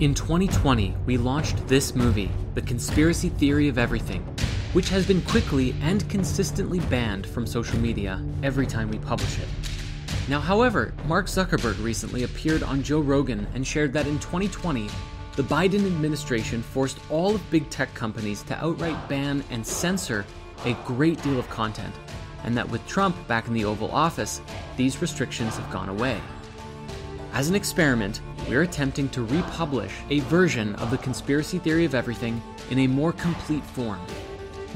In 2020, we launched this movie, The Conspiracy Theory of Everything, which has been quickly and consistently banned from social media every time we publish it. Now, however, Mark Zuckerberg recently appeared on Joe Rogan and shared that in 2020, the Biden administration forced all of big tech companies to outright ban and censor a great deal of content, and that with Trump back in the Oval Office, these restrictions have gone away. As an experiment, we're attempting to republish a version of the conspiracy theory of everything in a more complete form.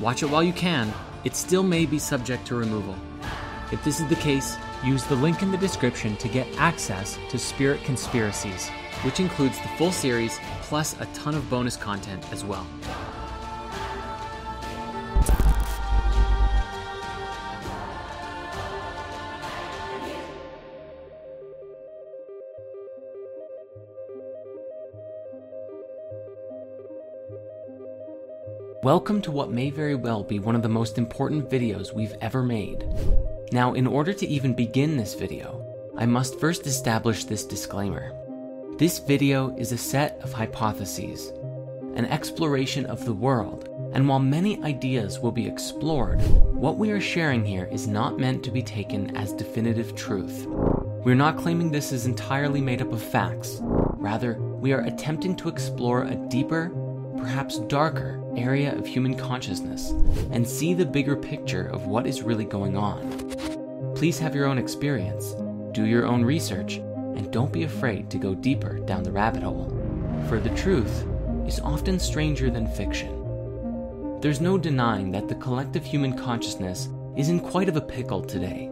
Watch it while you can, it still may be subject to removal. If this is the case, use the link in the description to get access to Spirit Conspiracies, which includes the full series plus a ton of bonus content as well. Welcome to what may very well be one of the most important videos we've ever made. Now, in order to even begin this video, I must first establish this disclaimer. This video is a set of hypotheses, an exploration of the world, and while many ideas will be explored, what we are sharing here is not meant to be taken as definitive truth. We're not claiming this is entirely made up of facts. Rather, we are attempting to explore a deeper, perhaps darker, area of human consciousness and see the bigger picture of what is really going on. Please have your own experience, do your own research, and don't be afraid to go deeper down the rabbit hole, for the truth is often stranger than fiction. There's no denying that the collective human consciousness is in quite of a pickle today.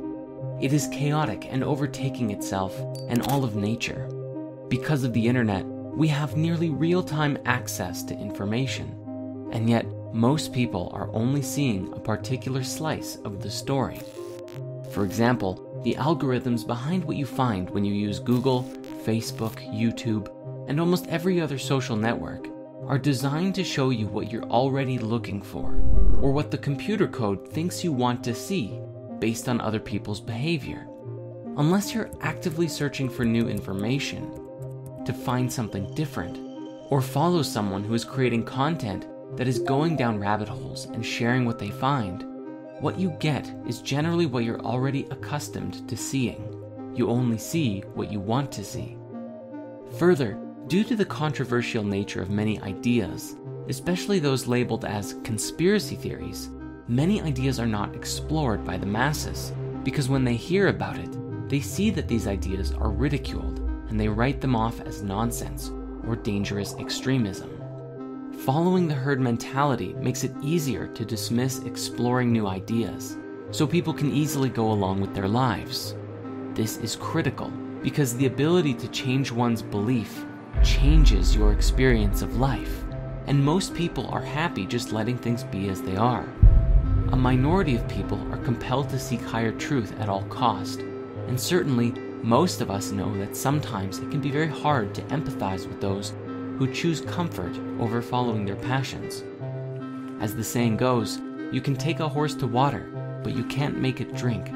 It is chaotic and overtaking itself and all of nature. Because of the internet, we have nearly real time access to information and yet most people are only seeing a particular slice of the story. For example, the algorithms behind what you find when you use Google, Facebook, YouTube, and almost every other social network are designed to show you what you're already looking for, or what the computer code thinks you want to see based on other people's behavior. Unless you're actively searching for new information, to find something different, or follow someone who is creating content that is going down rabbit holes and sharing what they find, what you get is generally what you're already accustomed to seeing. You only see what you want to see. Further, due to the controversial nature of many ideas, especially those labeled as conspiracy theories, many ideas are not explored by the masses because when they hear about it, they see that these ideas are ridiculed and they write them off as nonsense or dangerous extremism. Following the herd mentality makes it easier to dismiss exploring new ideas, so people can easily go along with their lives. This is critical because the ability to change one's belief changes your experience of life, and most people are happy just letting things be as they are. A minority of people are compelled to seek higher truth at all cost, and certainly most of us know that sometimes it can be very hard to empathize with those who choose comfort over following their passions. As the saying goes, you can take a horse to water, but you can't make it drink.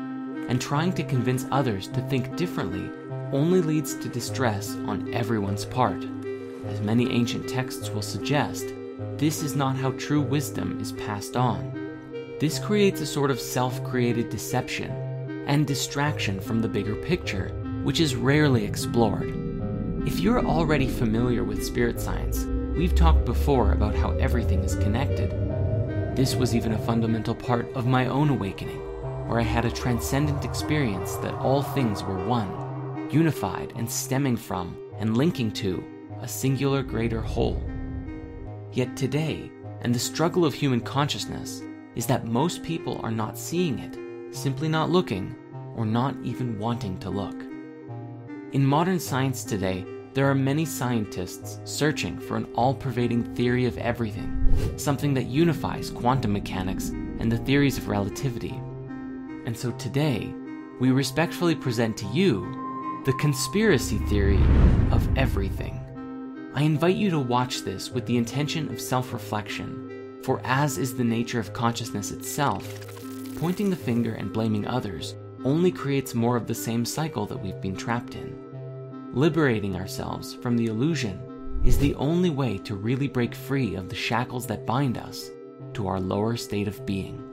And trying to convince others to think differently only leads to distress on everyone's part. As many ancient texts will suggest, this is not how true wisdom is passed on. This creates a sort of self created deception and distraction from the bigger picture, which is rarely explored. If you're already familiar with spirit science, we've talked before about how everything is connected. This was even a fundamental part of my own awakening, where I had a transcendent experience that all things were one, unified and stemming from and linking to a singular greater whole. Yet today, and the struggle of human consciousness, is that most people are not seeing it, simply not looking, or not even wanting to look. In modern science today, there are many scientists searching for an all pervading theory of everything, something that unifies quantum mechanics and the theories of relativity. And so today, we respectfully present to you the conspiracy theory of everything. I invite you to watch this with the intention of self reflection, for as is the nature of consciousness itself, pointing the finger and blaming others only creates more of the same cycle that we've been trapped in. Liberating ourselves from the illusion is the only way to really break free of the shackles that bind us to our lower state of being.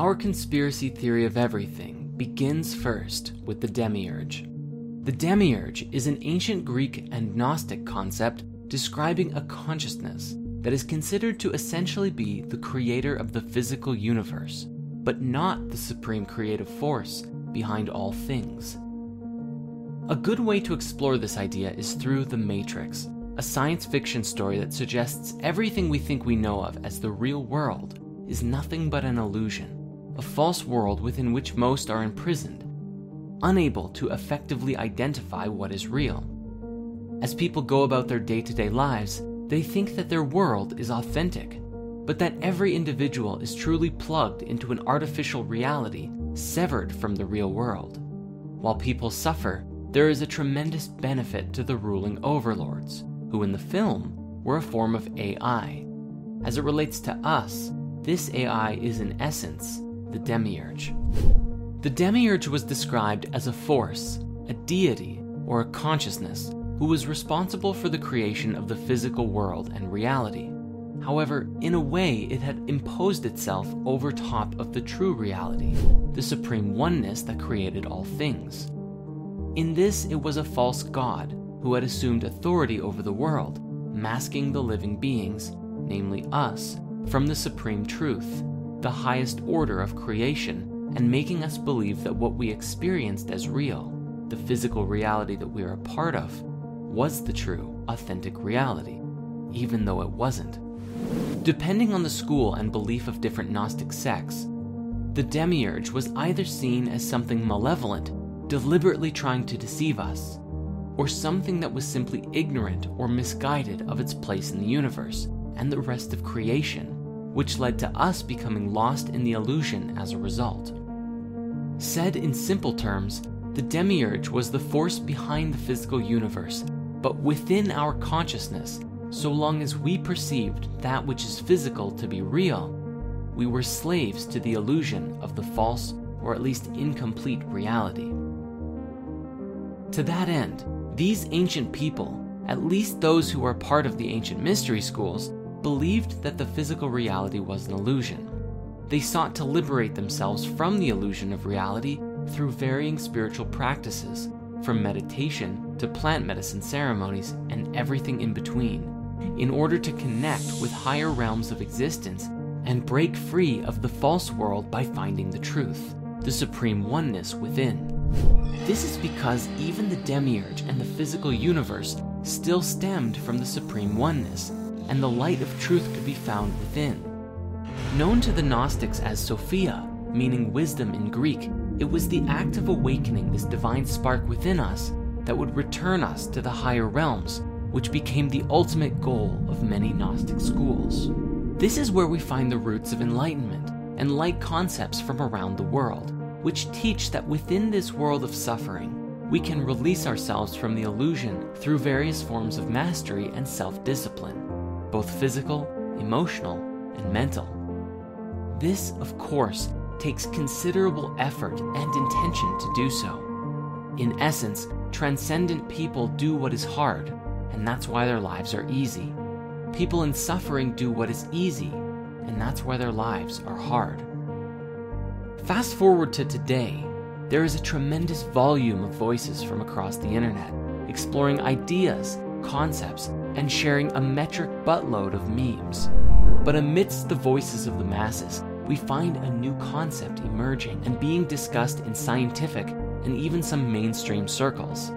Our conspiracy theory of everything begins first with the demiurge. The demiurge is an ancient Greek and Gnostic concept describing a consciousness that is considered to essentially be the creator of the physical universe, but not the supreme creative force behind all things. A good way to explore this idea is through The Matrix, a science fiction story that suggests everything we think we know of as the real world is nothing but an illusion a false world within which most are imprisoned, unable to effectively identify what is real. As people go about their day to day lives, they think that their world is authentic, but that every individual is truly plugged into an artificial reality severed from the real world. While people suffer, there is a tremendous benefit to the ruling overlords, who in the film were a form of AI. As it relates to us, this AI is in essence the demiurge. The demiurge was described as a force, a deity, or a consciousness who was responsible for the creation of the physical world and reality. However, in a way, it had imposed itself over top of the true reality, the supreme oneness that created all things. In this, it was a false god who had assumed authority over the world, masking the living beings, namely us, from the supreme truth, the highest order of creation and making us believe that what we experienced as real, the physical reality that we are a part of, was the true, authentic reality, even though it wasn't. Depending on the school and belief of different Gnostic sects, the demiurge was either seen as something malevolent, deliberately trying to deceive us, or something that was simply ignorant or misguided of its place in the universe and the rest of creation which led to us becoming lost in the illusion as a result. Said in simple terms, the demiurge was the force behind the physical universe, but within our consciousness, so long as we perceived that which is physical to be real, we were slaves to the illusion of the false or at least incomplete reality. To that end, these ancient people, at least those who are part of the ancient mystery schools, believed that the physical reality was an illusion. They sought to liberate themselves from the illusion of reality through varying spiritual practices, from meditation to plant medicine ceremonies and everything in between, in order to connect with higher realms of existence and break free of the false world by finding the truth, the supreme oneness within. This is because even the demiurge and the physical universe still stemmed from the supreme oneness, and the light of truth could be found within. Known to the Gnostics as Sophia, meaning wisdom in Greek, it was the act of awakening this divine spark within us that would return us to the higher realms, which became the ultimate goal of many Gnostic schools. This is where we find the roots of enlightenment and light concepts from around the world, which teach that within this world of suffering, we can release ourselves from the illusion through various forms of mastery and self discipline both physical, emotional, and mental. This, of course, takes considerable effort and intention to do so. In essence, transcendent people do what is hard, and that's why their lives are easy. People in suffering do what is easy, and that's why their lives are hard. Fast forward to today, there is a tremendous volume of voices from across the internet exploring ideas, concepts, and sharing a metric buttload of memes. But amidst the voices of the masses, we find a new concept emerging and being discussed in scientific and even some mainstream circles.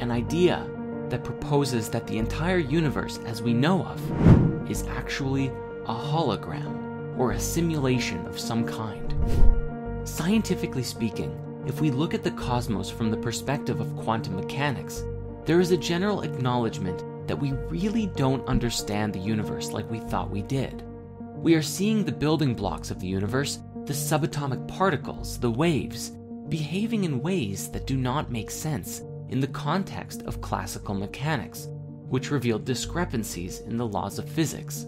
an idea that proposes that the entire universe as we know of is actually a hologram or a simulation of some kind. Scientifically speaking, if we look at the cosmos from the perspective of quantum mechanics, there is a general acknowledgement that we really don't understand the universe like we thought we did. We are seeing the building blocks of the universe, the subatomic particles, the waves, behaving in ways that do not make sense in the context of classical mechanics, which revealed discrepancies in the laws of physics.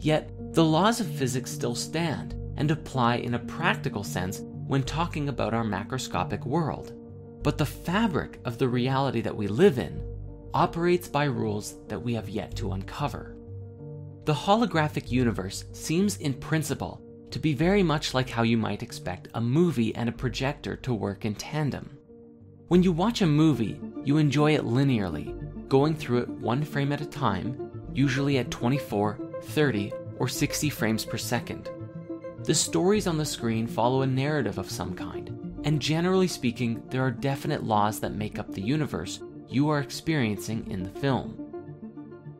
Yet, the laws of physics still stand and apply in a practical sense when talking about our macroscopic world. But the fabric of the reality that we live in operates by rules that we have yet to uncover. The holographic universe seems in principle to be very much like how you might expect a movie and a projector to work in tandem. When you watch a movie, you enjoy it linearly, going through it one frame at a time, usually at 24, 30, or 60 frames per second. The stories on the screen follow a narrative of some kind, and generally speaking, there are definite laws that make up the universe you are experiencing in the film.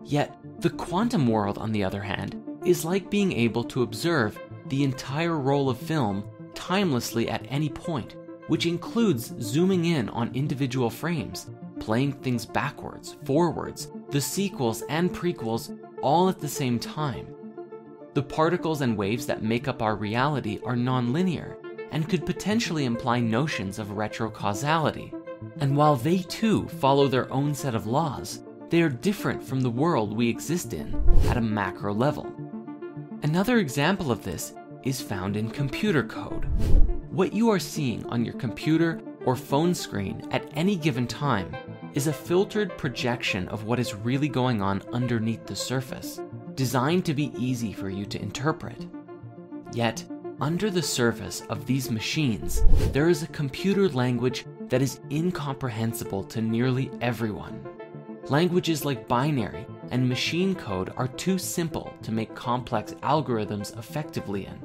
Yet, the quantum world, on the other hand, is like being able to observe the entire roll of film timelessly at any point which includes zooming in on individual frames, playing things backwards, forwards, the sequels and prequels all at the same time. The particles and waves that make up our reality are nonlinear and could potentially imply notions of retrocausality. And while they too follow their own set of laws, they are different from the world we exist in at a macro level. Another example of this is found in computer code. What you are seeing on your computer or phone screen at any given time is a filtered projection of what is really going on underneath the surface, designed to be easy for you to interpret. Yet, under the surface of these machines, there is a computer language that is incomprehensible to nearly everyone. Languages like binary and machine code are too simple to make complex algorithms effectively in.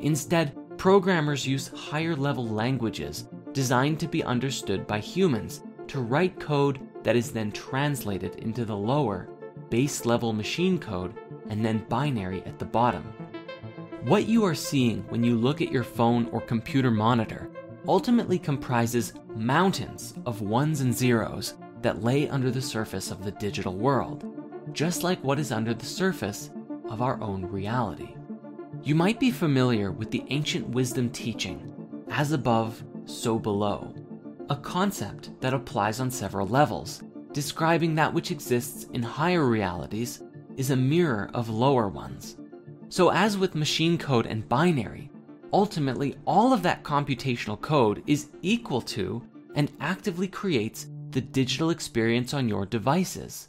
Instead, Programmers use higher level languages designed to be understood by humans to write code that is then translated into the lower, base level machine code and then binary at the bottom. What you are seeing when you look at your phone or computer monitor ultimately comprises mountains of ones and zeros that lay under the surface of the digital world, just like what is under the surface of our own reality. You might be familiar with the ancient wisdom teaching, as above, so below, a concept that applies on several levels, describing that which exists in higher realities is a mirror of lower ones. So, as with machine code and binary, ultimately all of that computational code is equal to and actively creates the digital experience on your devices.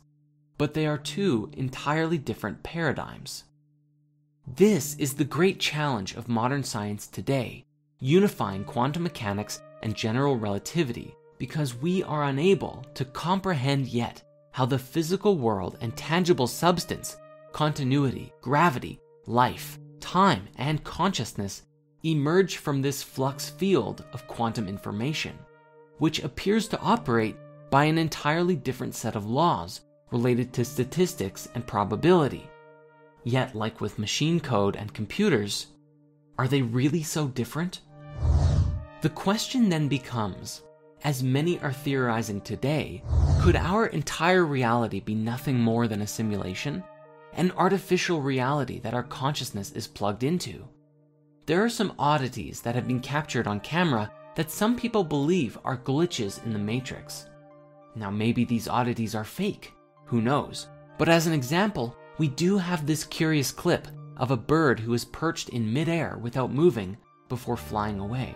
But they are two entirely different paradigms. This is the great challenge of modern science today, unifying quantum mechanics and general relativity, because we are unable to comprehend yet how the physical world and tangible substance, continuity, gravity, life, time, and consciousness emerge from this flux field of quantum information, which appears to operate by an entirely different set of laws related to statistics and probability. Yet, like with machine code and computers, are they really so different? The question then becomes as many are theorizing today, could our entire reality be nothing more than a simulation? An artificial reality that our consciousness is plugged into? There are some oddities that have been captured on camera that some people believe are glitches in the Matrix. Now, maybe these oddities are fake, who knows? But as an example, we do have this curious clip of a bird who is perched in midair without moving before flying away.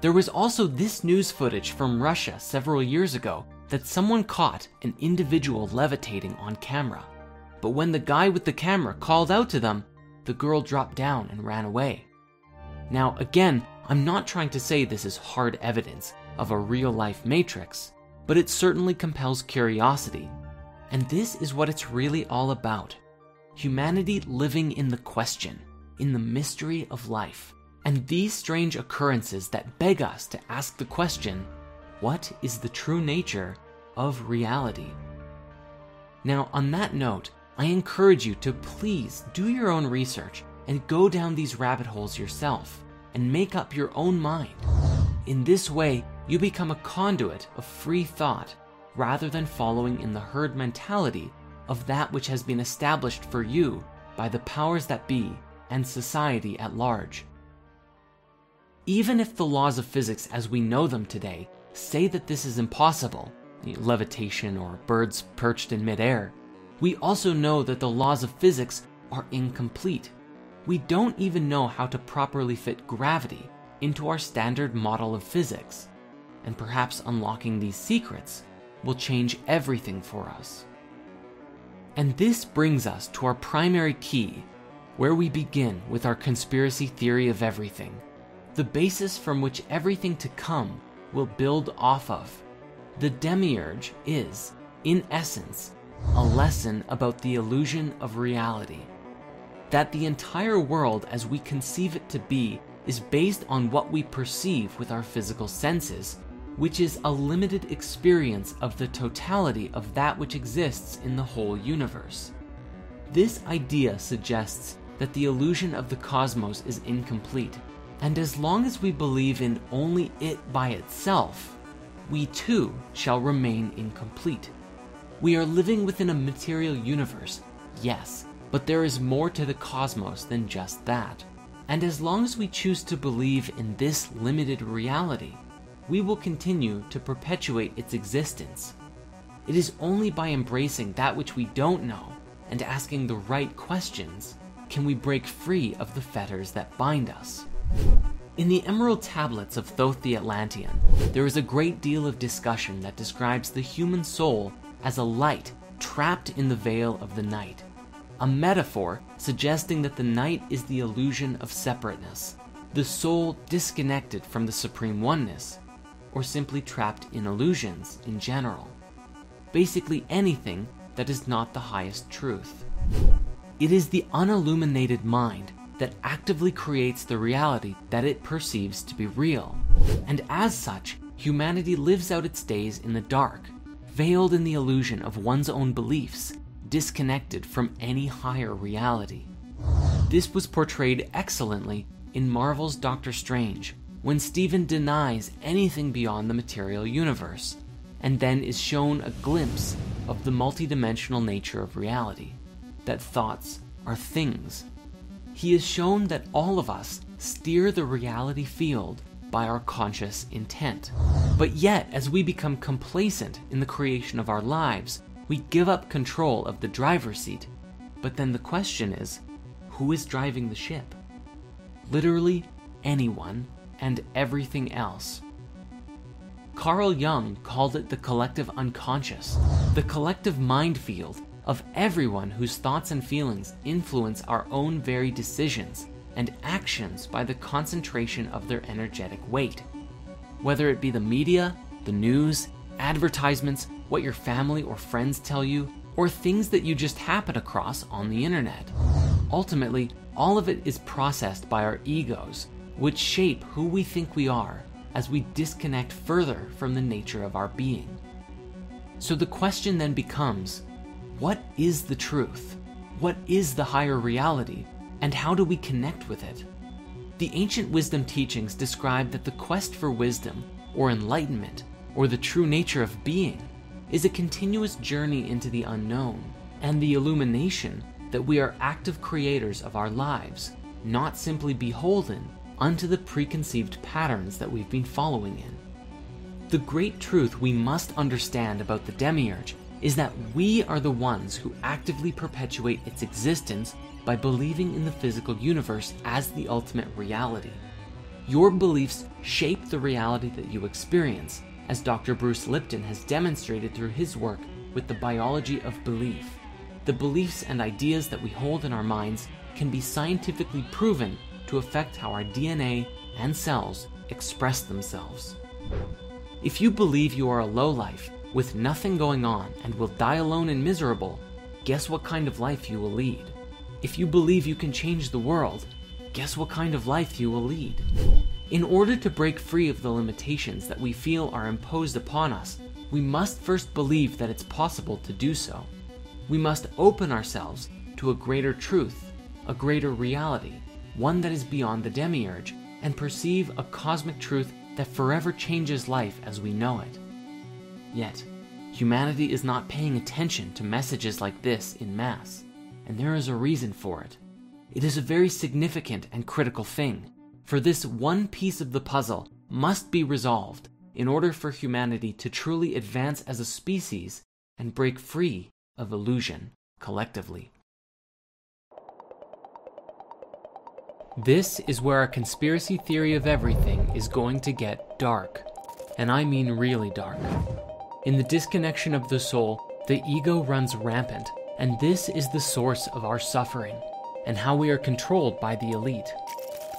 There was also this news footage from Russia several years ago that someone caught an individual levitating on camera. But when the guy with the camera called out to them, the girl dropped down and ran away. Now, again, I'm not trying to say this is hard evidence of a real life matrix, but it certainly compels curiosity and this is what it's really all about humanity living in the question, in the mystery of life. And these strange occurrences that beg us to ask the question what is the true nature of reality. Now, on that note, I encourage you to please do your own research and go down these rabbit holes yourself and make up your own mind. In this way, you become a conduit of free thought rather than following in the herd mentality of that which has been established for you by the powers that be and society at large. Even if the laws of physics as we know them today say that this is impossible, levitation or birds perched in midair, we also know that the laws of physics are incomplete. We don't even know how to properly fit gravity into our standard model of physics, and perhaps unlocking these secrets will change everything for us. And this brings us to our primary key, where we begin with our conspiracy theory of everything, the basis from which everything to come will build off of. The demiurge is, in essence, a lesson about the illusion of reality. That the entire world as we conceive it to be is based on what we perceive with our physical senses, which is a limited experience of the totality of that which exists in the whole universe. This idea suggests that the illusion of the cosmos is incomplete, and as long as we believe in only it by itself, we too shall remain incomplete. We are living within a material universe, yes, but there is more to the cosmos than just that. And as long as we choose to believe in this limited reality, we will continue to perpetuate its existence. It is only by embracing that which we don't know and asking the right questions can we break free of the fetters that bind us. In the Emerald Tablets of Thoth the Atlantean, there is a great deal of discussion that describes the human soul as a light trapped in the veil of the night, a metaphor suggesting that the night is the illusion of separateness, the soul disconnected from the supreme oneness, or simply trapped in illusions in general. Basically, anything that is not the highest truth. It is the unilluminated mind that actively creates the reality that it perceives to be real, and as such, humanity lives out its days in the dark veiled in the illusion of one's own beliefs, disconnected from any higher reality. This was portrayed excellently in Marvel's Doctor Strange, when Stephen denies anything beyond the material universe, and then is shown a glimpse of the multidimensional nature of reality, that thoughts are things. He is shown that all of us steer the reality field by our conscious intent. But yet, as we become complacent in the creation of our lives, we give up control of the driver's seat. But then the question is who is driving the ship? Literally anyone and everything else. Carl Jung called it the collective unconscious, the collective mind field of everyone whose thoughts and feelings influence our own very decisions and actions by the concentration of their energetic weight. Whether it be the media, the news, advertisements, what your family or friends tell you, or things that you just happen across on the internet. Ultimately, all of it is processed by our egos, which shape who we think we are as we disconnect further from the nature of our being. So the question then becomes what is the truth? What is the higher reality and how do we connect with it? The ancient wisdom teachings describe that the quest for wisdom, or enlightenment, or the true nature of being, is a continuous journey into the unknown, and the illumination that we are active creators of our lives, not simply beholden unto the preconceived patterns that we've been following in. The great truth we must understand about the demiurge is that we are the ones who actively perpetuate its existence by believing in the physical universe as the ultimate reality. Your beliefs shape the reality that you experience, as Dr. Bruce Lipton has demonstrated through his work with the biology of belief. The beliefs and ideas that we hold in our minds can be scientifically proven to affect how our DNA and cells express themselves. If you believe you are a lowlife with nothing going on and will die alone and miserable, guess what kind of life you will lead? If you believe you can change the world, guess what kind of life you will lead? In order to break free of the limitations that we feel are imposed upon us, we must first believe that it's possible to do so. We must open ourselves to a greater truth, a greater reality, one that is beyond the demiurge, and perceive a cosmic truth that forever changes life as we know it. Yet, humanity is not paying attention to messages like this in mass, and there is a reason for it. It is a very significant and critical thing, for this one piece of the puzzle must be resolved in order for humanity to truly advance as a species and break free of illusion collectively. This is where our conspiracy theory of everything is going to get dark. And I mean really dark. In the disconnection of the soul, the ego runs rampant, and this is the source of our suffering and how we are controlled by the elite.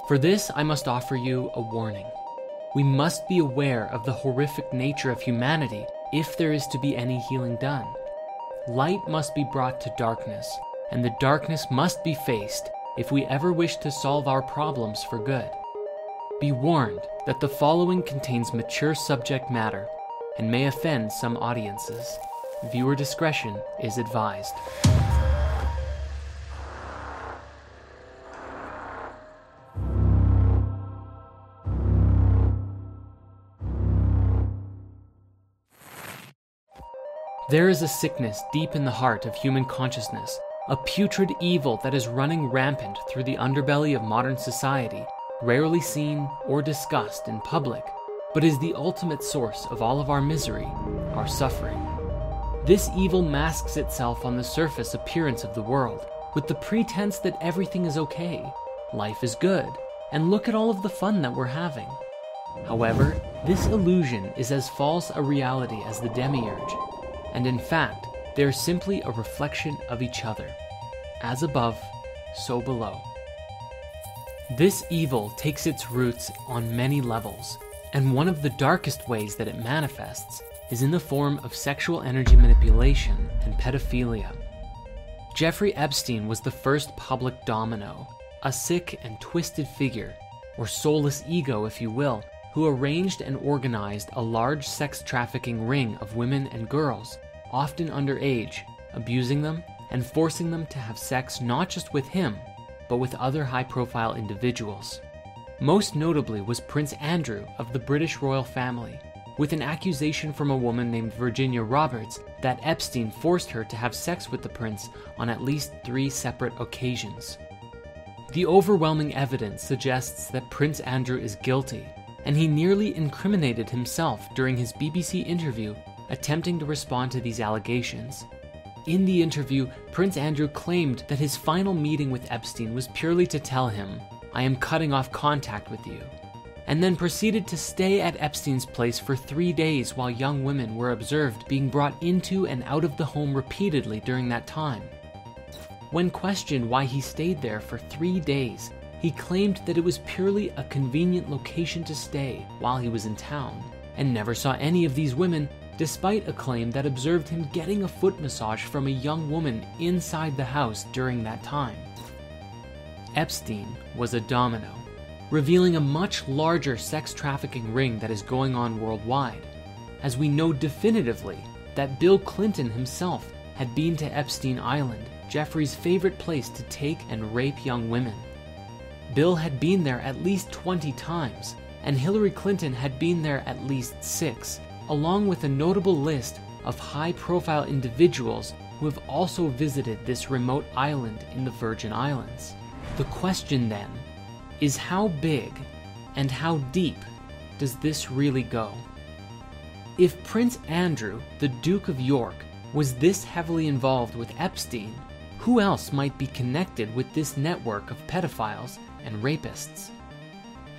For this, I must offer you a warning. We must be aware of the horrific nature of humanity if there is to be any healing done. Light must be brought to darkness, and the darkness must be faced if we ever wish to solve our problems for good. Be warned that the following contains mature subject matter and may offend some audiences. Viewer discretion is advised. There is a sickness deep in the heart of human consciousness a putrid evil that is running rampant through the underbelly of modern society, rarely seen or discussed in public, but is the ultimate source of all of our misery, our suffering. This evil masks itself on the surface appearance of the world, with the pretense that everything is okay, life is good, and look at all of the fun that we're having. However, this illusion is as false a reality as the demiurge, and in fact, they are simply a reflection of each other. As above, so below. This evil takes its roots on many levels, and one of the darkest ways that it manifests is in the form of sexual energy manipulation and pedophilia. Jeffrey Epstein was the first public domino, a sick and twisted figure, or soulless ego, if you will, who arranged and organized a large sex trafficking ring of women and girls often underage, abusing them and forcing them to have sex not just with him, but with other high profile individuals. Most notably was Prince Andrew of the British royal family, with an accusation from a woman named Virginia Roberts that Epstein forced her to have sex with the prince on at least three separate occasions. The overwhelming evidence suggests that Prince Andrew is guilty, and he nearly incriminated himself during his BBC interview attempting to respond to these allegations. In the interview, Prince Andrew claimed that his final meeting with Epstein was purely to tell him, I am cutting off contact with you, and then proceeded to stay at Epstein's place for three days while young women were observed being brought into and out of the home repeatedly during that time. When questioned why he stayed there for three days, he claimed that it was purely a convenient location to stay while he was in town, and never saw any of these women despite a claim that observed him getting a foot massage from a young woman inside the house during that time. Epstein was a domino, revealing a much larger sex trafficking ring that is going on worldwide, as we know definitively that Bill Clinton himself had been to Epstein Island, Jeffrey's favorite place to take and rape young women. Bill had been there at least 20 times, and Hillary Clinton had been there at least six, along with a notable list of high profile individuals who have also visited this remote island in the Virgin Islands. The question then is how big and how deep does this really go? If Prince Andrew, the Duke of York, was this heavily involved with Epstein, who else might be connected with this network of pedophiles and rapists?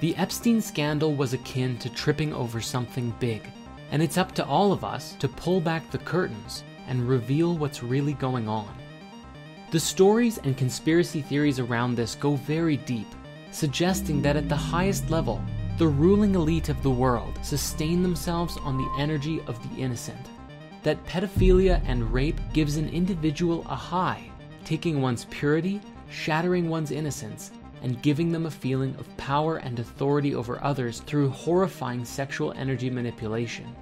The Epstein scandal was akin to tripping over something big and it's up to all of us to pull back the curtains and reveal what's really going on. The stories and conspiracy theories around this go very deep, suggesting that at the highest level, the ruling elite of the world sustain themselves on the energy of the innocent. That pedophilia and rape gives an individual a high, taking one's purity, shattering one's innocence, and giving them a feeling of power and authority over others through horrifying sexual energy manipulation.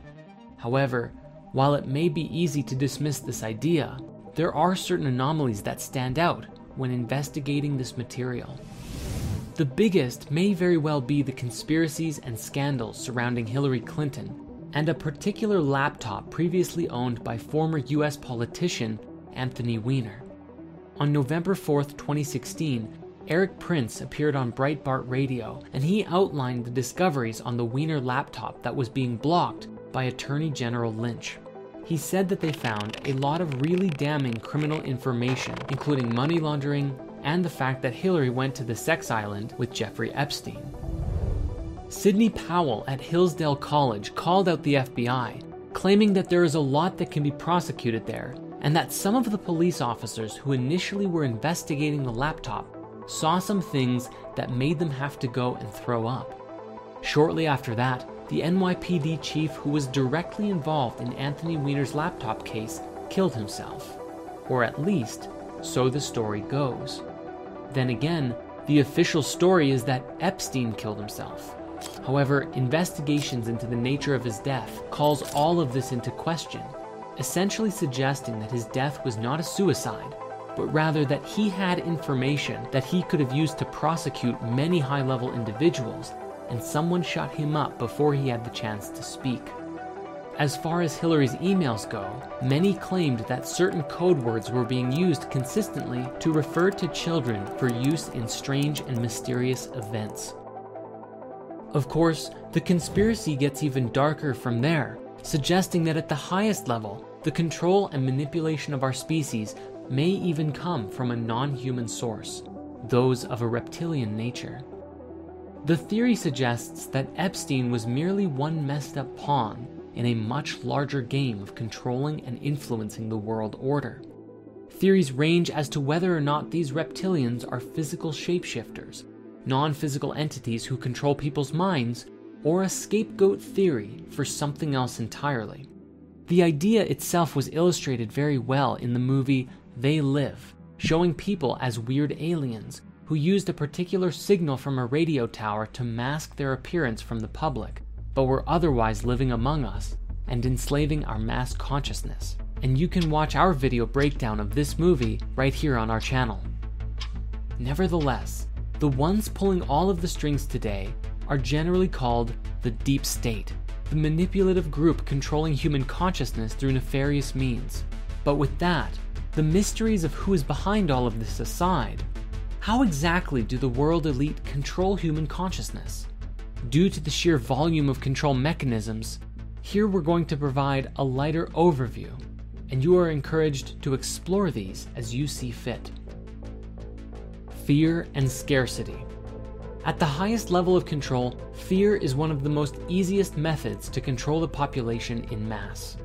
However, while it may be easy to dismiss this idea, there are certain anomalies that stand out when investigating this material. The biggest may very well be the conspiracies and scandals surrounding Hillary Clinton and a particular laptop previously owned by former US politician Anthony Weiner. On November 4, 2016, Erik Prince appeared on Breitbart Radio and he outlined the discoveries on the Weiner laptop that was being blocked by Attorney General Lynch. He said that they found a lot of really damning criminal information, including money laundering and the fact that Hillary went to the sex island with Jeffrey Epstein. Sidney Powell at Hillsdale College called out the FBI, claiming that there is a lot that can be prosecuted there, and that some of the police officers who initially were investigating the laptop saw some things that made them have to go and throw up. Shortly after that, the NYPD chief who was directly involved in Anthony Weiner's laptop case killed himself. Or at least, so the story goes. Then again, the official story is that Epstein killed himself. However, investigations into the nature of his death calls all of this into question, essentially suggesting that his death was not a suicide, but rather that he had information that he could have used to prosecute many high level individuals, and someone shut him up before he had the chance to speak. As far as Hillary's emails go, many claimed that certain code words were being used consistently to refer to children for use in strange and mysterious events. Of course, the conspiracy gets even darker from there, suggesting that at the highest level, the control and manipulation of our species may even come from a non human source, those of a reptilian nature. The theory suggests that Epstein was merely one messed up pawn in a much larger game of controlling and influencing the world order. Theories range as to whether or not these reptilians are physical shapeshifters, non physical entities who control people's minds, or a scapegoat theory for something else entirely. The idea itself was illustrated very well in the movie they live, showing people as weird aliens who used a particular signal from a radio tower to mask their appearance from the public, but were otherwise living among us and enslaving our mass consciousness. And you can watch our video breakdown of this movie right here on our channel. Nevertheless, the ones pulling all of the strings today are generally called the deep state, the manipulative group controlling human consciousness through nefarious means. But with that, the mysteries of who is behind all of this aside, how exactly do the world elite control human consciousness? Due to the sheer volume of control mechanisms, here we're going to provide a lighter overview, and you are encouraged to explore these as you see fit. Fear and scarcity. At the highest level of control, fear is one of the most easiest methods to control the population in mass.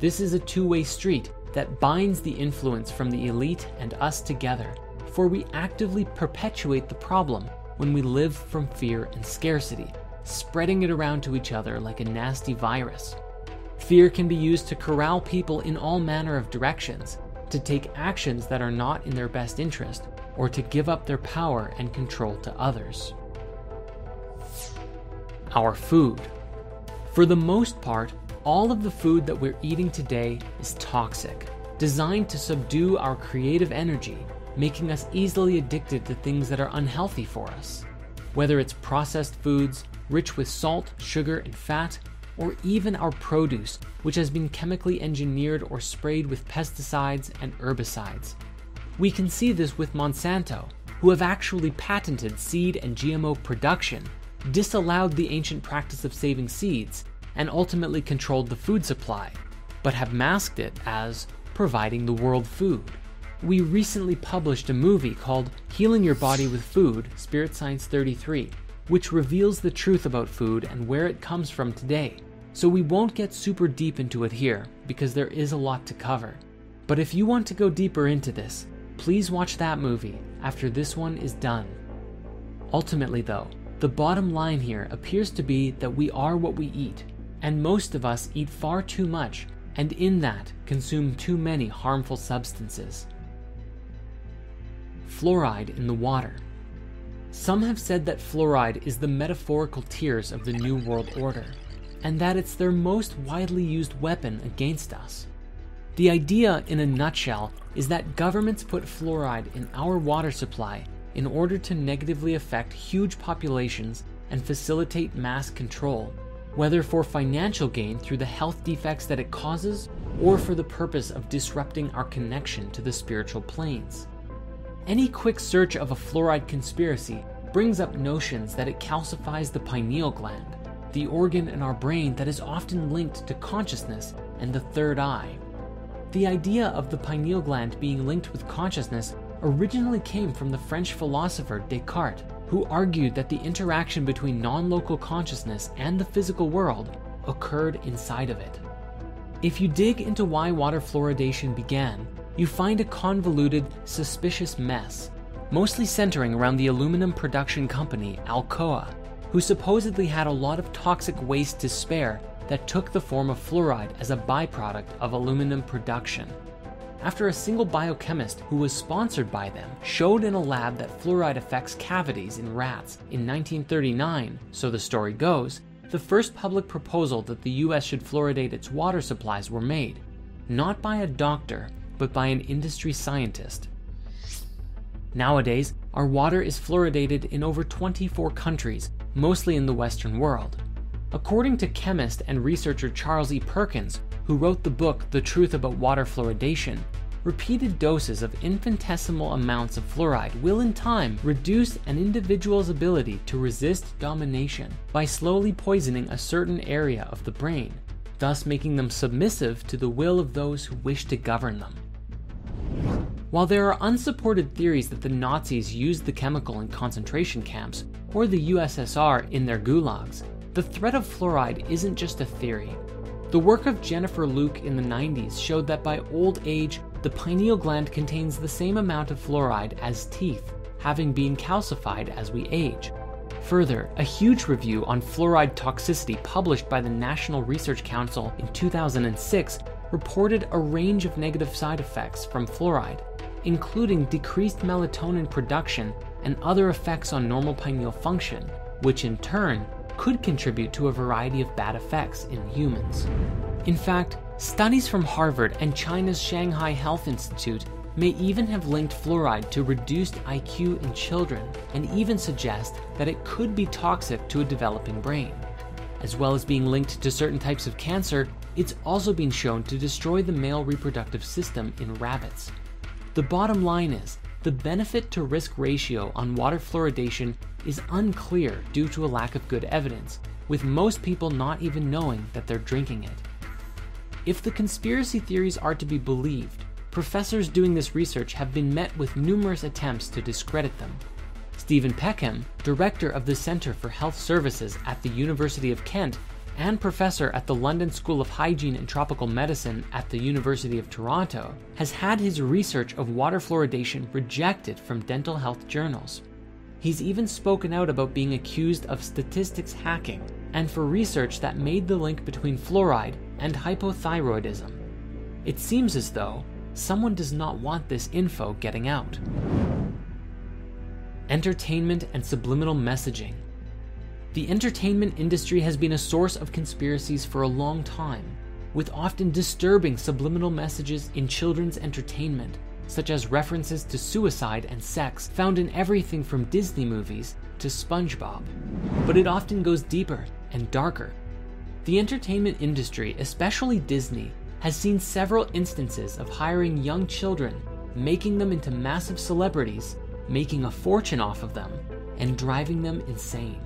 This is a two way street that binds the influence from the elite and us together, for we actively perpetuate the problem when we live from fear and scarcity, spreading it around to each other like a nasty virus. Fear can be used to corral people in all manner of directions, to take actions that are not in their best interest, or to give up their power and control to others. Our food. For the most part, all of the food that we're eating today is toxic, designed to subdue our creative energy, making us easily addicted to things that are unhealthy for us. Whether it's processed foods, rich with salt, sugar, and fat, or even our produce, which has been chemically engineered or sprayed with pesticides and herbicides. We can see this with Monsanto, who have actually patented seed and GMO production, disallowed the ancient practice of saving seeds, and ultimately controlled the food supply, but have masked it as providing the world food. We recently published a movie called Healing Your Body with Food Spirit Science 33, which reveals the truth about food and where it comes from today. So we won't get super deep into it here because there is a lot to cover. But if you want to go deeper into this, please watch that movie after this one is done. Ultimately, though, the bottom line here appears to be that we are what we eat, and most of us eat far too much, and in that consume too many harmful substances. Fluoride in the water. Some have said that fluoride is the metaphorical tears of the New World Order, and that it's their most widely used weapon against us. The idea, in a nutshell, is that governments put fluoride in our water supply in order to negatively affect huge populations and facilitate mass control, whether for financial gain through the health defects that it causes or for the purpose of disrupting our connection to the spiritual planes. Any quick search of a fluoride conspiracy brings up notions that it calcifies the pineal gland, the organ in our brain that is often linked to consciousness and the third eye. The idea of the pineal gland being linked with consciousness originally came from the French philosopher Descartes, who argued that the interaction between non local consciousness and the physical world occurred inside of it. If you dig into why water fluoridation began, you find a convoluted, suspicious mess, mostly centering around the aluminum production company Alcoa, who supposedly had a lot of toxic waste to spare that took the form of fluoride as a byproduct of aluminum production. After a single biochemist who was sponsored by them showed in a lab that fluoride affects cavities in rats in 1939, so the story goes, the first public proposal that the US should fluoridate its water supplies were made, not by a doctor, but by an industry scientist. Nowadays, our water is fluoridated in over 24 countries, mostly in the Western world. According to chemist and researcher Charles E. Perkins, who wrote the book The Truth About Water Fluoridation, repeated doses of infinitesimal amounts of fluoride will in time reduce an individual's ability to resist domination by slowly poisoning a certain area of the brain, thus making them submissive to the will of those who wish to govern them. While there are unsupported theories that the Nazis used the chemical in concentration camps or the USSR in their gulags, the threat of fluoride isn't just a theory. The work of Jennifer Luke in the 90s showed that by old age, the pineal gland contains the same amount of fluoride as teeth, having been calcified as we age. Further, a huge review on fluoride toxicity published by the National Research Council in 2006 reported a range of negative side effects from fluoride, including decreased melatonin production and other effects on normal pineal function, which in turn could contribute to a variety of bad effects in humans. In fact, studies from Harvard and China's Shanghai Health Institute may even have linked fluoride to reduced IQ in children and even suggest that it could be toxic to a developing brain. As well as being linked to certain types of cancer, it's also been shown to destroy the male reproductive system in rabbits. The bottom line is, the benefit to risk ratio on water fluoridation is unclear due to a lack of good evidence, with most people not even knowing that they're drinking it. If the conspiracy theories are to be believed, professors doing this research have been met with numerous attempts to discredit them. Stephen Peckham, director of the Centre for Health Services at the University of Kent and professor at the London School of Hygiene and Tropical Medicine at the University of Toronto, has had his research of water fluoridation rejected from dental health journals. He's even spoken out about being accused of statistics hacking and for research that made the link between fluoride and hypothyroidism. It seems as though someone does not want this info getting out. Entertainment and subliminal messaging. The entertainment industry has been a source of conspiracies for a long time, with often disturbing subliminal messages in children's entertainment, such as references to suicide and sex found in everything from Disney movies to SpongeBob. But it often goes deeper and darker. The entertainment industry, especially Disney, has seen several instances of hiring young children, making them into massive celebrities, making a fortune off of them, and driving them insane.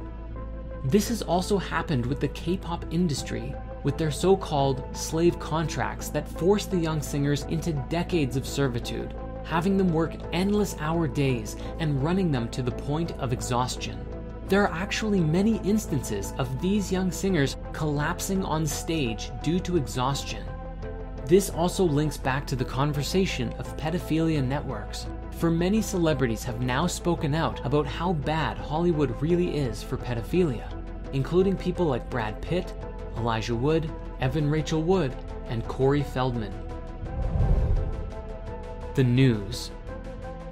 This has also happened with the K pop industry, with their so called slave contracts that force the young singers into decades of servitude, having them work endless hour days and running them to the point of exhaustion. There are actually many instances of these young singers collapsing on stage due to exhaustion. This also links back to the conversation of pedophilia networks, for many celebrities have now spoken out about how bad Hollywood really is for pedophilia, including people like Brad Pitt, Elijah Wood, Evan Rachel Wood, and Corey Feldman. The news.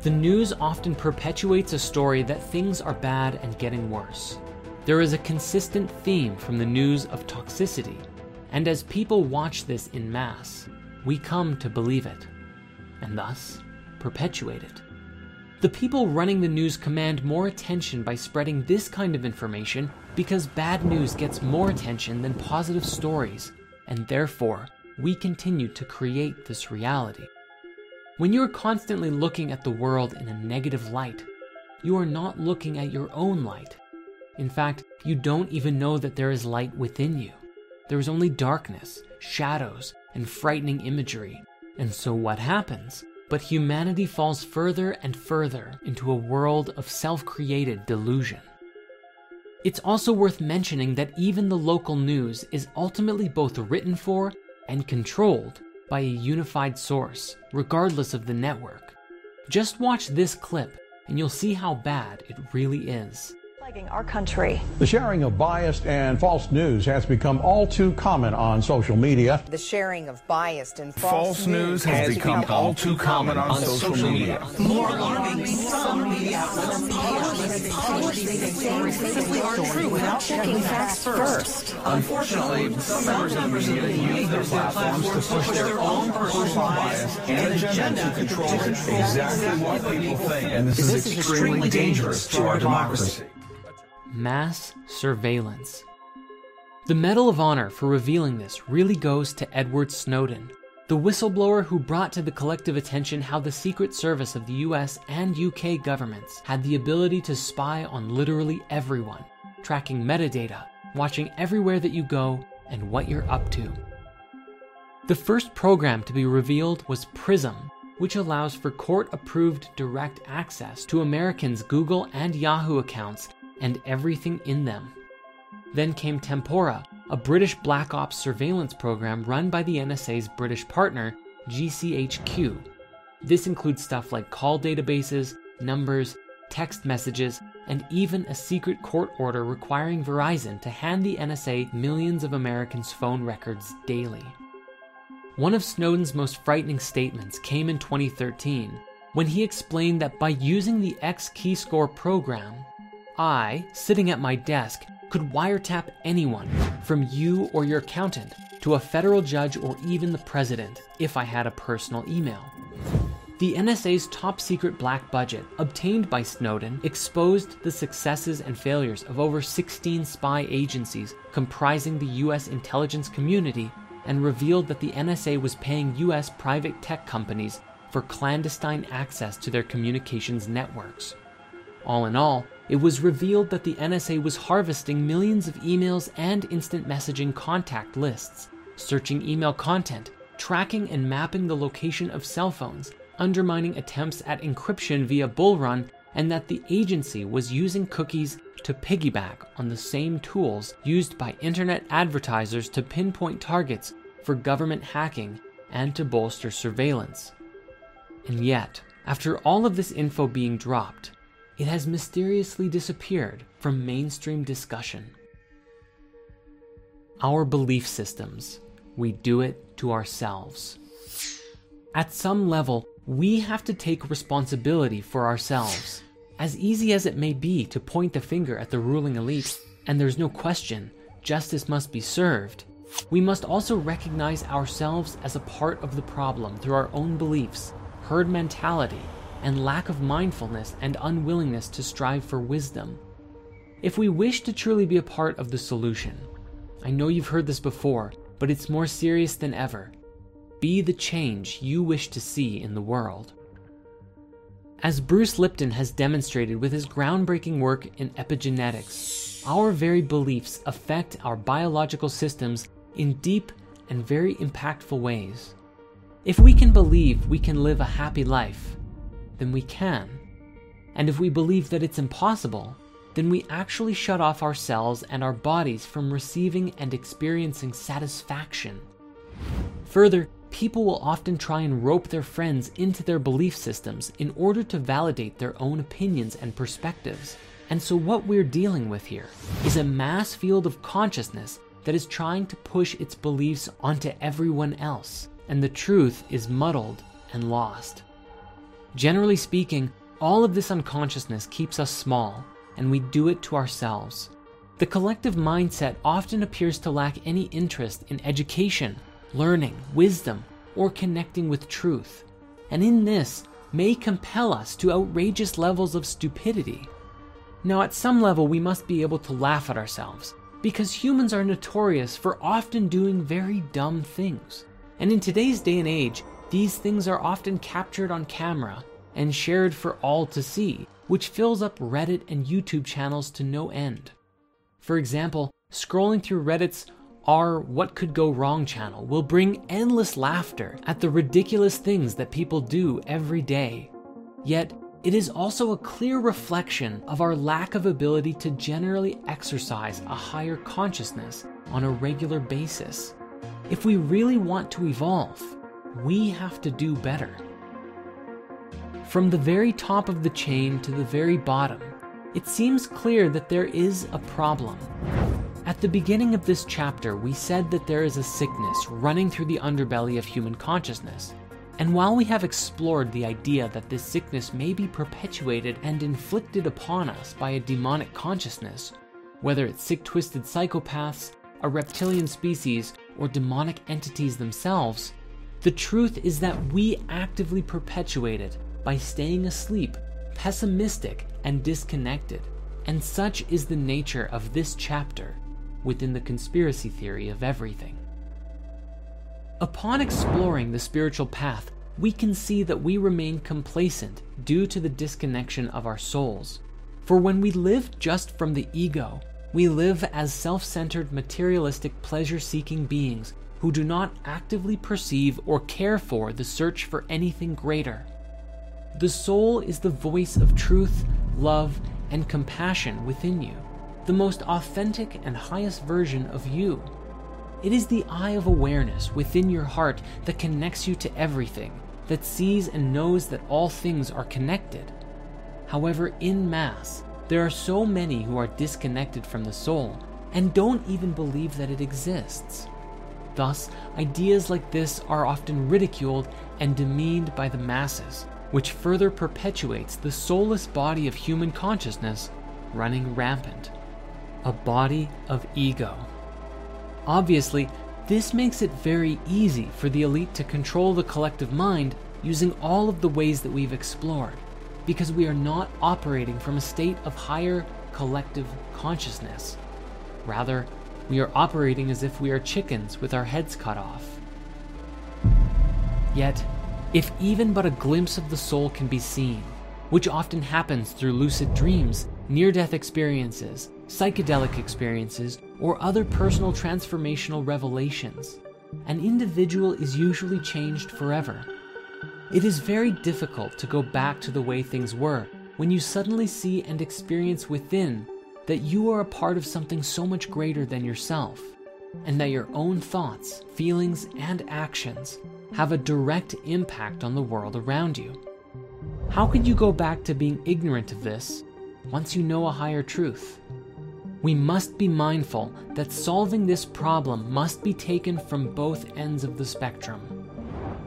The news often perpetuates a story that things are bad and getting worse. There is a consistent theme from the news of toxicity, and as people watch this in mass, we come to believe it, and thus perpetuate it. The people running the news command more attention by spreading this kind of information because bad news gets more attention than positive stories, and therefore, we continue to create this reality. When you are constantly looking at the world in a negative light, you are not looking at your own light. In fact, you don't even know that there is light within you. There is only darkness, shadows, and frightening imagery. And so what happens? But humanity falls further and further into a world of self created delusion. It's also worth mentioning that even the local news is ultimately both written for and controlled by a unified source, regardless of the network. Just watch this clip and you'll see how bad it really is. Our country. The sharing of biased and false news has become all too common on social media. The sharing of biased and false, false news has, has become, become, all too common on, on social, social media. media. More alarming, some media outlets publish these things simply aren't true without checking facts first. Unfortunately, some members of the media use their platforms to push their own personal bias and agenda to control exactly what people think. And this is extremely dangerous to our democracy mass surveillance. The Medal of Honor for revealing this really goes to Edward Snowden, the whistleblower who brought to the collective attention how the Secret Service of the US and UK governments had the ability to spy on literally everyone, tracking metadata, watching everywhere that you go, and what you're up to. The first program to be revealed was PRISM, which allows for court approved direct access to Americans' Google and Yahoo accounts and everything in them. Then came Tempora, a British Black Ops surveillance program run by the NSA's British partner, GCHQ. This includes stuff like call databases, numbers, text messages, and even a secret court order requiring Verizon to hand the NSA millions of Americans' phone records daily. One of Snowden's most frightening statements came in 2013 when he explained that by using the X Keyscore program, I, sitting at my desk, could wiretap anyone, from you or your accountant to a federal judge or even the president, if I had a personal email. The NSA's top secret black budget, obtained by Snowden, exposed the successes and failures of over 16 spy agencies comprising the US intelligence community and revealed that the NSA was paying US private tech companies for clandestine access to their communications networks. All in all, it was revealed that the NSA was harvesting millions of emails and instant messaging contact lists, searching email content, tracking and mapping the location of cell phones, undermining attempts at encryption via Bullrun, and that the agency was using cookies to piggyback on the same tools used by internet advertisers to pinpoint targets for government hacking and to bolster surveillance. And yet, after all of this info being dropped, it has mysteriously disappeared from mainstream discussion. Our belief systems, we do it to ourselves. At some level, we have to take responsibility for ourselves. As easy as it may be to point the finger at the ruling elite, and there's no question, justice must be served, we must also recognize ourselves as a part of the problem through our own beliefs, herd mentality, and lack of mindfulness and unwillingness to strive for wisdom. If we wish to truly be a part of the solution, I know you've heard this before, but it's more serious than ever. Be the change you wish to see in the world. As Bruce Lipton has demonstrated with his groundbreaking work in epigenetics, our very beliefs affect our biological systems in deep and very impactful ways. If we can believe we can live a happy life, then we can. And if we believe that it's impossible, then we actually shut off ourselves and our bodies from receiving and experiencing satisfaction. Further, people will often try and rope their friends into their belief systems in order to validate their own opinions and perspectives. And so, what we're dealing with here is a mass field of consciousness that is trying to push its beliefs onto everyone else, and the truth is muddled and lost. Generally speaking, all of this unconsciousness keeps us small, and we do it to ourselves. The collective mindset often appears to lack any interest in education, learning, wisdom, or connecting with truth, and in this may compel us to outrageous levels of stupidity. Now, at some level, we must be able to laugh at ourselves, because humans are notorious for often doing very dumb things. And in today's day and age, these things are often captured on camera and shared for all to see, which fills up Reddit and YouTube channels to no end. For example, scrolling through Reddit's our What Could Go Wrong channel will bring endless laughter at the ridiculous things that people do every day. Yet, it is also a clear reflection of our lack of ability to generally exercise a higher consciousness on a regular basis. If we really want to evolve, we have to do better. From the very top of the chain to the very bottom, it seems clear that there is a problem. At the beginning of this chapter, we said that there is a sickness running through the underbelly of human consciousness. And while we have explored the idea that this sickness may be perpetuated and inflicted upon us by a demonic consciousness, whether it's sick, twisted psychopaths, a reptilian species, or demonic entities themselves, the truth is that we actively perpetuate it by staying asleep, pessimistic, and disconnected. And such is the nature of this chapter within the conspiracy theory of everything. Upon exploring the spiritual path, we can see that we remain complacent due to the disconnection of our souls. For when we live just from the ego, we live as self centered, materialistic, pleasure seeking beings who do not actively perceive or care for the search for anything greater. The soul is the voice of truth, love, and compassion within you the most authentic and highest version of you. It is the eye of awareness within your heart that connects you to everything, that sees and knows that all things are connected. However, in mass, there are so many who are disconnected from the soul and don't even believe that it exists. Thus, ideas like this are often ridiculed and demeaned by the masses, which further perpetuates the soulless body of human consciousness running rampant a body of ego. Obviously, this makes it very easy for the elite to control the collective mind using all of the ways that we've explored, because we are not operating from a state of higher collective consciousness. Rather, we are operating as if we are chickens with our heads cut off. Yet, if even but a glimpse of the soul can be seen, which often happens through lucid dreams, near death experiences, psychedelic experiences, or other personal transformational revelations, an individual is usually changed forever. It is very difficult to go back to the way things were when you suddenly see and experience within that you are a part of something so much greater than yourself, and that your own thoughts, feelings, and actions have a direct impact on the world around you. How could you go back to being ignorant of this once you know a higher truth? We must be mindful that solving this problem must be taken from both ends of the spectrum.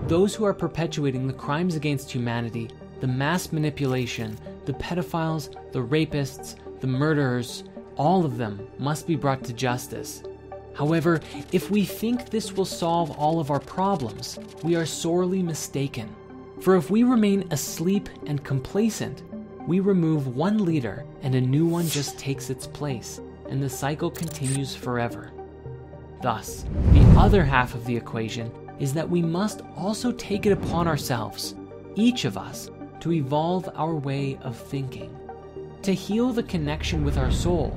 Those who are perpetuating the crimes against humanity, the mass manipulation, the pedophiles, the rapists, the murderers, all of them must be brought to justice. However, if we think this will solve all of our problems, we are sorely mistaken. For if we remain asleep and complacent, we remove one leader and a new one just takes its place and the cycle continues forever. Thus, the other half of the equation is that we must also take it upon ourselves, each of us, to evolve our way of thinking, to heal the connection with our soul,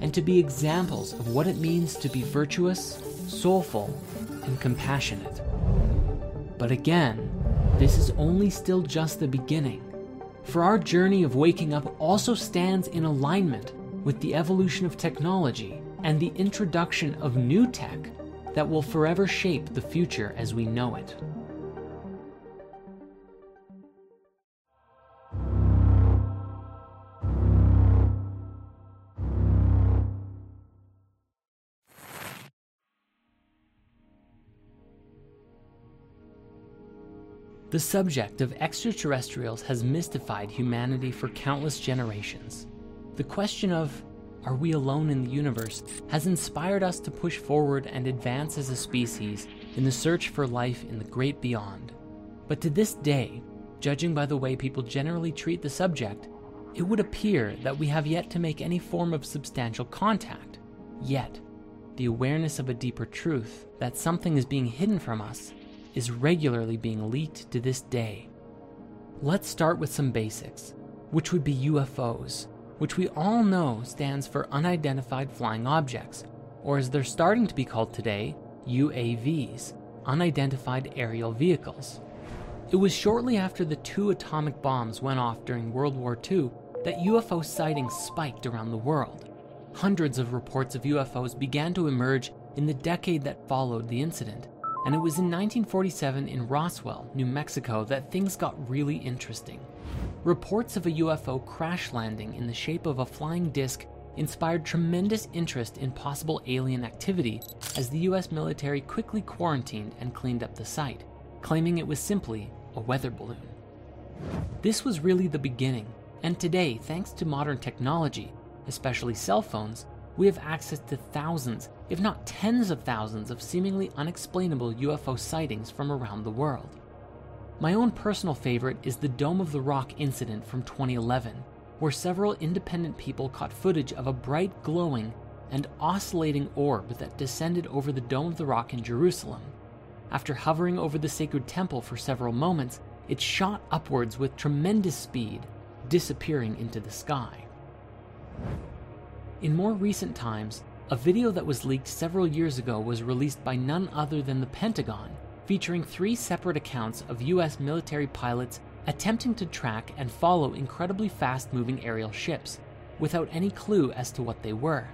and to be examples of what it means to be virtuous, soulful, and compassionate. But again, this is only still just the beginning, for our journey of waking up also stands in alignment with the evolution of technology and the introduction of new tech that will forever shape the future as we know it. The subject of extraterrestrials has mystified humanity for countless generations. The question of, are we alone in the universe, has inspired us to push forward and advance as a species in the search for life in the great beyond. But to this day, judging by the way people generally treat the subject, it would appear that we have yet to make any form of substantial contact. Yet, the awareness of a deeper truth, that something is being hidden from us, is regularly being leaked to this day. Let's start with some basics, which would be UFOs, which we all know stands for Unidentified Flying Objects, or as they're starting to be called today, UAVs, Unidentified Aerial Vehicles. It was shortly after the two atomic bombs went off during World War II that UFO sightings spiked around the world. Hundreds of reports of UFOs began to emerge in the decade that followed the incident, and it was in 1947 in Roswell, New Mexico, that things got really interesting. Reports of a UFO crash landing in the shape of a flying disc inspired tremendous interest in possible alien activity as the US military quickly quarantined and cleaned up the site, claiming it was simply a weather balloon. This was really the beginning, and today, thanks to modern technology, especially cell phones, we have access to thousands, if not tens of thousands, of seemingly unexplainable UFO sightings from around the world. My own personal favorite is the Dome of the Rock incident from 2011, where several independent people caught footage of a bright, glowing, and oscillating orb that descended over the Dome of the Rock in Jerusalem. After hovering over the sacred temple for several moments, it shot upwards with tremendous speed, disappearing into the sky. In more recent times, a video that was leaked several years ago was released by none other than the Pentagon, featuring three separate accounts of US military pilots attempting to track and follow incredibly fast moving aerial ships without any clue as to what they were.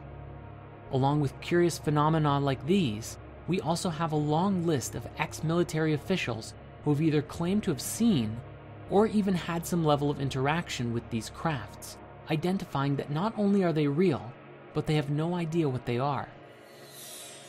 Along with curious phenomena like these, we also have a long list of ex military officials who have either claimed to have seen or even had some level of interaction with these crafts, identifying that not only are they real, but they have no idea what they are.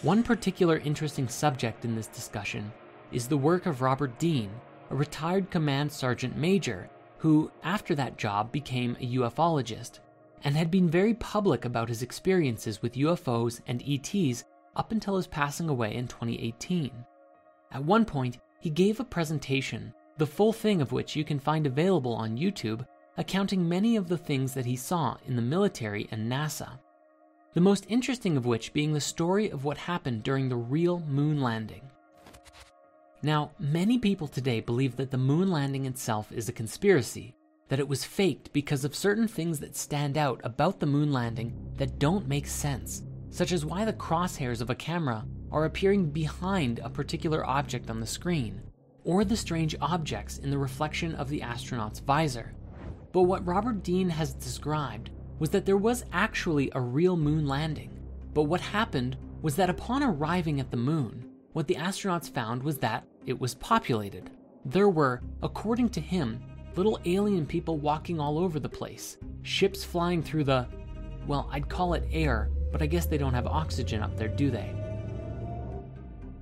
One particular interesting subject in this discussion is the work of Robert Dean, a retired command sergeant major who, after that job, became a ufologist and had been very public about his experiences with UFOs and ETs up until his passing away in 2018. At one point, he gave a presentation, the full thing of which you can find available on YouTube, accounting many of the things that he saw in the military and NASA. The most interesting of which being the story of what happened during the real moon landing. Now, many people today believe that the moon landing itself is a conspiracy, that it was faked because of certain things that stand out about the moon landing that don't make sense, such as why the crosshairs of a camera are appearing behind a particular object on the screen, or the strange objects in the reflection of the astronaut's visor. But what Robert Dean has described was that there was actually a real moon landing, but what happened was that upon arriving at the moon, what the astronauts found was that it was populated. There were, according to him, little alien people walking all over the place, ships flying through the, well, I'd call it air, but I guess they don't have oxygen up there, do they?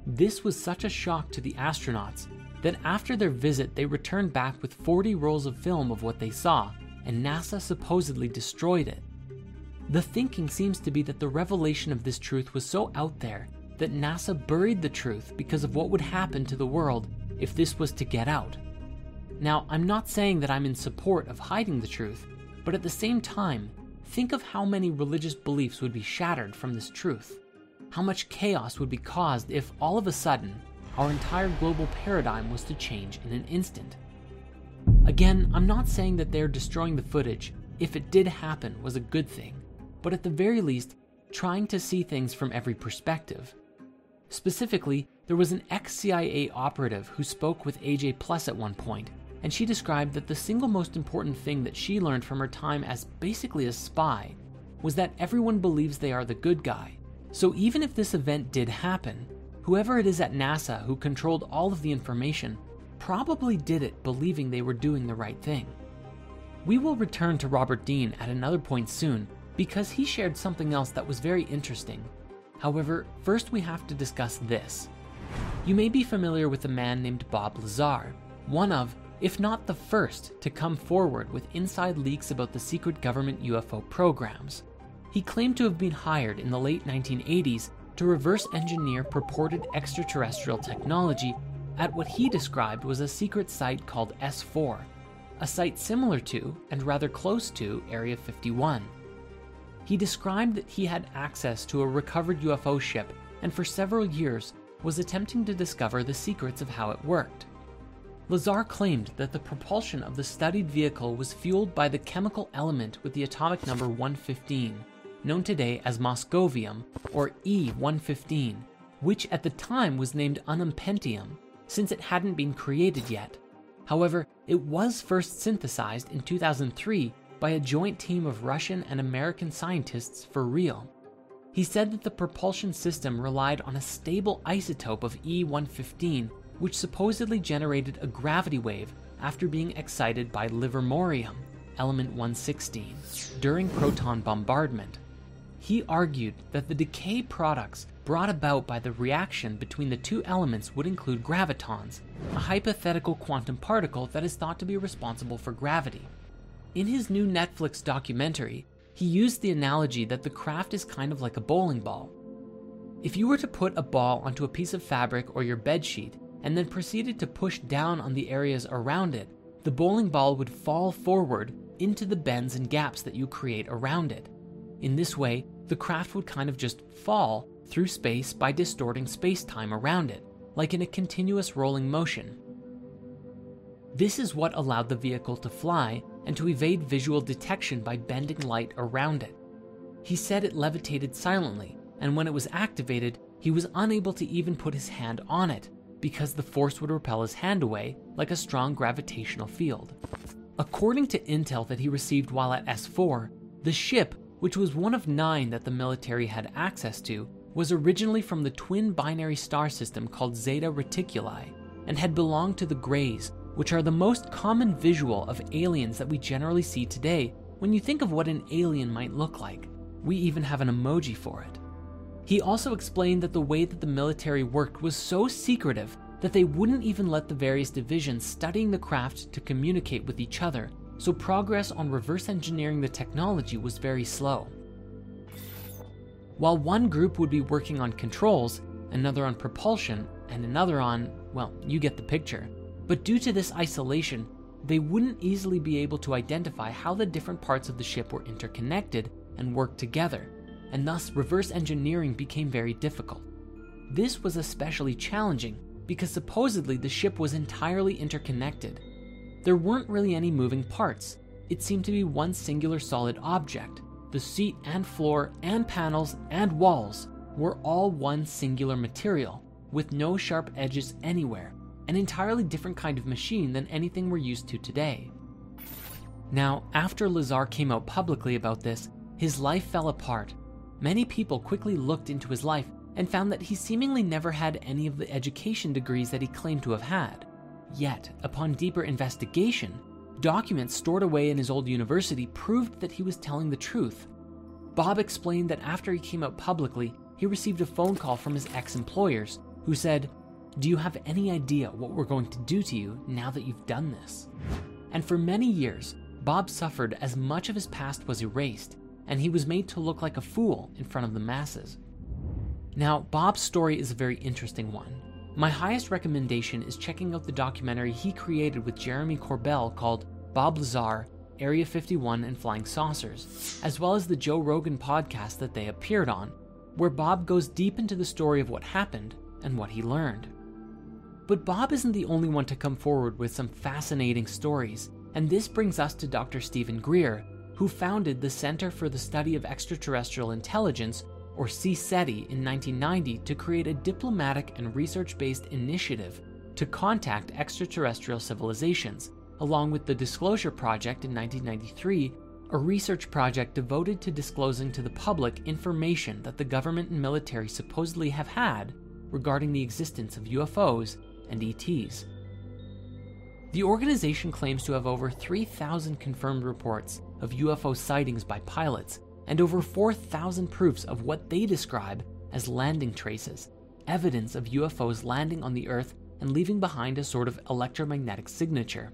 This was such a shock to the astronauts that after their visit, they returned back with 40 rolls of film of what they saw, and NASA supposedly destroyed it. The thinking seems to be that the revelation of this truth was so out there that NASA buried the truth because of what would happen to the world if this was to get out. Now, I'm not saying that I'm in support of hiding the truth, but at the same time, think of how many religious beliefs would be shattered from this truth. How much chaos would be caused if all of a sudden our entire global paradigm was to change in an instant. Again, I'm not saying that they're destroying the footage, if it did happen, was a good thing, but at the very least, trying to see things from every perspective. Specifically, there was an ex CIA operative who spoke with AJ Plus at one point, and she described that the single most important thing that she learned from her time as basically a spy was that everyone believes they are the good guy. So even if this event did happen, whoever it is at NASA who controlled all of the information probably did it believing they were doing the right thing. We will return to Robert Dean at another point soon because he shared something else that was very interesting However, first we have to discuss this. You may be familiar with a man named Bob Lazar, one of, if not the first, to come forward with inside leaks about the secret government UFO programs. He claimed to have been hired in the late 1980s to reverse engineer purported extraterrestrial technology at what he described was a secret site called S4, a site similar to and rather close to Area 51. He described that he had access to a recovered UFO ship and for several years was attempting to discover the secrets of how it worked. Lazar claimed that the propulsion of the studied vehicle was fueled by the chemical element with the atomic number 115, known today as moscovium or E115, which at the time was named ununpentium since it hadn't been created yet. However, it was first synthesized in 2003 by a joint team of Russian and American scientists for real. He said that the propulsion system relied on a stable isotope of E115, which supposedly generated a gravity wave after being excited by livermorium, element 116, during proton bombardment. He argued that the decay products brought about by the reaction between the two elements would include gravitons, a hypothetical quantum particle that is thought to be responsible for gravity. In his new Netflix documentary, he used the analogy that the craft is kind of like a bowling ball. If you were to put a ball onto a piece of fabric or your bed sheet and then proceeded to push down on the areas around it, the bowling ball would fall forward into the bends and gaps that you create around it. In this way, the craft would kind of just fall through space by distorting space time around it, like in a continuous rolling motion. This is what allowed the vehicle to fly and to evade visual detection by bending light around it. He said it levitated silently, and when it was activated, he was unable to even put his hand on it because the force would repel his hand away like a strong gravitational field. According to intel that he received while at S4, the ship, which was one of nine that the military had access to, was originally from the twin binary star system called Zeta Reticuli and had belonged to the Greys, which are the most common visual of aliens that we generally see today when you think of what an alien might look like. We even have an emoji for it. He also explained that the way that the military worked was so secretive that they wouldn't even let the various divisions studying the craft to communicate with each other, so progress on reverse engineering the technology was very slow. While one group would be working on controls, another on propulsion, and another on, well, you get the picture. But due to this isolation, they wouldn't easily be able to identify how the different parts of the ship were interconnected and worked together, and thus reverse engineering became very difficult. This was especially challenging because supposedly the ship was entirely interconnected. There weren't really any moving parts, it seemed to be one singular solid object. The seat and floor and panels and walls were all one singular material, with no sharp edges anywhere, an entirely different kind of machine than anything we're used to today. Now, after Lazar came out publicly about this, his life fell apart. Many people quickly looked into his life and found that he seemingly never had any of the education degrees that he claimed to have had. Yet, upon deeper investigation, documents stored away in his old university proved that he was telling the truth. Bob explained that after he came out publicly, he received a phone call from his ex employers who said, Do you have any idea what we're going to do to you now that you've done this? And for many years, Bob suffered as much of his past was erased, and he was made to look like a fool in front of the masses. Now, Bob's story is a very interesting one. My highest recommendation is checking out the documentary he created with Jeremy Corbell called Bob Lazar, Area 51, and Flying Saucers, as well as the Joe Rogan podcast that they appeared on, where Bob goes deep into the story of what happened and what he learned. But Bob isn't the only one to come forward with some fascinating stories, and this brings us to Dr. Stephen Greer, who founded the Center for the Study of Extraterrestrial Intelligence, or CSETI, in 1990 to create a diplomatic and research based initiative to contact extraterrestrial civilizations, along with the Disclosure Project in 1993, a research project devoted to disclosing to the public information that the government and military supposedly have had regarding the existence of UFOs and ETs. The organization claims to have over 3,000 confirmed reports of UFO sightings by pilots and over 4,000 proofs of what they describe as landing traces, evidence of UFOs landing on the Earth and leaving behind a sort of electromagnetic signature.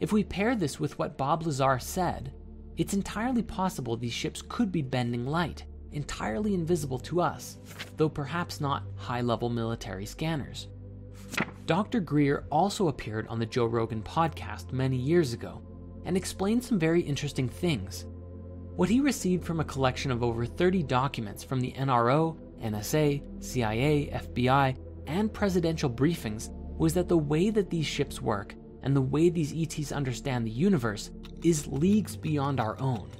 If we pair this with what Bob Lazar said, it's entirely possible these ships could be bending light, entirely invisible to us, though perhaps not high level military scanners. Dr. Greer also appeared on the Joe Rogan podcast many years ago and explained some very interesting things. What he received from a collection of over 30 documents from the NRO, NSA, CIA, FBI, and presidential briefings was that the way that these ships work and the way these ETs understand the universe is leagues beyond our own.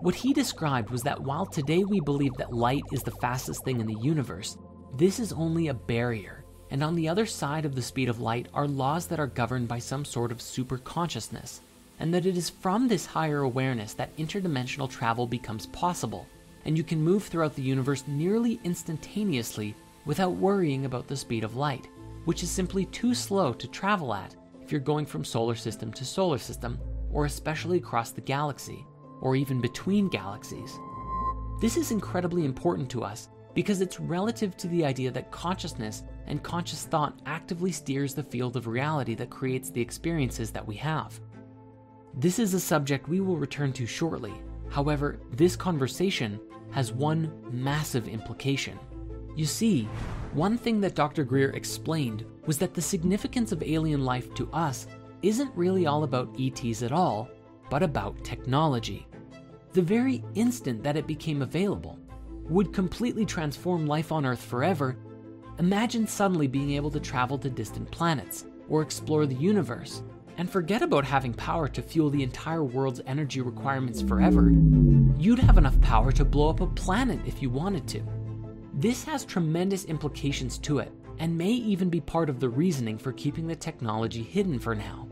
What he described was that while today we believe that light is the fastest thing in the universe, this is only a barrier, and on the other side of the speed of light are laws that are governed by some sort of super consciousness, and that it is from this higher awareness that interdimensional travel becomes possible, and you can move throughout the universe nearly instantaneously without worrying about the speed of light, which is simply too slow to travel at if you're going from solar system to solar system, or especially across the galaxy, or even between galaxies. This is incredibly important to us because it's relative to the idea that consciousness and conscious thought actively steers the field of reality that creates the experiences that we have. This is a subject we will return to shortly. However, this conversation has one massive implication. You see, one thing that Dr. Greer explained was that the significance of alien life to us isn't really all about ETs at all, but about technology. The very instant that it became available would completely transform life on Earth forever. Imagine suddenly being able to travel to distant planets or explore the universe and forget about having power to fuel the entire world's energy requirements forever. You'd have enough power to blow up a planet if you wanted to. This has tremendous implications to it and may even be part of the reasoning for keeping the technology hidden for now.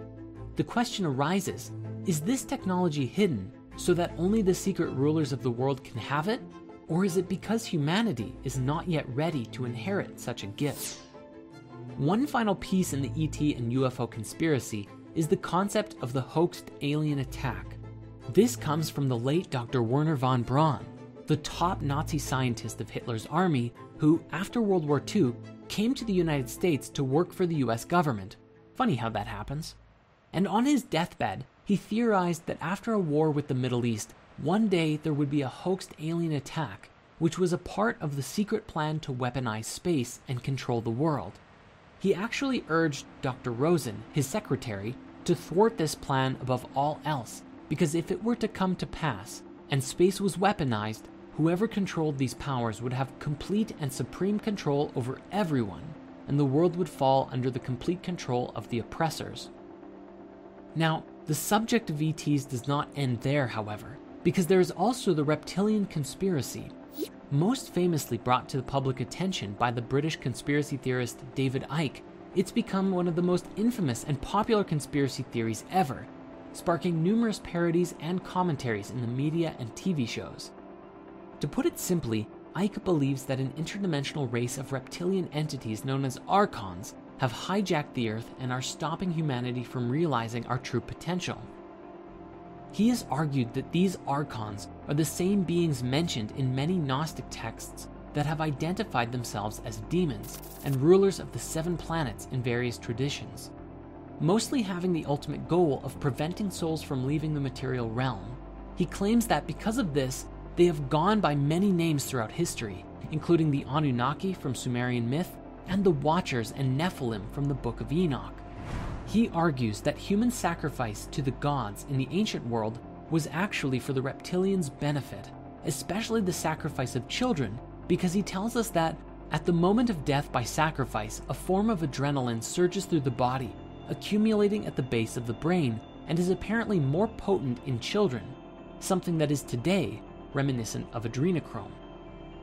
The question arises is this technology hidden so that only the secret rulers of the world can have it? Or is it because humanity is not yet ready to inherit such a gift? One final piece in the ET and UFO conspiracy is the concept of the hoaxed alien attack. This comes from the late Dr. Wernher von Braun, the top Nazi scientist of Hitler's army, who, after World War II, came to the United States to work for the US government. Funny how that happens. And on his deathbed, he theorized that after a war with the Middle East, one day there would be a hoaxed alien attack, which was a part of the secret plan to weaponize space and control the world. He actually urged Dr. Rosin, his secretary, to thwart this plan above all else, because if it were to come to pass and space was weaponized, whoever controlled these powers would have complete and supreme control over everyone, and the world would fall under the complete control of the oppressors. Now, the subject of ETs does not end there, however, because there is also the reptilian conspiracy, most famously brought to the public attention by the British conspiracy theorist David Icke. It's become one of the most infamous and popular conspiracy theories ever, sparking numerous parodies and commentaries in the media and TV shows. To put it simply, Icke believes that an interdimensional race of reptilian entities known as Archons have hijacked the Earth and are stopping humanity from realizing our true potential. He has argued that these Archons are the same beings mentioned in many Gnostic texts that have identified themselves as demons and rulers of the seven planets in various traditions, mostly having the ultimate goal of preventing souls from leaving the material realm. He claims that because of this, they have gone by many names throughout history, including the Anunnaki from Sumerian myth and the Watchers and Nephilim from the Book of Enoch. He argues that human sacrifice to the gods in the ancient world was actually for the reptilians' benefit, especially the sacrifice of children, because he tells us that at the moment of death by sacrifice, a form of adrenaline surges through the body, accumulating at the base of the brain, and is apparently more potent in children, something that is today reminiscent of adrenochrome.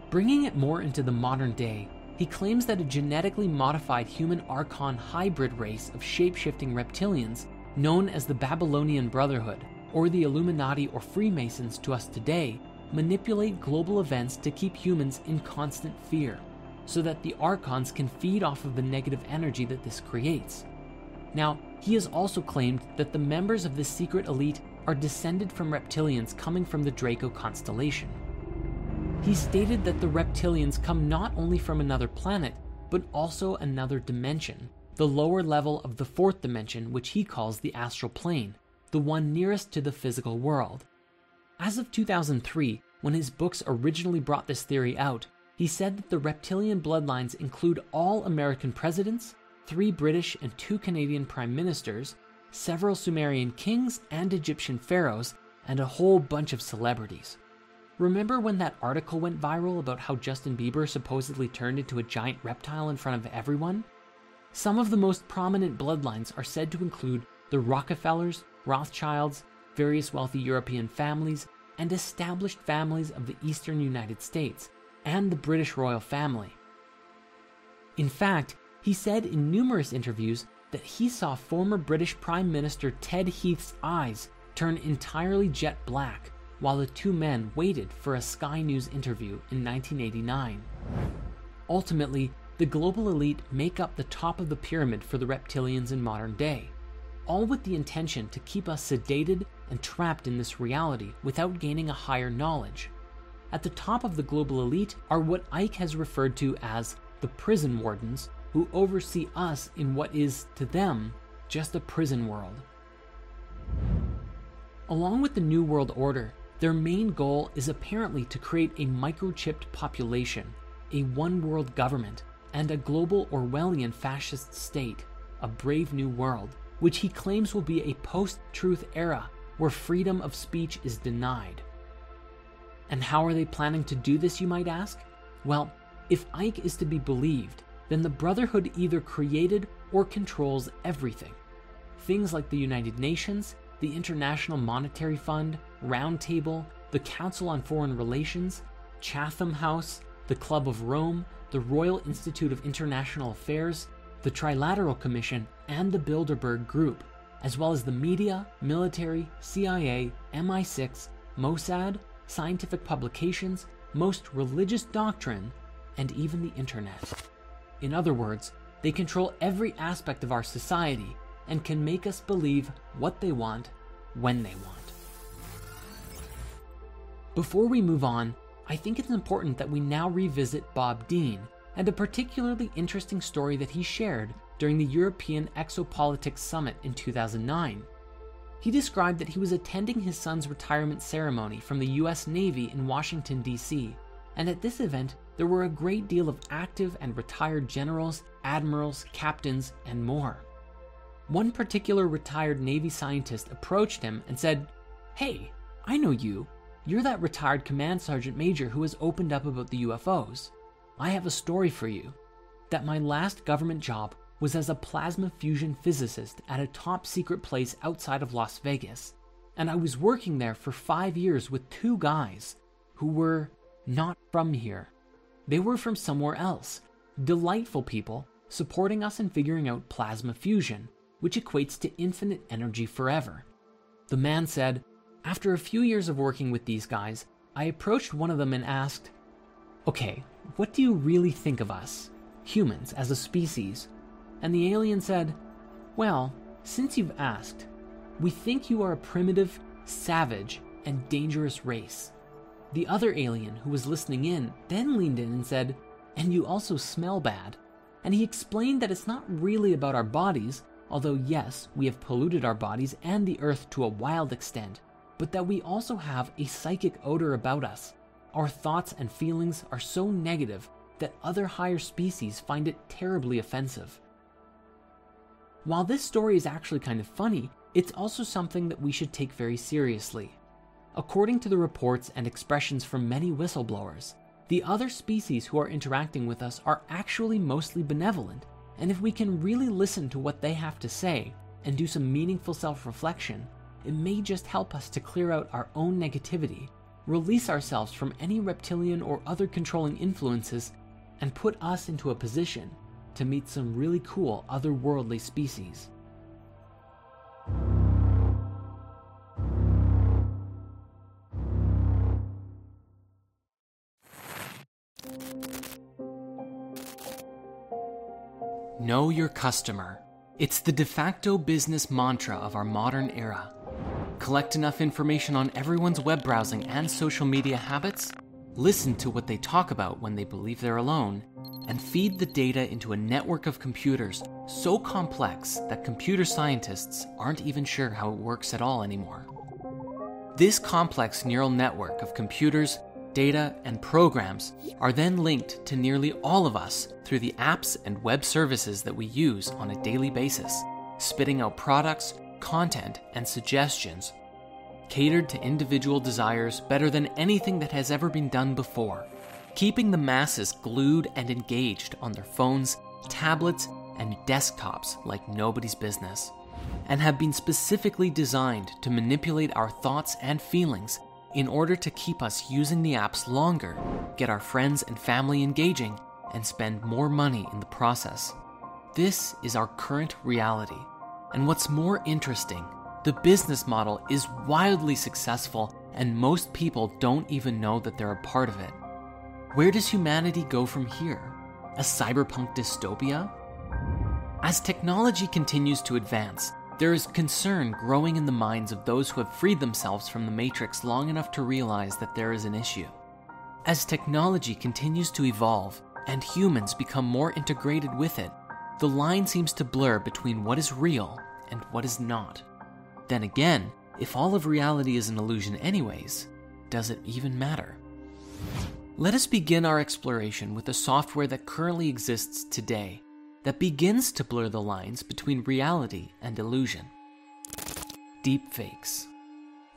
Bringing it more into the modern day, he claims that a genetically modified human Archon hybrid race of shape-shifting reptilians, known as the Babylonian Brotherhood, or the Illuminati or Freemasons to us today, manipulate global events to keep humans in constant fear, so that the Archons can feed off of the negative energy that this creates. Now, he has also claimed that the members of this secret elite are descended from reptilians coming from the Draco constellation. He stated that the reptilians come not only from another planet, but also another dimension, the lower level of the fourth dimension, which he calls the astral plane, the one nearest to the physical world. As of 2003, when his books originally brought this theory out, he said that the reptilian bloodlines include all American presidents, three British and two Canadian prime ministers, several Sumerian kings and Egyptian pharaohs, and a whole bunch of celebrities. Remember when that article went viral about how Justin Bieber supposedly turned into a giant reptile in front of everyone? Some of the most prominent bloodlines are said to include the Rockefellers, Rothschilds, various wealthy European families, and established families of the eastern United States, and the British royal family. In fact, he said in numerous interviews that he saw former British Prime Minister Ted Heath's eyes turn entirely jet black while the two men waited for a Sky News interview in 1989. Ultimately, the global elite make up the top of the pyramid for the reptilians in modern day, all with the intention to keep us sedated and trapped in this reality without gaining a higher knowledge. At the top of the global elite are what Icke has referred to as the prison wardens, who oversee us in what is, to them, just a prison world. Along with the New World Order, their main goal is apparently to create a microchipped population, a one world government, and a global Orwellian fascist state, a brave new world, which he claims will be a post truth era where freedom of speech is denied. And how are they planning to do this, you might ask? Well, if Icke is to be believed, then the Brotherhood either created or controls everything. Things like the United Nations, the International Monetary Fund, Roundtable, the Council on Foreign Relations, Chatham House, the Club of Rome, the Royal Institute of International Affairs, the Trilateral Commission, and the Bilderberg Group, as well as the media, military, CIA, MI6, Mossad, scientific publications, most religious doctrine, and even the internet. In other words, they control every aspect of our society and can make us believe what they want when they want. Before we move on, I think it's important that we now revisit Bob Dean and a particularly interesting story that he shared during the European Exopolitics Summit in 2009. He described that he was attending his son's retirement ceremony from the US Navy in Washington, D.C., and at this event, there were a great deal of active and retired generals, admirals, captains, and more. One particular retired Navy scientist approached him and said, Hey, I know you. You're that retired command sergeant major who has opened up about the UFOs. I have a story for you that my last government job was as a plasma fusion physicist at a top secret place outside of Las Vegas. And I was working there for five years with two guys who were not from here. They were from somewhere else. Delightful people supporting us in figuring out plasma fusion, which equates to infinite energy forever. The man said, After a few years of working with these guys, I approached one of them and asked, Okay, what do you really think of us, humans, as a species? And the alien said, Well, since you've asked, we think you are a primitive, savage, and dangerous race. The other alien who was listening in then leaned in and said, And you also smell bad. And he explained that it's not really about our bodies, although, yes, we have polluted our bodies and the earth to a wild extent, but that we also have a psychic odor about us. Our thoughts and feelings are so negative that other higher species find it terribly offensive. While this story is actually kind of funny, it's also something that we should take very seriously. According to the reports and expressions from many whistleblowers, the other species who are interacting with us are actually mostly benevolent, and if we can really listen to what they have to say and do some meaningful self reflection, it may just help us to clear out our own negativity, release ourselves from any reptilian or other controlling influences, and put us into a position to meet some really cool otherworldly species. Know your customer. It's the de facto business mantra of our modern era. Collect enough information on everyone's web browsing and social media habits, listen to what they talk about when they believe they're alone, and feed the data into a network of computers so complex that computer scientists aren't even sure how it works at all anymore. This complex neural network of computers, data, and programs are then linked to nearly all of us through the apps and web services that we use on a daily basis, spitting out products, content, and suggestions catered to individual desires better than anything that has ever been done before, keeping the masses glued and engaged on their phones, tablets, and desktops like nobody's business, and have been specifically designed to manipulate our thoughts and feelings in order to keep us using the apps longer, get our friends and family engaging, and spend more money in the process. This is our current reality. And what's more interesting, the business model is wildly successful, and most people don't even know that they're a part of it. Where does humanity go from here? A cyberpunk dystopia? As technology continues to advance, there is concern growing in the minds of those who have freed themselves from the Matrix long enough to realize that there is an issue. As technology continues to evolve and humans become more integrated with it, the line seems to blur between what is real and what is not. Then again, if all of reality is an illusion, anyways, does it even matter? Let us begin our exploration with the software that currently exists today that begins to blur the lines between reality and illusion. Deepfakes.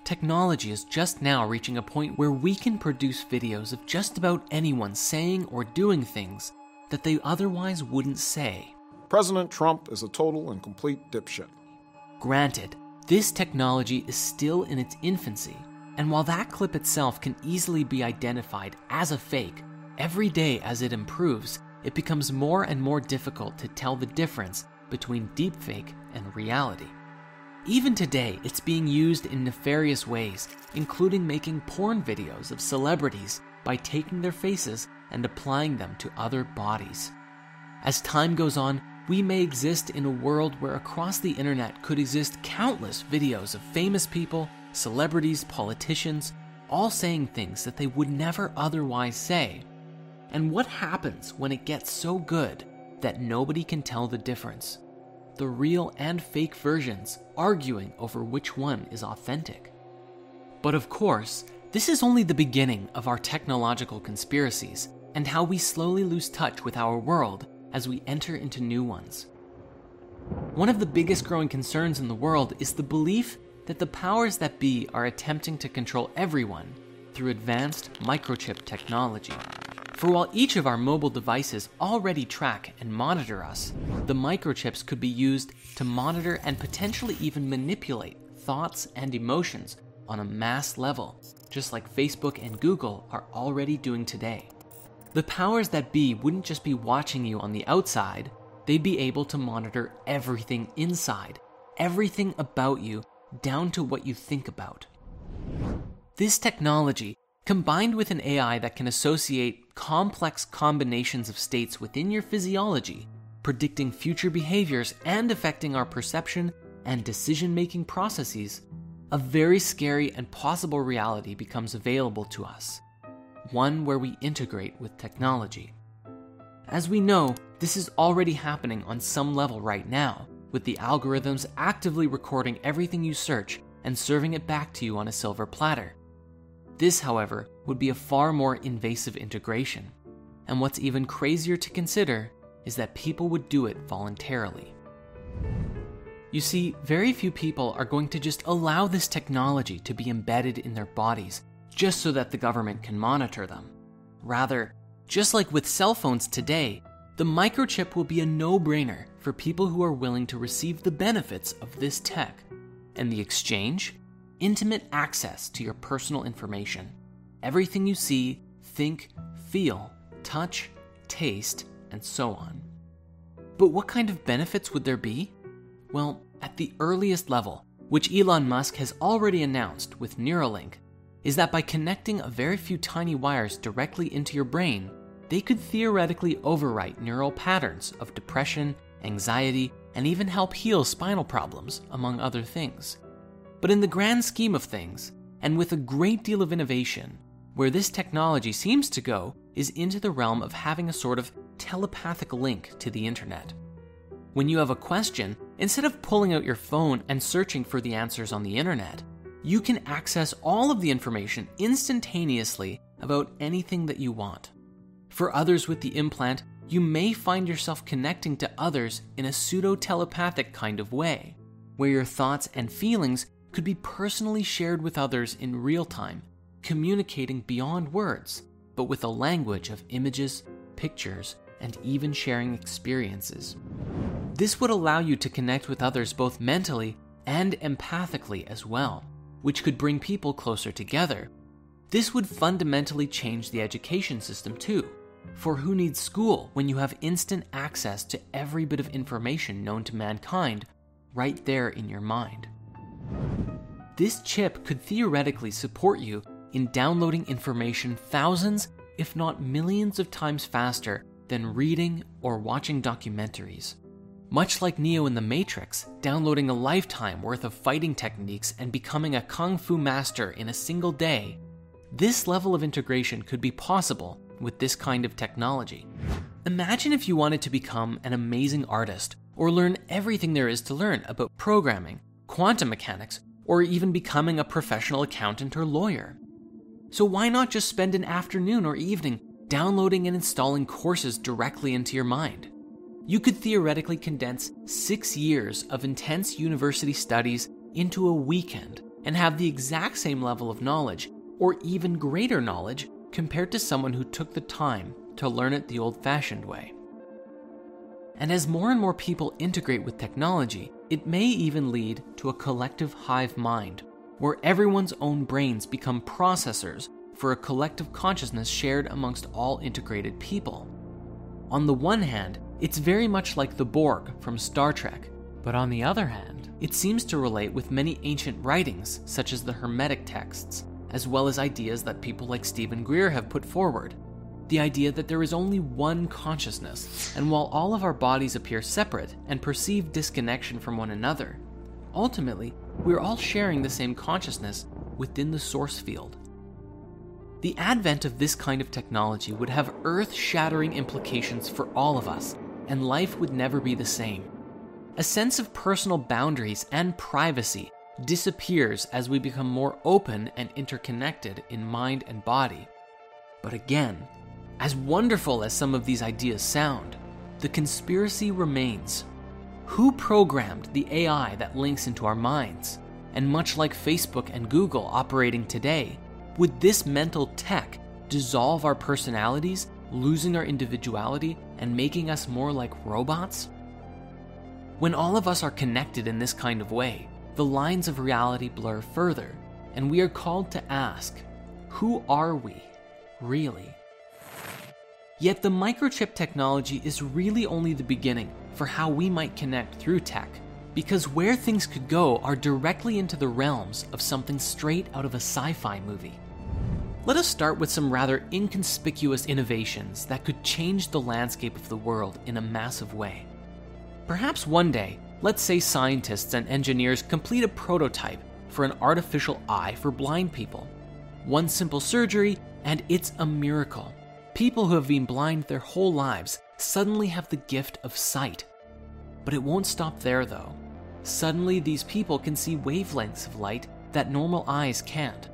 Technology is just now reaching a point where we can produce videos of just about anyone saying or doing things that they otherwise wouldn't say. President Trump is a total and complete dipshit. Granted, this technology is still in its infancy, and while that clip itself can easily be identified as a fake, every day as it improves, it becomes more and more difficult to tell the difference between deepfake and reality. Even today, it's being used in nefarious ways, including making porn videos of celebrities by taking their faces and applying them to other bodies. As time goes on, we may exist in a world where across the internet could exist countless videos of famous people, celebrities, politicians, all saying things that they would never otherwise say and what happens when it gets so good that nobody can tell the difference? The real and fake versions arguing over which one is authentic. But of course, this is only the beginning of our technological conspiracies and how we slowly lose touch with our world as we enter into new ones. One of the biggest growing concerns in the world is the belief that the powers that be are attempting to control everyone through advanced microchip technology. For while each of our mobile devices already track and monitor us, the microchips could be used to monitor and potentially even manipulate thoughts and emotions on a mass level, just like Facebook and Google are already doing today. The powers that be wouldn't just be watching you on the outside, they'd be able to monitor everything inside, everything about you, down to what you think about. This technology combined with an AI that can associate complex combinations of states within your physiology, predicting future behaviors and affecting our perception and decision making processes, a very scary and possible reality becomes available to us, one where we integrate with technology. As we know, this is already happening on some level right now, with the algorithms actively recording everything you search and serving it back to you on a silver platter. This, however, would be a far more invasive integration. And what's even crazier to consider is that people would do it voluntarily. You see, very few people are going to just allow this technology to be embedded in their bodies just so that the government can monitor them. Rather, just like with cell phones today, the microchip will be a no brainer for people who are willing to receive the benefits of this tech. And the exchange? intimate access to your personal information. Everything you see, think, feel, touch, taste, and so on. But what kind of benefits would there be? Well, at the earliest level, which Elon Musk has already announced with Neuralink, is that by connecting a very few tiny wires directly into your brain, they could theoretically overwrite neural patterns of depression, anxiety, and even help heal spinal problems, among other things. But in the grand scheme of things, and with a great deal of innovation, where this technology seems to go is into the realm of having a sort of telepathic link to the internet. When you have a question, instead of pulling out your phone and searching for the answers on the internet, you can access all of the information instantaneously about anything that you want. For others with the implant, you may find yourself connecting to others in a pseudo telepathic kind of way, where your thoughts and feelings could be personally shared with others in real time, communicating beyond words, but with a language of images, pictures, and even sharing experiences. This would allow you to connect with others both mentally and empathically as well, which could bring people closer together. This would fundamentally change the education system too. For who needs school when you have instant access to every bit of information known to mankind right there in your mind? This chip could theoretically support you in downloading information thousands, if not millions of times faster than reading or watching documentaries. Much like Neo in The Matrix, downloading a lifetime worth of fighting techniques and becoming a kung fu master in a single day, this level of integration could be possible with this kind of technology. Imagine if you wanted to become an amazing artist or learn everything there is to learn about programming, quantum mechanics, or even becoming a professional accountant or lawyer. So, why not just spend an afternoon or evening downloading and installing courses directly into your mind? You could theoretically condense six years of intense university studies into a weekend and have the exact same level of knowledge, or even greater knowledge, compared to someone who took the time to learn it the old fashioned way. And as more and more people integrate with technology, it may even lead to a collective hive mind, where everyone's own brains become processors for a collective consciousness shared amongst all integrated people. On the one hand, it's very much like the Borg from Star Trek, but on the other hand, it seems to relate with many ancient writings, such as the Hermetic texts, as well as ideas that people like Steven Greer have put forward. The idea that there is only one consciousness, and while all of our bodies appear separate and perceive disconnection from one another, ultimately, we're all sharing the same consciousness within the source field. The advent of this kind of technology would have earth shattering implications for all of us, and life would never be the same. A sense of personal boundaries and privacy disappears as we become more open and interconnected in mind and body. But again, as wonderful as some of these ideas sound, the conspiracy remains. Who programmed the AI that links into our minds? And much like Facebook and Google operating today, would this mental tech dissolve our personalities, losing our individuality, and making us more like robots? When all of us are connected in this kind of way, the lines of reality blur further, and we are called to ask who are we, really? Yet the microchip technology is really only the beginning for how we might connect through tech, because where things could go are directly into the realms of something straight out of a sci fi movie. Let us start with some rather inconspicuous innovations that could change the landscape of the world in a massive way. Perhaps one day, let's say scientists and engineers complete a prototype for an artificial eye for blind people. One simple surgery, and it's a miracle. People who have been blind their whole lives suddenly have the gift of sight. But it won't stop there, though. Suddenly, these people can see wavelengths of light that normal eyes can't,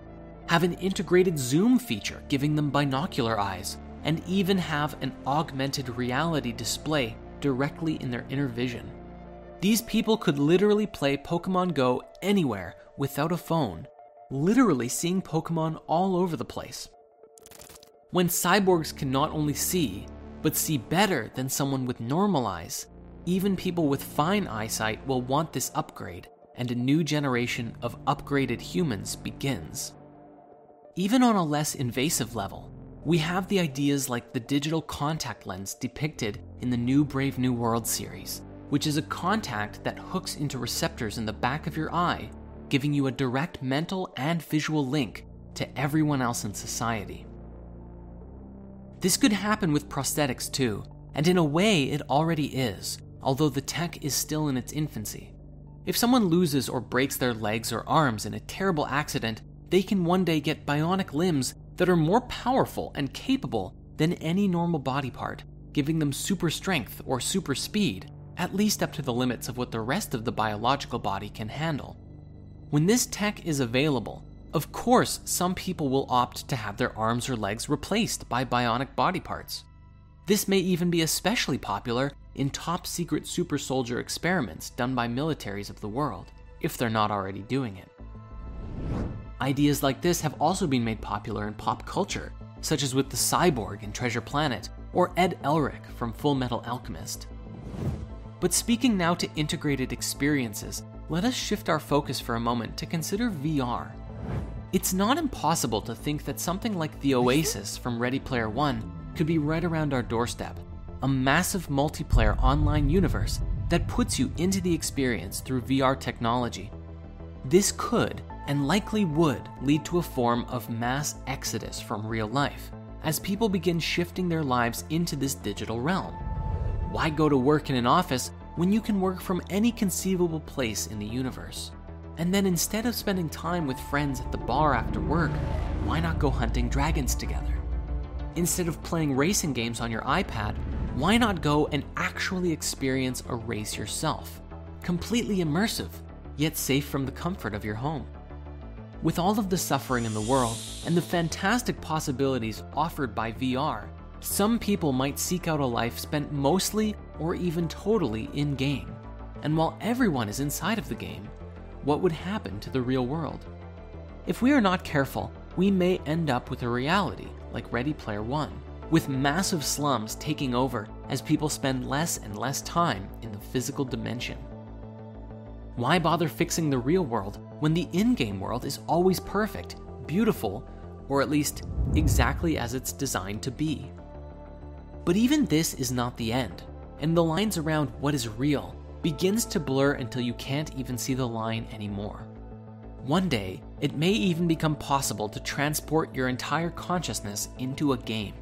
have an integrated zoom feature giving them binocular eyes, and even have an augmented reality display directly in their inner vision. These people could literally play Pokemon Go anywhere without a phone, literally seeing Pokemon all over the place. When cyborgs can not only see, but see better than someone with normal eyes, even people with fine eyesight will want this upgrade, and a new generation of upgraded humans begins. Even on a less invasive level, we have the ideas like the digital contact lens depicted in the new Brave New World series, which is a contact that hooks into receptors in the back of your eye, giving you a direct mental and visual link to everyone else in society. This could happen with prosthetics too, and in a way it already is, although the tech is still in its infancy. If someone loses or breaks their legs or arms in a terrible accident, they can one day get bionic limbs that are more powerful and capable than any normal body part, giving them super strength or super speed, at least up to the limits of what the rest of the biological body can handle. When this tech is available, of course, some people will opt to have their arms or legs replaced by bionic body parts. This may even be especially popular in top secret super soldier experiments done by militaries of the world, if they're not already doing it. Ideas like this have also been made popular in pop culture, such as with the cyborg in Treasure Planet or Ed Elric from Full Metal Alchemist. But speaking now to integrated experiences, let us shift our focus for a moment to consider VR. It's not impossible to think that something like the Oasis from Ready Player One could be right around our doorstep a massive multiplayer online universe that puts you into the experience through VR technology. This could, and likely would, lead to a form of mass exodus from real life as people begin shifting their lives into this digital realm. Why go to work in an office when you can work from any conceivable place in the universe? And then instead of spending time with friends at the bar after work, why not go hunting dragons together? Instead of playing racing games on your iPad, why not go and actually experience a race yourself? Completely immersive, yet safe from the comfort of your home. With all of the suffering in the world and the fantastic possibilities offered by VR, some people might seek out a life spent mostly or even totally in game. And while everyone is inside of the game, what would happen to the real world? If we are not careful, we may end up with a reality like Ready Player One, with massive slums taking over as people spend less and less time in the physical dimension. Why bother fixing the real world when the in game world is always perfect, beautiful, or at least exactly as it's designed to be? But even this is not the end, and the lines around what is real begins to blur until you can't even see the line anymore. One day, it may even become possible to transport your entire consciousness into a game.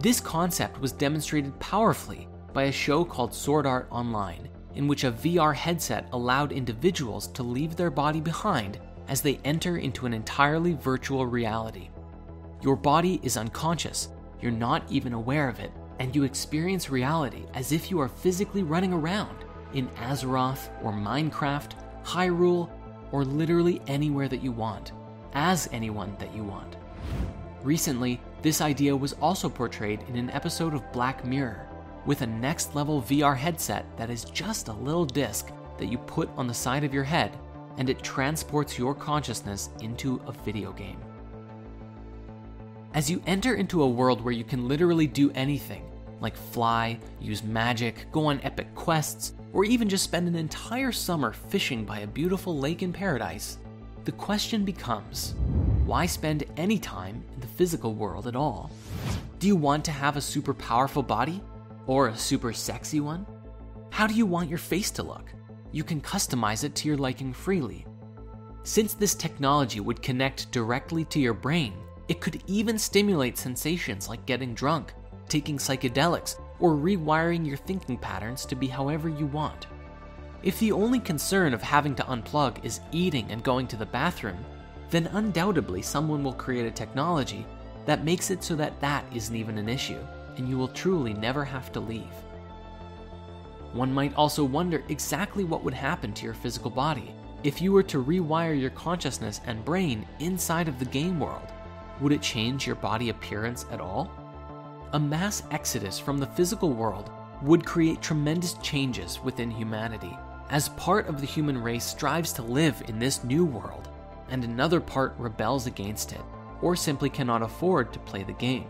This concept was demonstrated powerfully by a show called Sword Art Online, in which a VR headset allowed individuals to leave their body behind as they enter into an entirely virtual reality. Your body is unconscious, you're not even aware of it, and you experience reality as if you are physically running around in Azeroth or Minecraft, Hyrule, or literally anywhere that you want, as anyone that you want. Recently, this idea was also portrayed in an episode of Black Mirror, with a next level VR headset that is just a little disc that you put on the side of your head and it transports your consciousness into a video game. As you enter into a world where you can literally do anything, like fly, use magic, go on epic quests, or even just spend an entire summer fishing by a beautiful lake in paradise, the question becomes why spend any time in the physical world at all? Do you want to have a super powerful body? Or a super sexy one? How do you want your face to look? You can customize it to your liking freely. Since this technology would connect directly to your brain, it could even stimulate sensations like getting drunk, taking psychedelics, or rewiring your thinking patterns to be however you want. If the only concern of having to unplug is eating and going to the bathroom, then undoubtedly someone will create a technology that makes it so that that isn't even an issue, and you will truly never have to leave. One might also wonder exactly what would happen to your physical body if you were to rewire your consciousness and brain inside of the game world. Would it change your body appearance at all? A mass exodus from the physical world would create tremendous changes within humanity, as part of the human race strives to live in this new world and another part rebels against it, or simply cannot afford to play the game.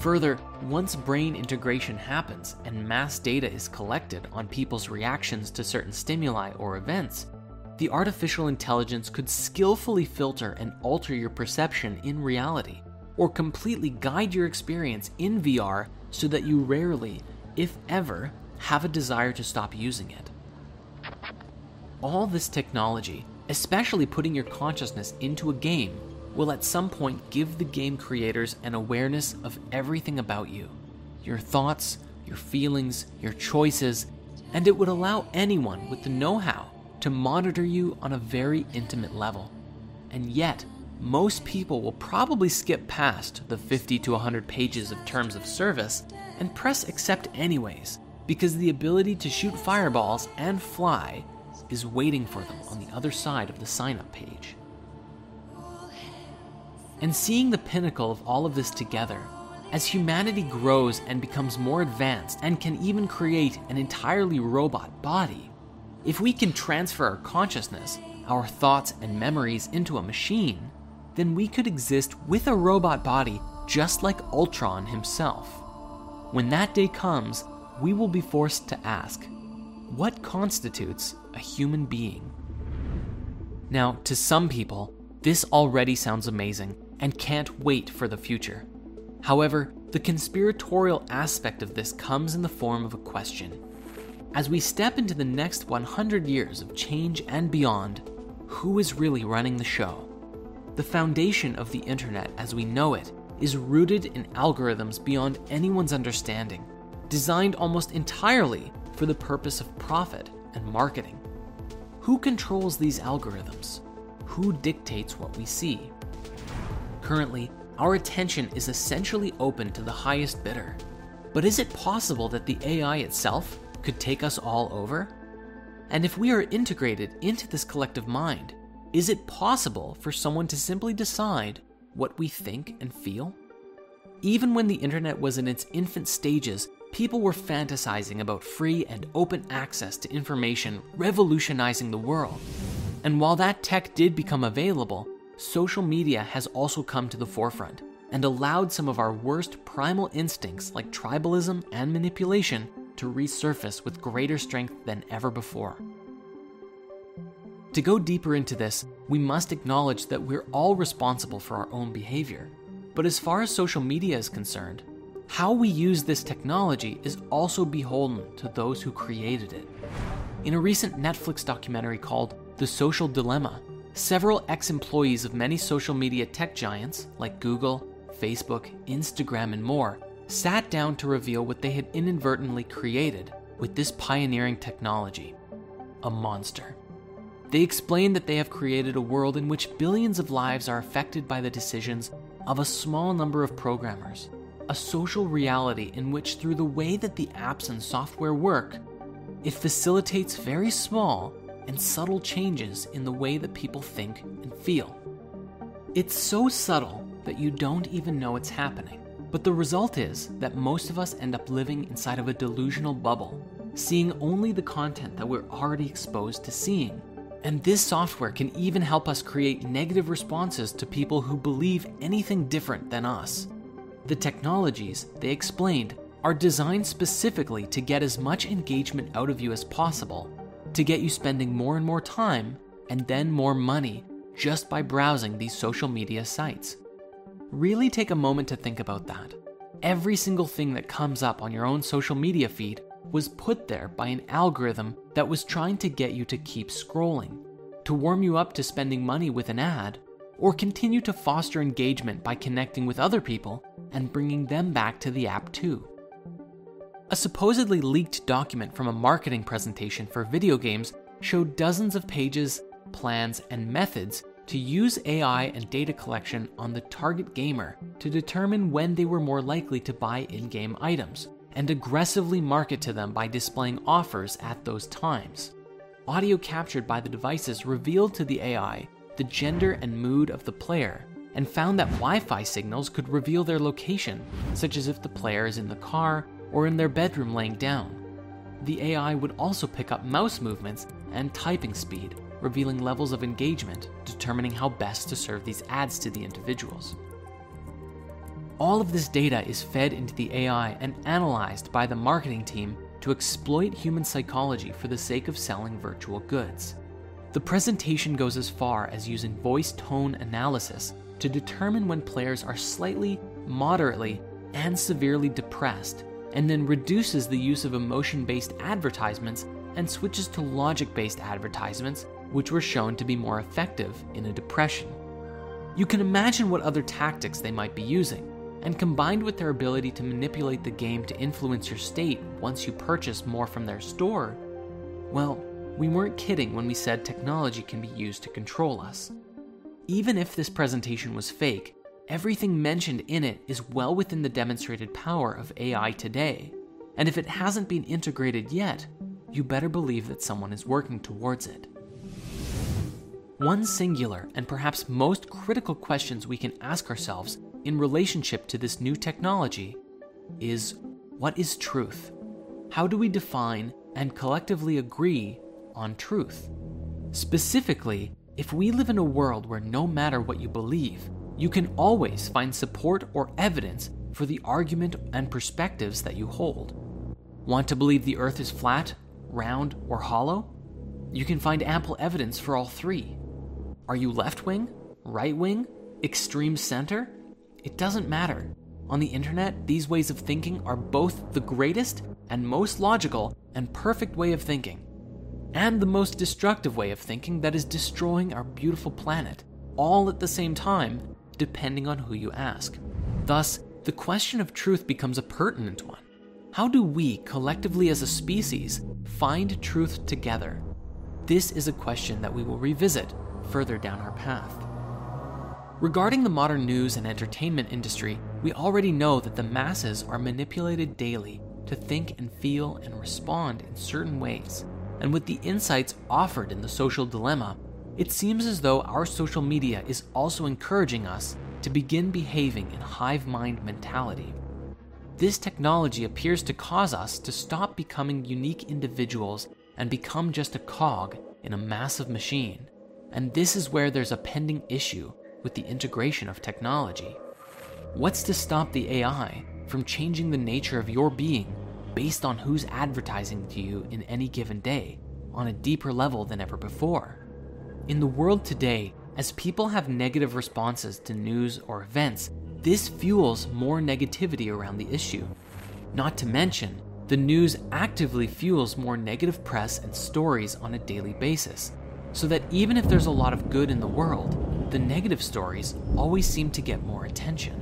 Further, once brain integration happens and mass data is collected on people's reactions to certain stimuli or events, the artificial intelligence could skillfully filter and alter your perception in reality, or completely guide your experience in VR so that you rarely, if ever, have a desire to stop using it. All this technology especially putting your consciousness into a game, will at some point give the game creators an awareness of everything about you your thoughts, your feelings, your choices, and it would allow anyone with the know how to monitor you on a very intimate level. And yet, most people will probably skip past the 50 to 100 pages of terms of service and press accept anyways, because the ability to shoot fireballs and fly is waiting for them on the other side of the sign up page. And seeing the pinnacle of all of this together, as humanity grows and becomes more advanced and can even create an entirely robot body, if we can transfer our consciousness, our thoughts and memories into a machine, then we could exist with a robot body just like Ultron himself. When that day comes, we will be forced to ask what constitutes a human being? Now, to some people, this already sounds amazing and can't wait for the future. However, the conspiratorial aspect of this comes in the form of a question. As we step into the next 100 years of change and beyond, who is really running the show? The foundation of the internet as we know it is rooted in algorithms beyond anyone's understanding, designed almost entirely for the purpose of profit and marketing. Who controls these algorithms? Who dictates what we see? Currently, our attention is essentially open to the highest bidder. But is it possible that the AI itself could take us all over? And if we are integrated into this collective mind, is it possible for someone to simply decide what we think and feel? Even when the internet was in its infant stages, people were fantasizing about free and open access to information revolutionizing the world. And while that tech did become available, social media has also come to the forefront and allowed some of our worst primal instincts like tribalism and manipulation to resurface with greater strength than ever before. To go deeper into this, we must acknowledge that we're all responsible for our own behavior. But as far as social media is concerned, how we use this technology is also beholden to those who created it. In a recent Netflix documentary called The Social Dilemma, several ex employees of many social media tech giants like Google, Facebook, Instagram, and more sat down to reveal what they had inadvertently created with this pioneering technology a monster. They explained that they have created a world in which billions of lives are affected by the decisions of a small number of programmers, a social reality in which, through the way that the apps and software work, it facilitates very small and subtle changes in the way that people think and feel. It's so subtle that you don't even know it's happening. But the result is that most of us end up living inside of a delusional bubble, seeing only the content that we're already exposed to seeing. And this software can even help us create negative responses to people who believe anything different than us. The technologies, they explained, are designed specifically to get as much engagement out of you as possible, to get you spending more and more time and then more money just by browsing these social media sites. Really take a moment to think about that. Every single thing that comes up on your own social media feed was put there by an algorithm that was trying to get you to keep scrolling, to warm you up to spending money with an ad, or continue to foster engagement by connecting with other people and bringing them back to the app too. A supposedly leaked document from a marketing presentation for video games showed dozens of pages, plans, and methods to use AI and data collection on the target gamer to determine when they were more likely to buy in game items and aggressively market to them by displaying offers at those times. Audio captured by the devices revealed to the AI the gender and mood of the player and found that Wi Fi signals could reveal their location, such as if the player is in the car or in their bedroom laying down. The AI would also pick up mouse movements and typing speed, revealing levels of engagement, determining how best to serve these ads to the individuals. All of this data is fed into the AI and analyzed by the marketing team to exploit human psychology for the sake of selling virtual goods. The presentation goes as far as using voice tone analysis to determine when players are slightly, moderately, and severely depressed, and then reduces the use of emotion based advertisements and switches to logic based advertisements, which were shown to be more effective in a depression. You can imagine what other tactics they might be using, and combined with their ability to manipulate the game to influence your state once you purchase more from their store, well, we weren't kidding when we said technology can be used to control us. Even if this presentation was fake, everything mentioned in it is well within the demonstrated power of AI today. And if it hasn't been integrated yet, you better believe that someone is working towards it. One singular and perhaps most critical questions we can ask ourselves in relationship to this new technology is what is truth? How do we define and collectively agree on truth? Specifically, if we live in a world where no matter what you believe, you can always find support or evidence for the argument and perspectives that you hold. Want to believe the earth is flat, round, or hollow? You can find ample evidence for all three. Are you left wing, right wing, extreme center? It doesn't matter. On the internet, these ways of thinking are both the greatest and most logical and perfect way of thinking, and the most destructive way of thinking that is destroying our beautiful planet, all at the same time, depending on who you ask. Thus, the question of truth becomes a pertinent one. How do we, collectively as a species, find truth together? This is a question that we will revisit further down our path. Regarding the modern news and entertainment industry, we already know that the masses are manipulated daily to think and feel and respond in certain ways. And with the insights offered in the social dilemma, it seems as though our social media is also encouraging us to begin behaving in hive mind mentality. This technology appears to cause us to stop becoming unique individuals and become just a cog in a massive machine. And this is where there's a pending issue with the integration of technology. What's to stop the AI from changing the nature of your being based on who's advertising to you in any given day on a deeper level than ever before? In the world today, as people have negative responses to news or events, this fuels more negativity around the issue. Not to mention, the news actively fuels more negative press and stories on a daily basis, so that even if there's a lot of good in the world, the negative stories always seem to get more attention.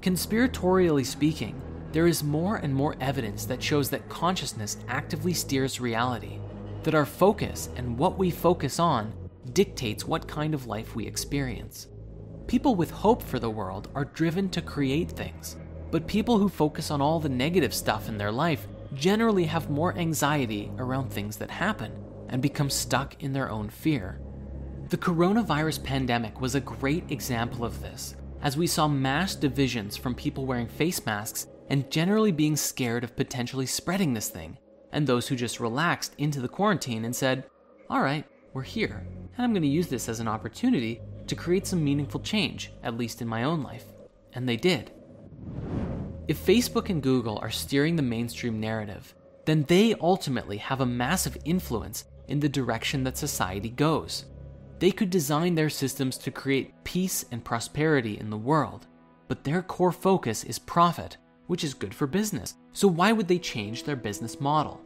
Conspiratorially speaking, there is more and more evidence that shows that consciousness actively steers reality, that our focus and what we focus on dictates what kind of life we experience. People with hope for the world are driven to create things, but people who focus on all the negative stuff in their life generally have more anxiety around things that happen and become stuck in their own fear. The coronavirus pandemic was a great example of this, as we saw mass divisions from people wearing face masks and generally being scared of potentially spreading this thing, and those who just relaxed into the quarantine and said, All right, we're here, and I'm going to use this as an opportunity to create some meaningful change, at least in my own life. And they did. If Facebook and Google are steering the mainstream narrative, then they ultimately have a massive influence in the direction that society goes. They could design their systems to create peace and prosperity in the world, but their core focus is profit, which is good for business. So why would they change their business model?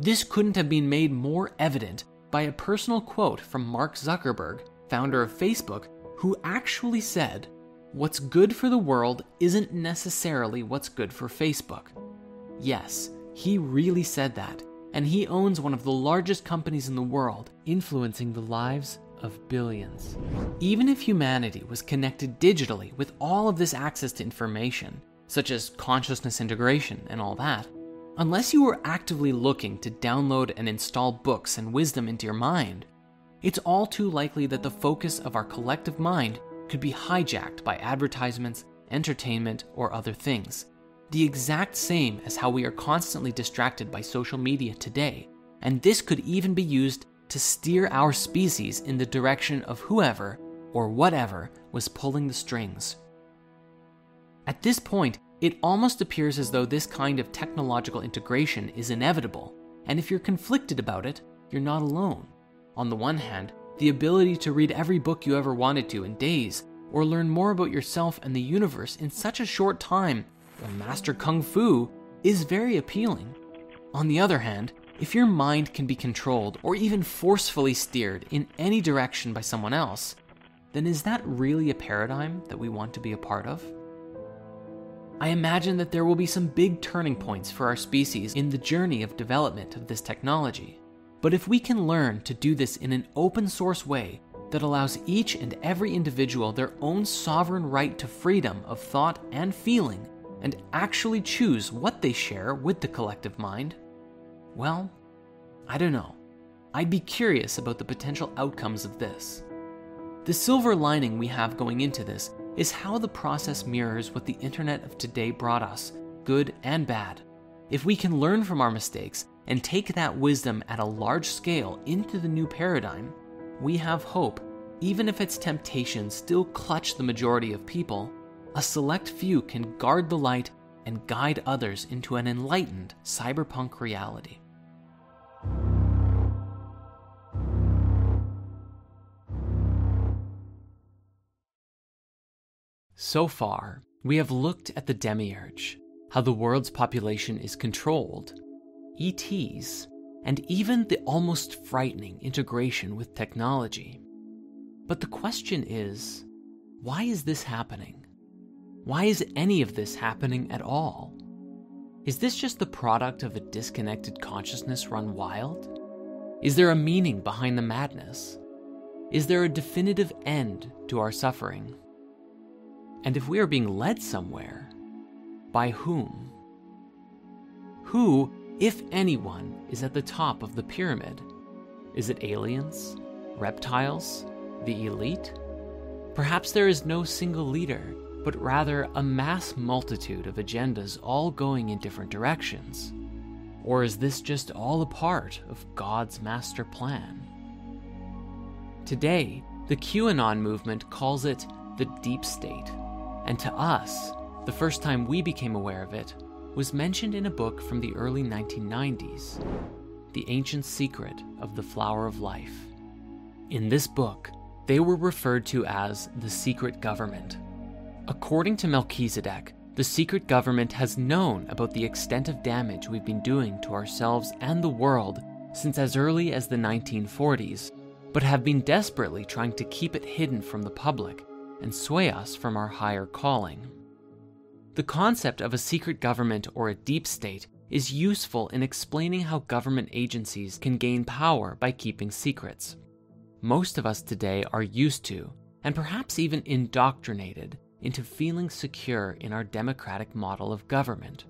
This couldn't have been made more evident by a personal quote from Mark Zuckerberg, founder of Facebook, who actually said, What's good for the world isn't necessarily what's good for Facebook. Yes, he really said that, and he owns one of the largest companies in the world, influencing the lives of billions. Even if humanity was connected digitally with all of this access to information, such as consciousness integration and all that, Unless you were actively looking to download and install books and wisdom into your mind, it's all too likely that the focus of our collective mind could be hijacked by advertisements, entertainment, or other things. The exact same as how we are constantly distracted by social media today, and this could even be used to steer our species in the direction of whoever or whatever was pulling the strings. At this point, it almost appears as though this kind of technological integration is inevitable, and if you're conflicted about it, you're not alone. On the one hand, the ability to read every book you ever wanted to in days, or learn more about yourself and the universe in such a short time, or master kung fu, is very appealing. On the other hand, if your mind can be controlled or even forcefully steered in any direction by someone else, then is that really a paradigm that we want to be a part of? I imagine that there will be some big turning points for our species in the journey of development of this technology. But if we can learn to do this in an open source way that allows each and every individual their own sovereign right to freedom of thought and feeling and actually choose what they share with the collective mind, well, I don't know. I'd be curious about the potential outcomes of this. The silver lining we have going into this is how the process mirrors what the internet of today brought us, good and bad. If we can learn from our mistakes and take that wisdom at a large scale into the new paradigm, we have hope, even if its temptations still clutch the majority of people. A select few can guard the light and guide others into an enlightened cyberpunk reality. So far, we have looked at the demiurge, how the world's population is controlled, ETs, and even the almost frightening integration with technology. But the question is why is this happening? Why is any of this happening at all? Is this just the product of a disconnected consciousness run wild? Is there a meaning behind the madness? Is there a definitive end to our suffering? And if we are being led somewhere, by whom? Who, if anyone, is at the top of the pyramid? Is it aliens? Reptiles? The elite? Perhaps there is no single leader, but rather a mass multitude of agendas all going in different directions. Or is this just all a part of God's master plan? Today, the QAnon movement calls it the deep state. And to us, the first time we became aware of it was mentioned in a book from the early 1990s The Ancient Secret of the Flower of Life. In this book, they were referred to as the secret government. According to Melchizedek, the secret government has known about the extent of damage we've been doing to ourselves and the world since as early as the 1940s, but have been desperately trying to keep it hidden from the public and sway us from our higher calling. The concept of a secret government or a deep state is useful in explaining how government agencies can gain power by keeping secrets. Most of us today are used to, and perhaps even indoctrinated, into feeling secure in our democratic model of government.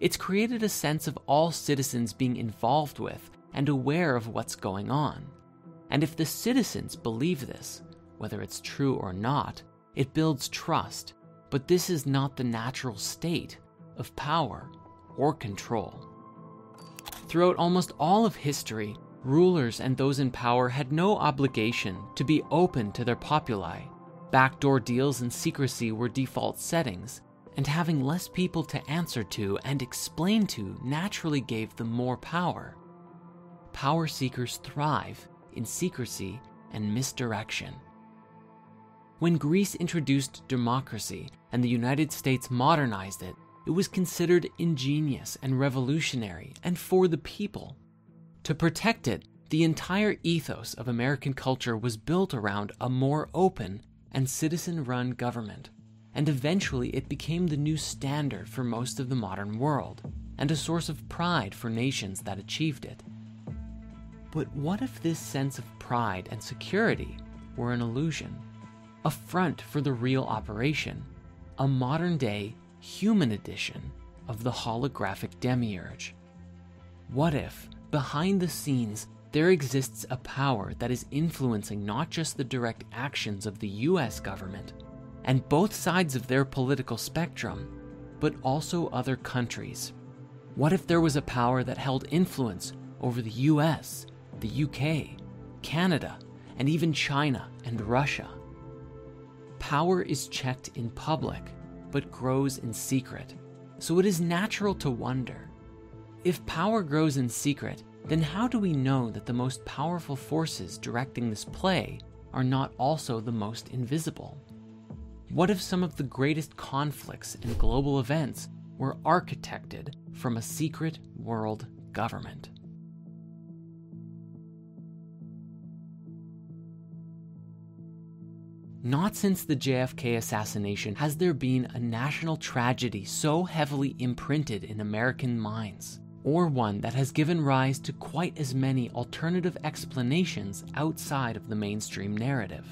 It's created a sense of all citizens being involved with and aware of what's going on. And if the citizens believe this, whether it's true or not, it builds trust, but this is not the natural state of power or control. Throughout almost all of history, rulers and those in power had no obligation to be open to their populi. Backdoor deals and secrecy were default settings, and having less people to answer to and explain to naturally gave them more power. Power seekers thrive in secrecy and misdirection. When Greece introduced democracy and the United States modernized it, it was considered ingenious and revolutionary and for the people. To protect it, the entire ethos of American culture was built around a more open and citizen run government, and eventually it became the new standard for most of the modern world, and a source of pride for nations that achieved it. But what if this sense of pride and security were an illusion? A front for the real operation, a modern day human edition of the holographic demiurge. What if, behind the scenes, there exists a power that is influencing not just the direct actions of the US government and both sides of their political spectrum, but also other countries? What if there was a power that held influence over the US, the UK, Canada, and even China and Russia? Power is checked in public, but grows in secret. So it is natural to wonder if power grows in secret, then how do we know that the most powerful forces directing this play are not also the most invisible? What if some of the greatest conflicts and global events were architected from a secret world government? Not since the JFK assassination has there been a national tragedy so heavily imprinted in American minds. or one that has given rise to quite as many alternative explanations outside of the mainstream narrative.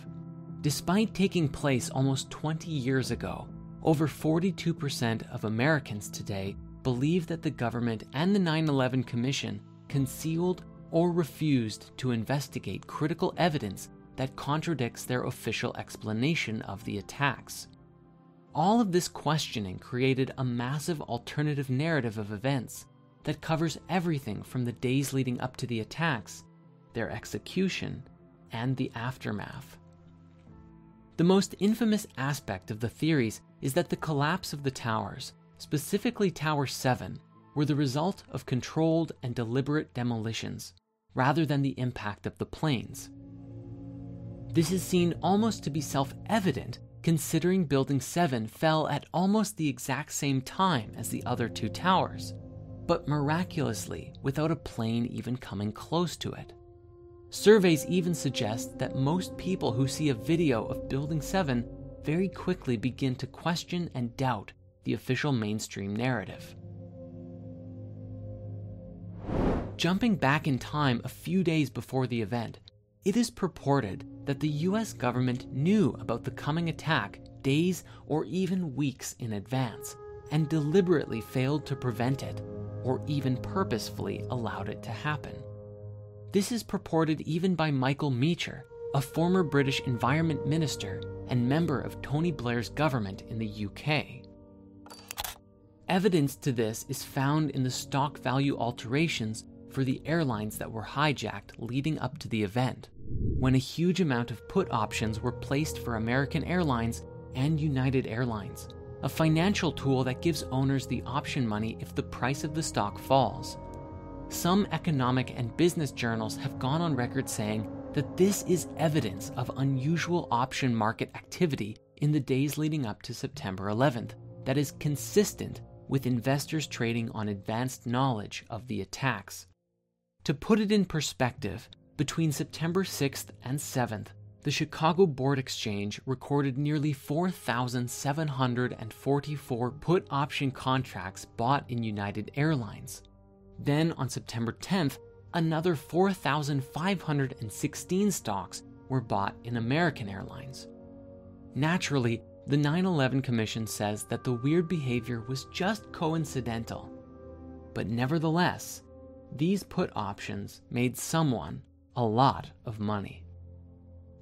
Despite taking place almost 20 years ago, over 42% of Americans today believe that the government and the 9 11 Commission concealed or refused to investigate critical evidence that contradicts their official explanation of the attacks. All of this questioning created a massive alternative narrative of events that covers everything from the days leading up to the attacks, their execution, and the aftermath. The most infamous aspect of the theories is that the collapse of the towers, specifically Tower 7, were the result of controlled and deliberate demolitions, rather than the impact of the planes. This is seen almost to be self evident considering Building 7 fell at almost the exact same time as the other two towers, but miraculously without a plane even coming close to it. Surveys even suggest that most people who see a video of Building 7 very quickly begin to question and doubt the official mainstream narrative. Jumping back in time a few days before the event, it is purported that the US government knew about the coming attack days or even weeks in advance and deliberately failed to prevent it or even purposefully allowed it to happen. This is purported even by Michael Meacher, a former British environment minister and member of Tony Blair's government in the UK. Evidence to this is found in the stock value alterations for the airlines that were hijacked leading up to the event, when a huge amount of put options were placed for American Airlines and United Airlines, a financial tool that gives owners the option money if the price of the stock falls. Some economic and business journals have gone on record saying that this is evidence of unusual option market activity in the days leading up to September 11th that is consistent with investors trading on advanced knowledge of the attacks. To put it in perspective, between September 6th and 7th, the Chicago Board Exchange recorded nearly 4,744 put option contracts bought in United Airlines. Then on September 10th, another 4,516 stocks were bought in American Airlines. Naturally, the 9 11 Commission says that the weird behavior was just coincidental. But nevertheless, these put options made someone a lot of money.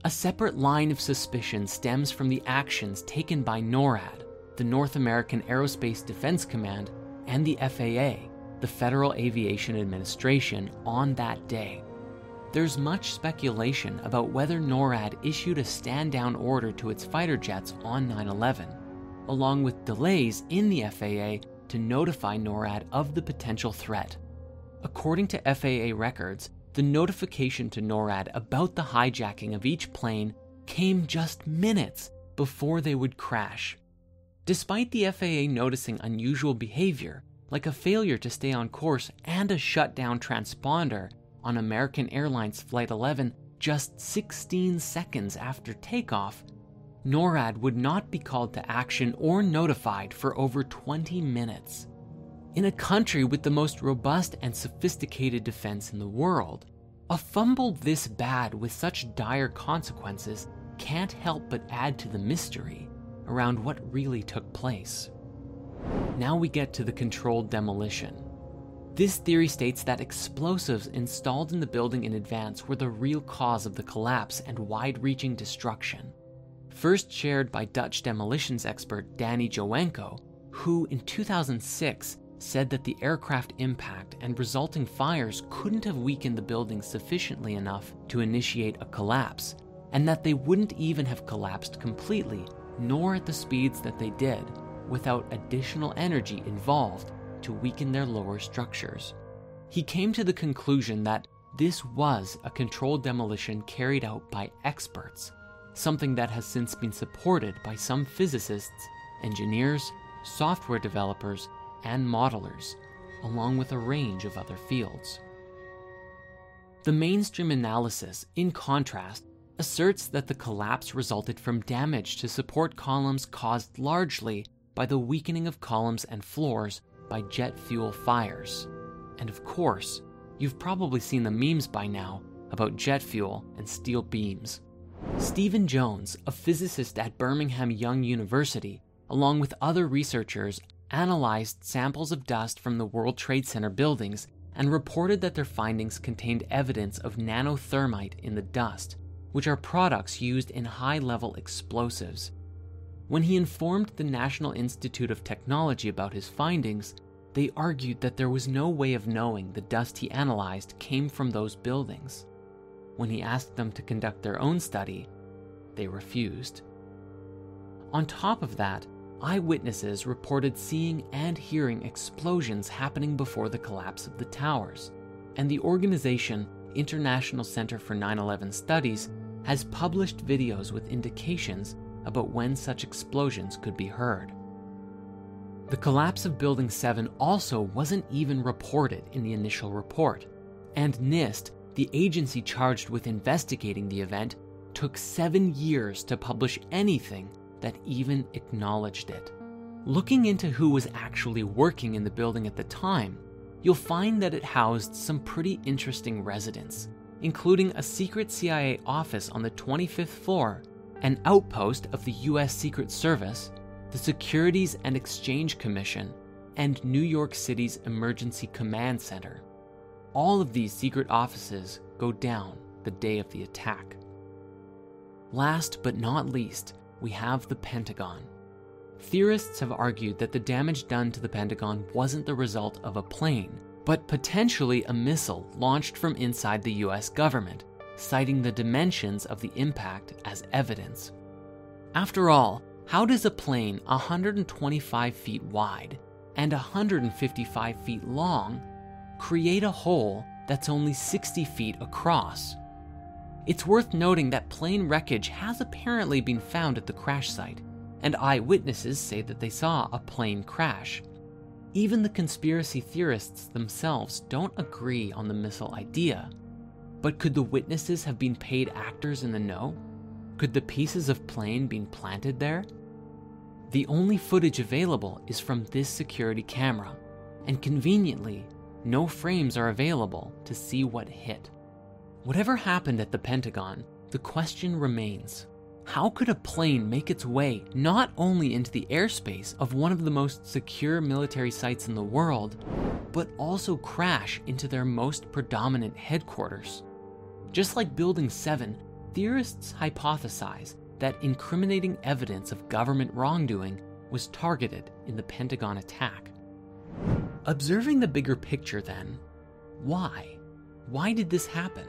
A separate line of suspicion stems from the actions taken by NORAD, the North American Aerospace Defense Command, and the FAA, the Federal Aviation Administration, on that day. There's much speculation about whether NORAD issued a stand down order to its fighter jets on 9 11, along with delays in the FAA to notify NORAD of the potential threat. According to FAA records, the notification to NORAD about the hijacking of each plane came just minutes before they would crash. Despite the FAA noticing unusual behavior, like a failure to stay on course and a shutdown transponder on American Airlines Flight 11 just 16 seconds after takeoff, NORAD would not be called to action or notified for over 20 minutes. In a country with the most robust and sophisticated defense in the world, a fumble this bad with such dire consequences can't help but add to the mystery around what really took place. Now we get to the controlled demolition. This theory states that explosives installed in the building in advance were the real cause of the collapse and wide reaching destruction. First shared by Dutch demolitions expert Danny Jowenko, who in 2006 said that the aircraft impact and resulting fires couldn't have weakened the building sufficiently enough to initiate a collapse, and that they wouldn't even have collapsed completely, nor at the speeds that they did, without additional energy involved to weaken their lower structures. He came to the conclusion that this was a controlled demolition carried out by experts, something that has since been supported by some physicists, engineers, software developers, and modelers, along with a range of other fields. The mainstream analysis, in contrast, asserts that the collapse resulted from damage to support columns caused largely by the weakening of columns and floors by jet fuel fires. And of course, you've probably seen the memes by now about jet fuel and steel beams. Stephen Jones, a physicist at Brigham Young University, along with other researchers, analyzed samples of dust from the World Trade Center buildings and reported that their findings contained evidence of nanothermite in the dust, which are products used in high level explosives. When he informed the National Institute of Technology about his findings, they argued that there was no way of knowing the dust he analyzed came from those buildings. When he asked them to conduct their own study, they refused. On top of that, eyewitnesses reported seeing and hearing explosions happening before the collapse of the towers, and the organization International Center for 9 11 Studies has published videos with indications about when such explosions could be heard. The collapse of Building 7 also wasn't even reported in the initial report, and NIST, the agency charged with investigating the event, took seven years to publish anything that even acknowledged it. Looking into who was actually working in the building at the time, you'll find that it housed some pretty interesting residents, including a secret CIA office on the 25th floor, an outpost of the US Secret Service, the Securities and Exchange Commission, and New York City's Emergency Command Center. All of these secret offices go down the day of the attack. Last but not least, we have the Pentagon. Theorists have argued that the damage done to the Pentagon wasn't the result of a plane, but potentially a missile launched from inside the US government, citing the dimensions of the impact as evidence. After all, how does a plane 125 feet wide and 155 feet long create a hole that's only 60 feet across? It's worth noting that plane wreckage has apparently been found at the crash site, and eyewitnesses say that they saw a plane crash. Even the conspiracy theorists themselves don't agree on the missile idea. But could the witnesses have been paid actors in the know? Could the pieces of plane been planted there? The only footage available is from this security camera, and conveniently, no frames are available to see what hit. Whatever happened at the Pentagon, the question remains how could a plane make its way not only into the airspace of one of the most secure military sites in the world, but also crash into their most predominant headquarters? Just like Building 7, theorists hypothesize that incriminating evidence of government wrongdoing was targeted in the Pentagon attack. Observing the bigger picture, then, why? Why did this happen?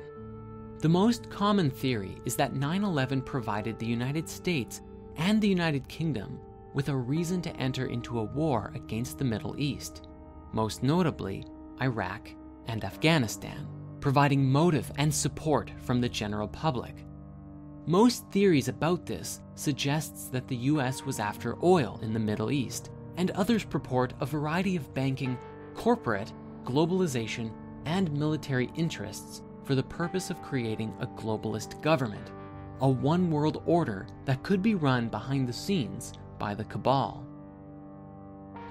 The most common theory is that 9 11 provided the United States and the United Kingdom with a reason to enter into a war against the Middle East, most notably Iraq and Afghanistan, providing motive and support from the general public. Most theories about this suggests that the US was after oil in the Middle East, and others purport a variety of banking, corporate, globalization, and military interests for the purpose of creating a globalist government, a one world order that could be run behind the scenes by the cabal.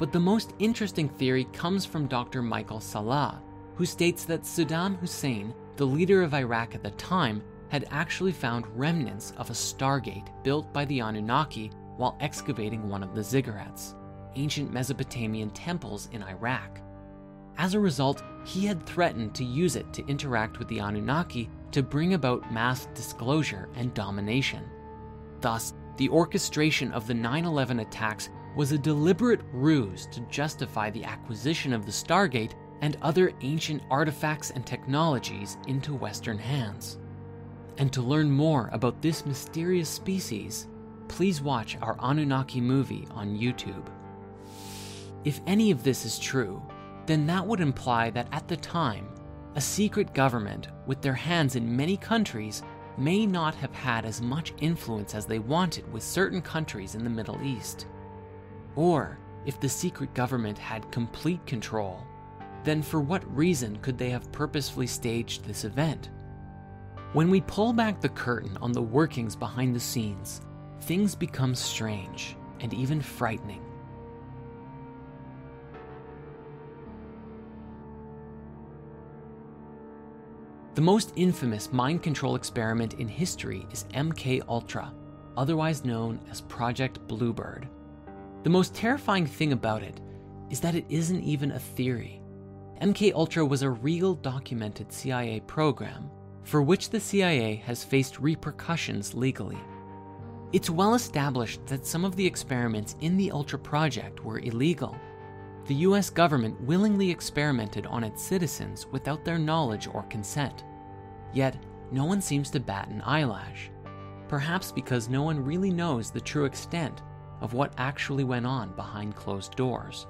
But the most interesting theory comes from Dr. Michael Salla, who states that Saddam Hussein, the leader of Iraq at the time, had actually found remnants of a stargate built by the Anunnaki while excavating one of the ziggurats, ancient Mesopotamian temples in Iraq. As a result, he had threatened to use it to interact with the Anunnaki to bring about mass disclosure and domination. Thus, the orchestration of the 9 11 attacks was a deliberate ruse to justify the acquisition of the Stargate and other ancient artifacts and technologies into Western hands. And to learn more about this mysterious species, please watch our Anunnaki movie on YouTube. If any of this is true, then that would imply that at the time, a secret government with their hands in many countries may not have had as much influence as they wanted with certain countries in the Middle East. Or, if the secret government had complete control, then for what reason could they have purposefully staged this event? When we pull back the curtain on the workings behind the scenes, things become strange and even frightening. The most infamous mind control experiment in history is MK Ultra, otherwise known as Project Bluebird. The most terrifying thing about it is that it isn't even a theory. MK Ultra was a real documented CIA program for which the CIA has faced repercussions legally. It's well established that some of the experiments in the Ultra project were illegal. The US government willingly experimented on its citizens without their knowledge or consent. Yet, no one seems to bat an eyelash. Perhaps because no one really knows the true extent of what actually went on behind closed doors.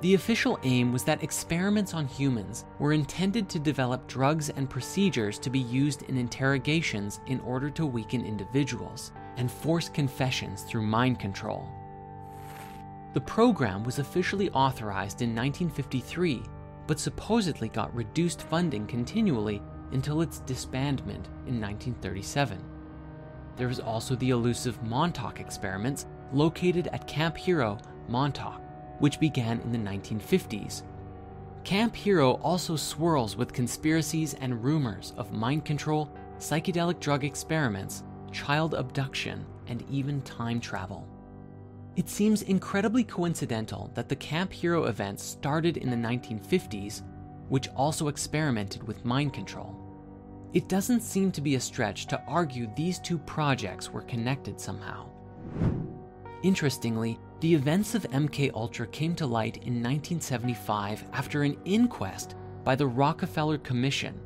The official aim was that experiments on humans were intended to develop drugs and procedures to be used in interrogations in order to weaken individuals and force confessions through mind control. The program was officially authorized in 1953, but supposedly got reduced funding continually until its disbandment in 1937. There was also the elusive Montauk experiments located at Camp Hero, Montauk, which began in the 1950s. Camp Hero also swirls with conspiracies and rumors of mind control, psychedelic drug experiments, child abduction, and even time travel. It seems incredibly coincidental that the Camp Hero events started in the 1950s, which also experimented with mind control. It doesn't seem to be a stretch to argue these two projects were connected somehow. Interestingly, the events of MK Ultra came to light in 1975 after an inquest by the Rockefeller Commission.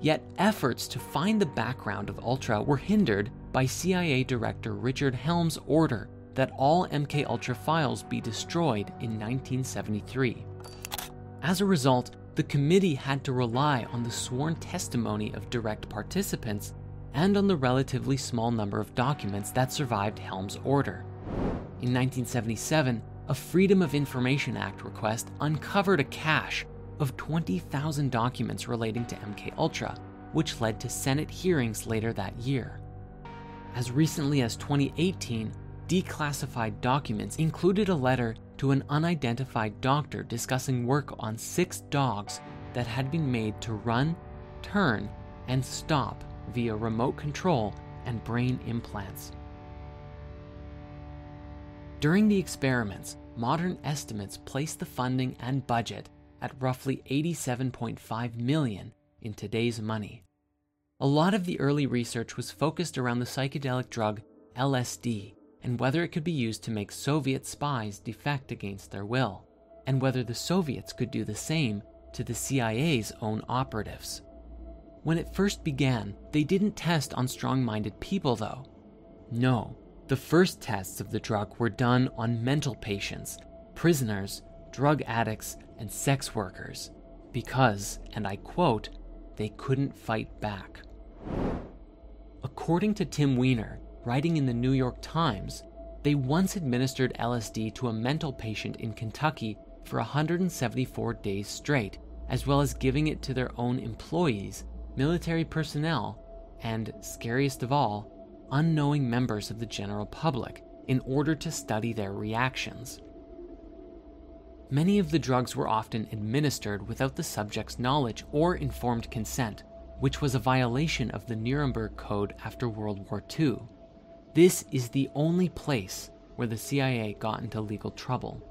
Yet efforts to find the background of Ultra were hindered by CIA Director Richard Helms' order that all MK Ultra files be destroyed in 1973. As a result, the committee had to rely on the sworn testimony of direct participants and on the relatively small number of documents that survived Helms' order. In 1977, a Freedom of Information Act request uncovered a cache of 20,000 documents relating to MK Ultra, which led to Senate hearings later that year. As recently as 2018, declassified documents included a letter to an unidentified doctor discussing work on six dogs that had been made to run, turn, and stop via remote control and brain implants. During the experiments, modern estimates place the funding and budget at roughly 87.5 million in today's money. A lot of the early research was focused around the psychedelic drug LSD and whether it could be used to make Soviet spies defect against their will, and whether the Soviets could do the same to the CIA's own operatives. When it first began, they didn't test on strong minded people, though. No, the first tests of the drug were done on mental patients, prisoners, drug addicts, and sex workers because, and I quote, they couldn't fight back. According to Tim Weiner, writing in the New York Times, they once administered LSD to a mental patient in Kentucky for 174 days straight, as well as giving it to their own employees, military personnel, and, scariest of all, unknowing members of the general public in order to study their reactions. Many of the drugs were often administered without the subject's knowledge or informed consent, which was a violation of the Nuremberg Code after World War II. This is the only place where the CIA got into legal trouble.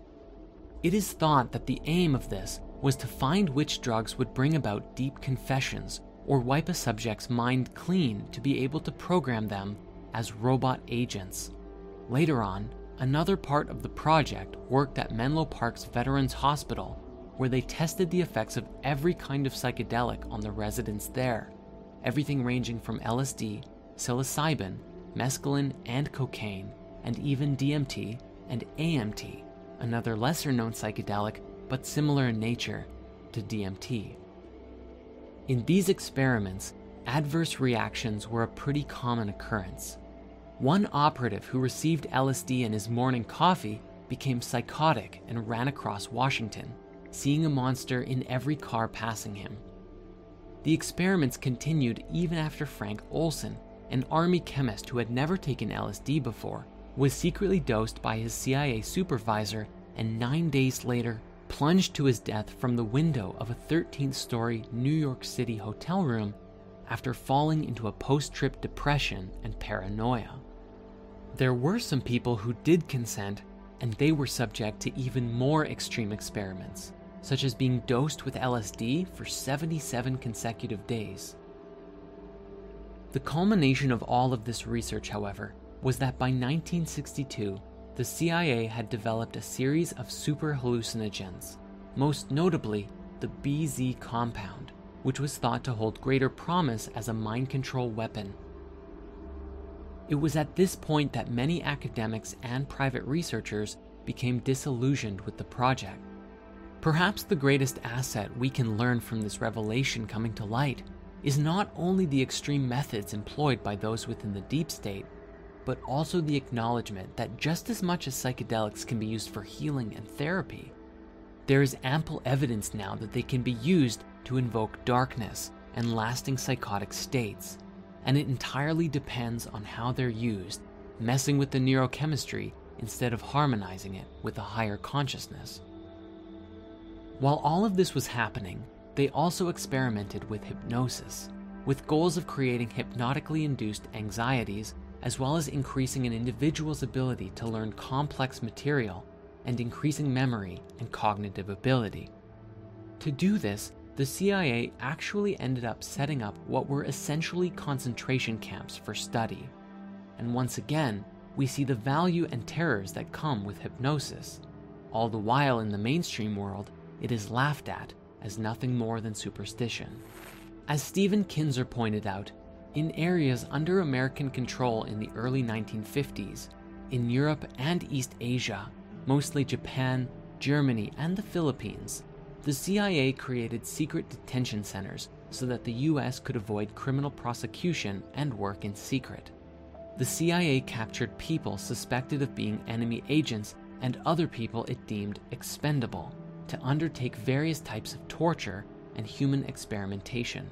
It is thought that the aim of this was to find which drugs would bring about deep confessions or wipe a subject's mind clean to be able to program them as robot agents. Later on, another part of the project worked at Menlo Park's Veterans Hospital, where they tested the effects of every kind of psychedelic on the residents there, everything ranging from LSD, psilocybin, mescaline, and cocaine, and even DMT and AMT, another lesser known psychedelic but similar in nature to DMT. In these experiments, adverse reactions were a pretty common occurrence. One operative who received LSD in his morning coffee became psychotic and ran across Washington, seeing a monster in every car passing him. The experiments continued even after Frank Olson, an army chemist who had never taken LSD before, was secretly dosed by his CIA supervisor and nine days later plunged to his death from the window of a 13th story New York City hotel room after falling into a post trip depression and paranoia. There were some people who did consent, and they were subject to even more extreme experiments, such as being dosed with LSD for 77 consecutive days. The culmination of all of this research, however, was that by 1962, the CIA had developed a series of super hallucinogens, most notably the BZ compound, which was thought to hold greater promise as a mind control weapon. It was at this point that many academics and private researchers became disillusioned with the project. Perhaps the greatest asset we can learn from this revelation coming to light is not only the extreme methods employed by those within the deep state, but also the acknowledgement that just as much as psychedelics can be used for healing and therapy, there is ample evidence now that they can be used to invoke darkness and lasting psychotic states, and it entirely depends on how they're used, messing with the neurochemistry instead of harmonizing it with a higher consciousness. While all of this was happening, they also experimented with hypnosis, with goals of creating hypnotically induced anxieties as well as increasing an individual's ability to learn complex material and increasing memory and cognitive ability. To do this, the CIA actually ended up setting up what were essentially concentration camps for study. And once again, we see the value and terrors that come with hypnosis. All the while in the mainstream world, it is laughed at as nothing more than superstition. As Stephen Kinzer pointed out, in areas under American control in the early 1950s, in Europe and East Asia, mostly Japan, Germany, and the Philippines, the CIA created secret detention centers so that the US could avoid criminal prosecution and work in secret. The CIA captured people suspected of being enemy agents and other people it deemed expendable to undertake various types of torture and human experimentation.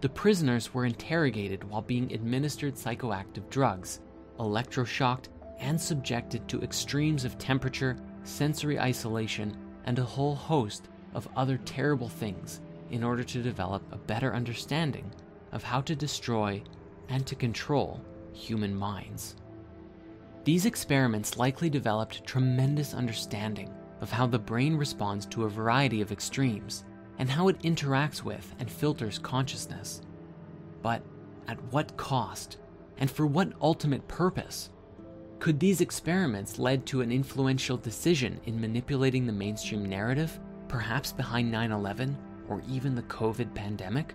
The prisoners were interrogated while being administered psychoactive drugs, electroshocked, and subjected to extremes of temperature, sensory isolation, and a whole host of other terrible things in order to develop a better understanding of how to destroy and to control human minds. These experiments likely developed tremendous understanding of how the brain responds to a variety of extremes and how it interacts with and filters consciousness. But at what cost? And for what ultimate purpose? Could these experiments lead to an influential decision in manipulating the mainstream narrative, perhaps behind 9 11 or even the COVID pandemic?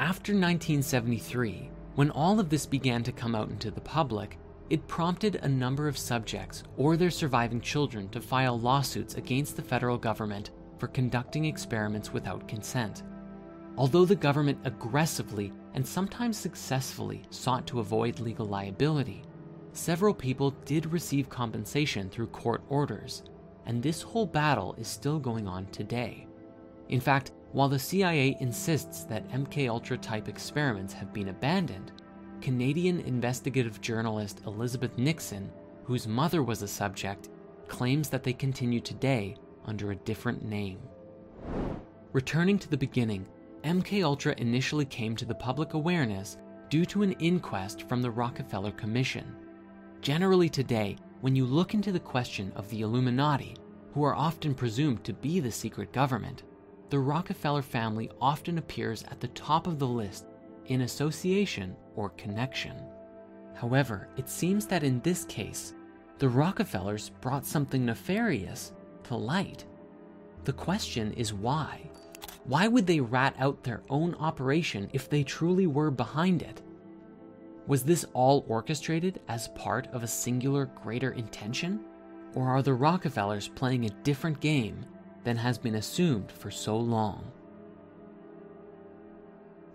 After 1973, when all of this began to come out into the public, it prompted a number of subjects or their surviving children to file lawsuits against the federal government for conducting experiments without consent. Although the government aggressively and sometimes successfully sought to avoid legal liability, several people did receive compensation through court orders, and this whole battle is still going on today. In fact, while the CIA insists that MKUltra type experiments have been abandoned, Canadian investigative journalist Elizabeth Nickson, whose mother was a subject, claims that they continue today under a different name. Returning to the beginning, MKUltra initially came to the public awareness due to an inquest from the Rockefeller Commission. Generally today, when you look into the question of the Illuminati, who are often presumed to be the secret government, the Rockefeller family often appears at the top of the list in association or connection. However, it seems that in this case, the Rockefellers brought something nefarious to light. The question is why? Why would they rat out their own operation if they truly were behind it? Was this all orchestrated as part of a singular greater intention? Or are the Rockefellers playing a different game than has been assumed for so long?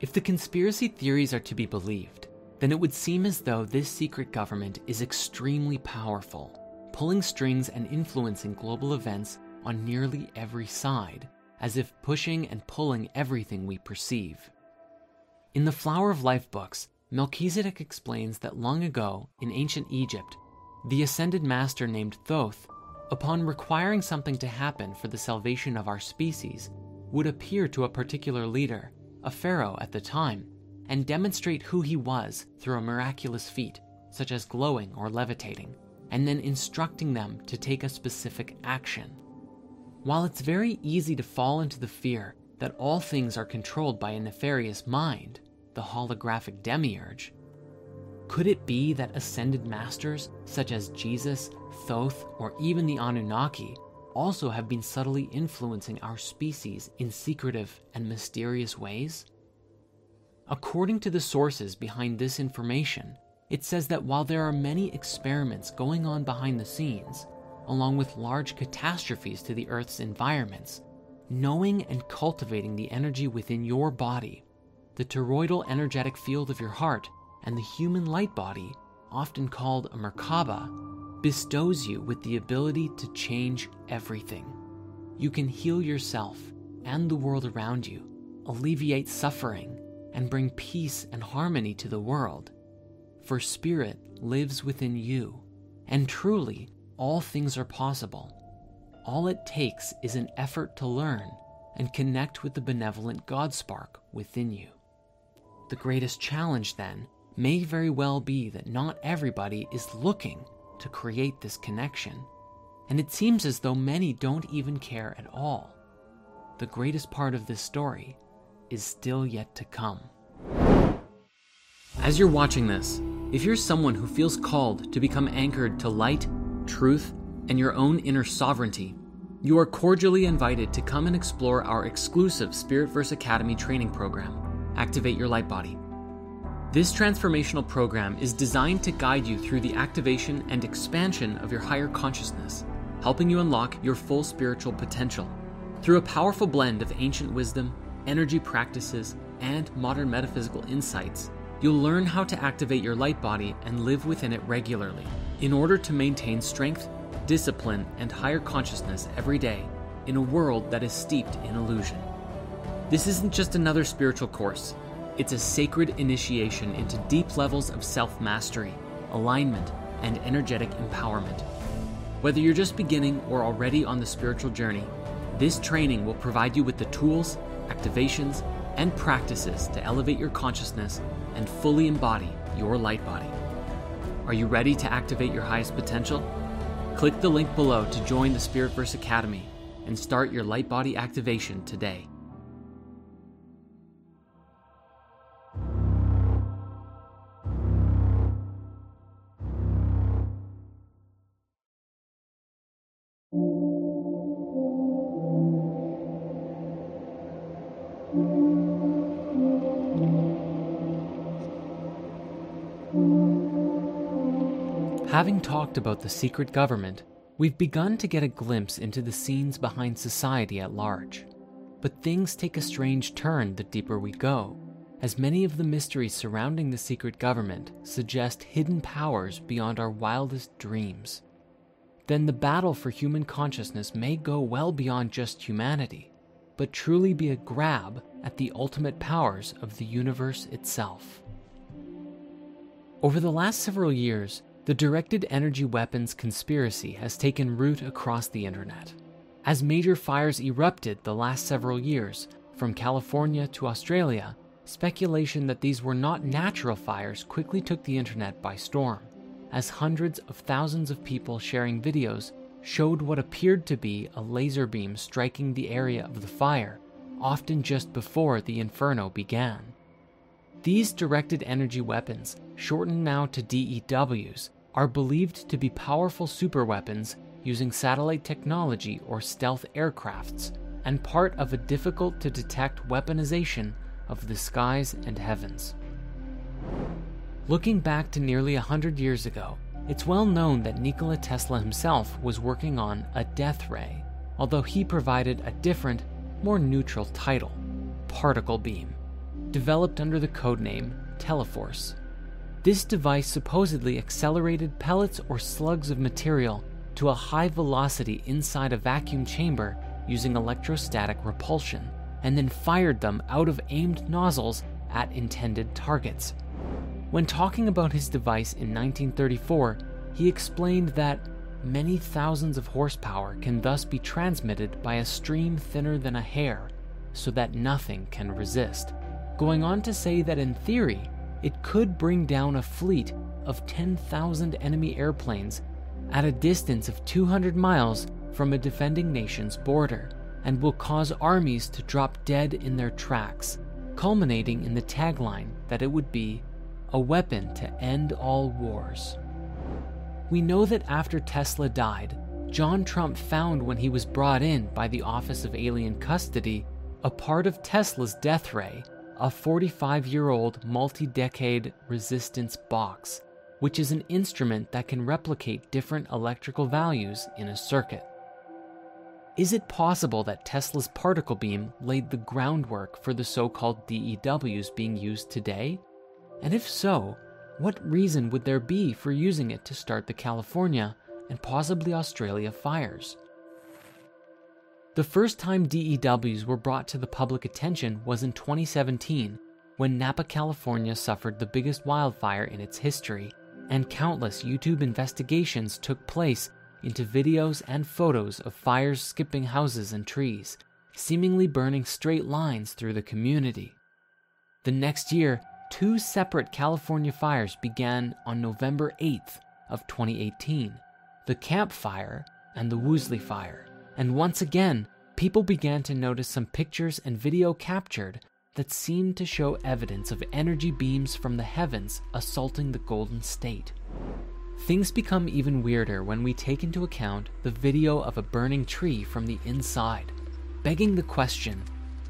If the conspiracy theories are to be believed, then it would seem as though this secret government is extremely powerful pulling strings and influencing global events on nearly every side, as if pushing and pulling everything we perceive. In the Flower of Life books, Melchizedek explains that long ago, in ancient Egypt, the ascended master named Thoth upon requiring something to happen for the salvation of our species, would appear to a particular leader, a pharaoh at the time, and demonstrate who he was through a miraculous feat, such as glowing or levitating, and then instructing them to take a specific action. While it's very easy to fall into the fear that all things are controlled by a nefarious mind, the holographic demiurge, could it be that ascended masters such as Jesus, Thoth, or even the Anunnaki also have been subtly influencing our species in secretive and mysterious ways? According to the sources behind this information, it says that while there are many experiments going on behind the scenes, along with large catastrophes to the Earth's environments, knowing and cultivating the energy within your body, the toroidal energetic field of your heart, and the human light body, often called a Merkaba, bestows you with the ability to change everything. You can heal yourself and the world around you, alleviate suffering, and bring peace and harmony to the world. For spirit lives within you, and truly, all things are possible. All it takes is an effort to learn and connect with the benevolent God spark within you. The greatest challenge, then, may very well be that not everybody is looking to create this connection, and it seems as though many don't even care at all. The greatest part of this story is still yet to come. As you're watching this, if you're someone who feels called to become anchored to light, truth, and your own inner sovereignty, you are cordially invited to come and explore our exclusive Spiritverse Academy training program, Activate Your Light Body. This transformational program is designed to guide you through the activation and expansion of your higher consciousness, helping you unlock your full spiritual potential. Through a powerful blend of ancient wisdom, energy practices, and modern metaphysical insights, you'll learn how to activate your light body and live within it regularly in order to maintain strength, discipline, and higher consciousness every day in a world that is steeped in illusion. This isn't just another spiritual course, it's a sacred initiation into deep levels of self mastery, alignment, and energetic empowerment. Whether you're just beginning or already on the spiritual journey, this training will provide you with the tools, activations, and practices to elevate your consciousness and fully embody your light body. Are you ready to activate your highest potential? Click the link below to join the Spiritverse Academy and start your light body activation today. Having talked about the secret government, we've begun to get a glimpse into the scenes behind society at large. But things take a strange turn the deeper we go, as many of the mysteries surrounding the secret government suggest hidden powers beyond our wildest dreams. Then the battle for human consciousness may go well beyond just humanity, but truly be a grab at the ultimate powers of the universe itself. Over the last several years, the directed energy weapons conspiracy has taken root across the internet. As major fires erupted the last several years, from California to Australia, speculation that these were not natural fires quickly took the internet by storm, as hundreds of thousands of people sharing videos showed what appeared to be a laser beam striking the area of the fire, often just before the inferno began. These directed energy weapons, shortened now to DEWs, are believed to be powerful superweapons using satellite technology or stealth aircrafts, and part of a difficult to detect weaponization of the skies and heavens. Looking back to nearly a hundred years ago, it's well known that Nikola Tesla himself was working on a death ray, although he provided a different, more neutral title particle beam, developed under the codename Teleforce. This device supposedly accelerated pellets or slugs of material to a high velocity inside a vacuum chamber using electrostatic repulsion, and then fired them out of aimed nozzles at intended targets. When talking about his device in 1934, he explained that many thousands of horsepower can thus be transmitted by a stream thinner than a hair, so that nothing can resist. Going on to say that in theory, it could bring down a fleet of 10,000 enemy airplanes at a distance of 200 miles from a defending nation's border, and will cause armies to drop dead in their tracks, culminating in the tagline that it would be a weapon to end all wars. We know that after Tesla died, John Trump found when he was brought in by the Office of Alien Custody a part of Tesla's death ray, a 45 year old multi decade resistance box, which is an instrument that can replicate different electrical values in a circuit. Is it possible that Tesla's particle beam laid the groundwork for the so called DEWs being used today? And if so, what reason would there be for using it to start the California and possibly Australia fires? The first time DEWs were brought to the public attention was in 2017 when Napa, California suffered the biggest wildfire in its history, and countless YouTube investigations took place into videos and photos of fires skipping houses and trees, seemingly burning straight lines through the community. The next year, two separate California fires began on November 8th of 2018, the Camp Fire and the Woolsey Fire. And once again, people began to notice some pictures and video captured that seemed to show evidence of energy beams from the heavens assaulting the Golden State. Things become even weirder when we take into account the video of a burning tree from the inside, begging the question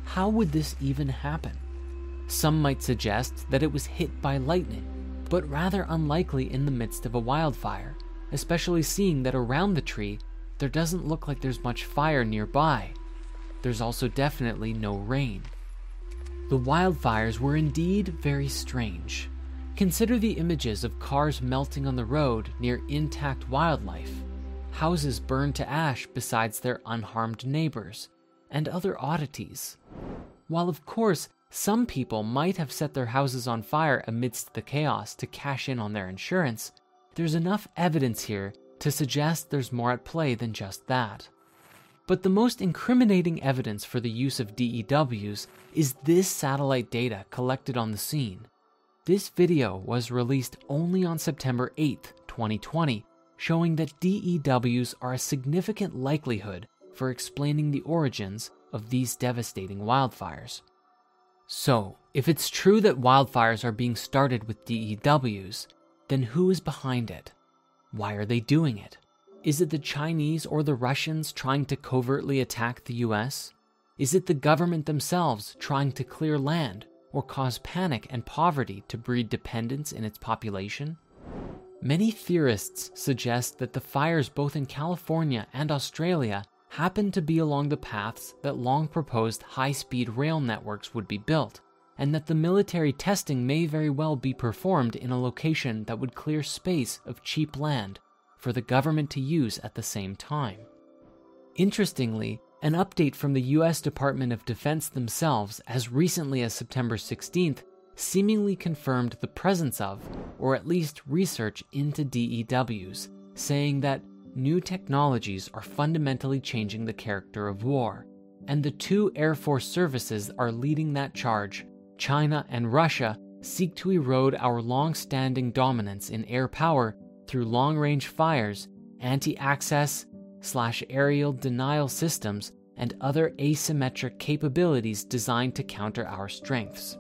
how would this even happen? Some might suggest that it was hit by lightning, but rather unlikely in the midst of a wildfire, especially seeing that around the tree there doesn't look like there's much fire nearby. There's also definitely no rain. The wildfires were indeed very strange. Consider the images of cars melting on the road near intact wildlife, houses burned to ash besides their unharmed neighbors, and other oddities. While, of course, some people might have set their houses on fire amidst the chaos to cash in on their insurance, there's enough evidence here to suggest there's more at play than just that. But the most incriminating evidence for the use of DEWs is this satellite data collected on the scene. This video was released only on September 8, 2020, showing that DEWs are a significant likelihood for explaining the origins of these devastating wildfires. So, if it's true that wildfires are being started with DEWs, then who is behind it? Why are they doing it? Is it the Chinese or the Russians trying to covertly attack the US? Is it the government themselves trying to clear land or cause panic and poverty to breed dependence in its population? Many theorists suggest that the fires both in California and Australia happened to be along the paths that long proposed high speed rail networks would be built, and that the military testing may very well be performed in a location that would clear space of cheap land for the government to use at the same time. Interestingly, an update from the US Department of Defense themselves as recently as September 16th seemingly confirmed the presence of, or at least research into DEWs, saying that new technologies are fundamentally changing the character of war, and the two Air Force services are leading that charge. China and Russia seek to erode our long standing dominance in air power through long range fires, anti access slash aerial denial systems, and other asymmetric capabilities designed to counter our strengths.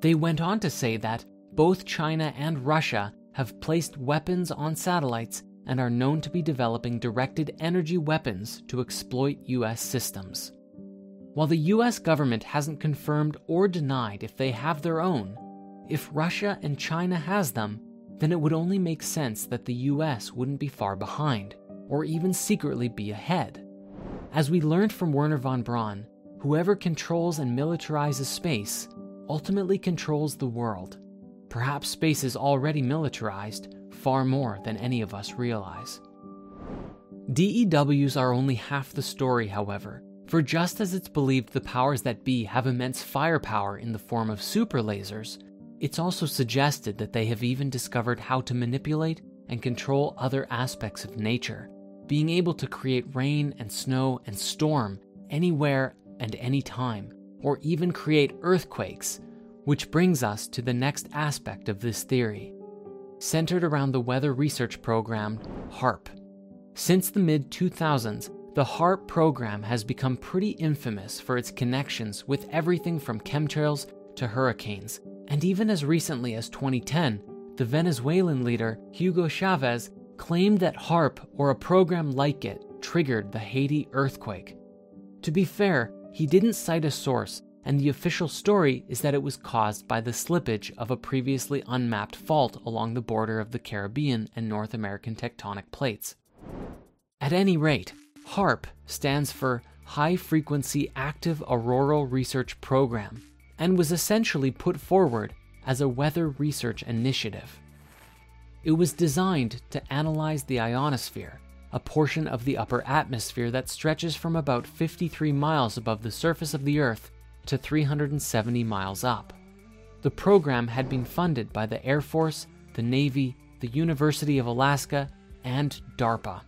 They went on to say that both China and Russia have placed weapons on satellites and are known to be developing directed energy weapons to exploit US systems. While the US government hasn't confirmed or denied if they have their own, if Russia and China has them, then it would only make sense that the US wouldn't be far behind, or even secretly be ahead. As we learned from Wernher von Braun, whoever controls and militarizes space ultimately controls the world. Perhaps space is already militarized far more than any of us realize. DEWs are only half the story, however, for just as it's believed the powers that be have immense firepower in the form of super lasers, it's also suggested that they have even discovered how to manipulate and control other aspects of nature, being able to create rain and snow and storm anywhere and anytime, or even create earthquakes, which brings us to the next aspect of this theory, centered around the weather research program HAARP. Since the mid 2000s, the HAARP program has become pretty infamous for its connections with everything from chemtrails to hurricanes, and even as recently as 2010, the Venezuelan leader Hugo Chavez claimed that HAARP or a program like it triggered the Haiti earthquake. To be fair, he didn't cite a source, and the official story is that it was caused by the slippage of a previously unmapped fault along the border of the Caribbean and North American tectonic plates. At any rate, HAARP stands for High Frequency Active Auroral Research Program and was essentially put forward as a weather research initiative. It was designed to analyze the ionosphere, a portion of the upper atmosphere that stretches from about 53 miles above the surface of the Earth to 370 miles up. The program had been funded by the Air Force, the Navy, the University of Alaska, and DARPA.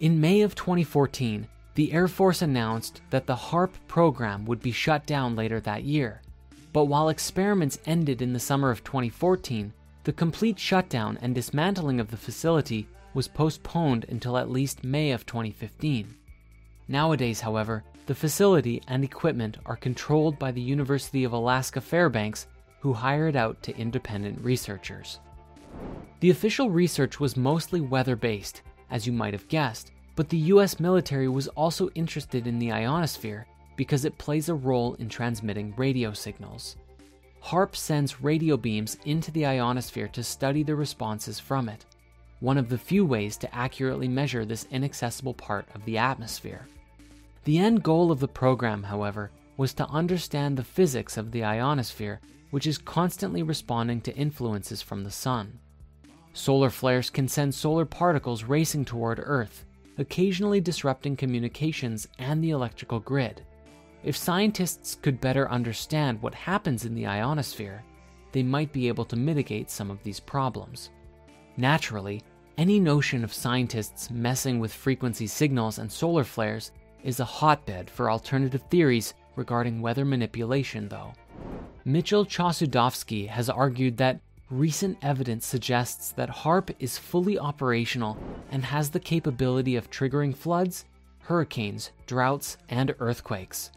In May of 2014, the Air Force announced that the HAARP program would be shut down later that year. But while experiments ended in the summer of 2014, the complete shutdown and dismantling of the facility was postponed until at least May of 2015. Nowadays, however, the facility and equipment are controlled by the University of Alaska Fairbanks, who hire it out to independent researchers. The official research was mostly weather based, as you might have guessed, but the US military was also interested in the ionosphere because it plays a role in transmitting radio signals. HAARP sends radio beams into the ionosphere to study the responses from it, one of the few ways to accurately measure this inaccessible part of the atmosphere. The end goal of the program, however, was to understand the physics of the ionosphere, which is constantly responding to influences from the sun. Solar flares can send solar particles racing toward Earth, occasionally disrupting communications and the electrical grid. If scientists could better understand what happens in the ionosphere, they might be able to mitigate some of these problems. Naturally, any notion of scientists messing with frequency signals and solar flares is a hotbed for alternative theories regarding weather manipulation, though. Mitchell Chossudovsky has argued that recent evidence suggests that HAARP is fully operational and has the capability of triggering floods, hurricanes, droughts, and earthquakes.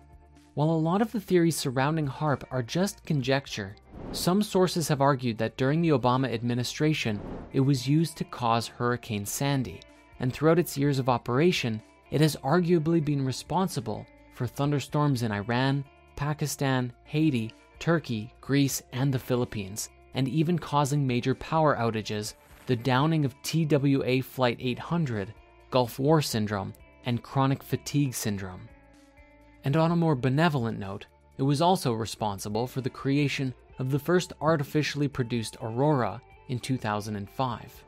While a lot of the theories surrounding HAARP are just conjecture, some sources have argued that during the Obama administration, it was used to cause Hurricane Sandy, and throughout its years of operation, it has arguably been responsible for thunderstorms in Iran, Pakistan, Haiti, Turkey, Greece, and the Philippines, and even causing major power outages, the downing of TWA Flight 800, Gulf War Syndrome, and chronic fatigue syndrome. And on a more benevolent note, it was also responsible for the creation of the first artificially produced aurora in 2005.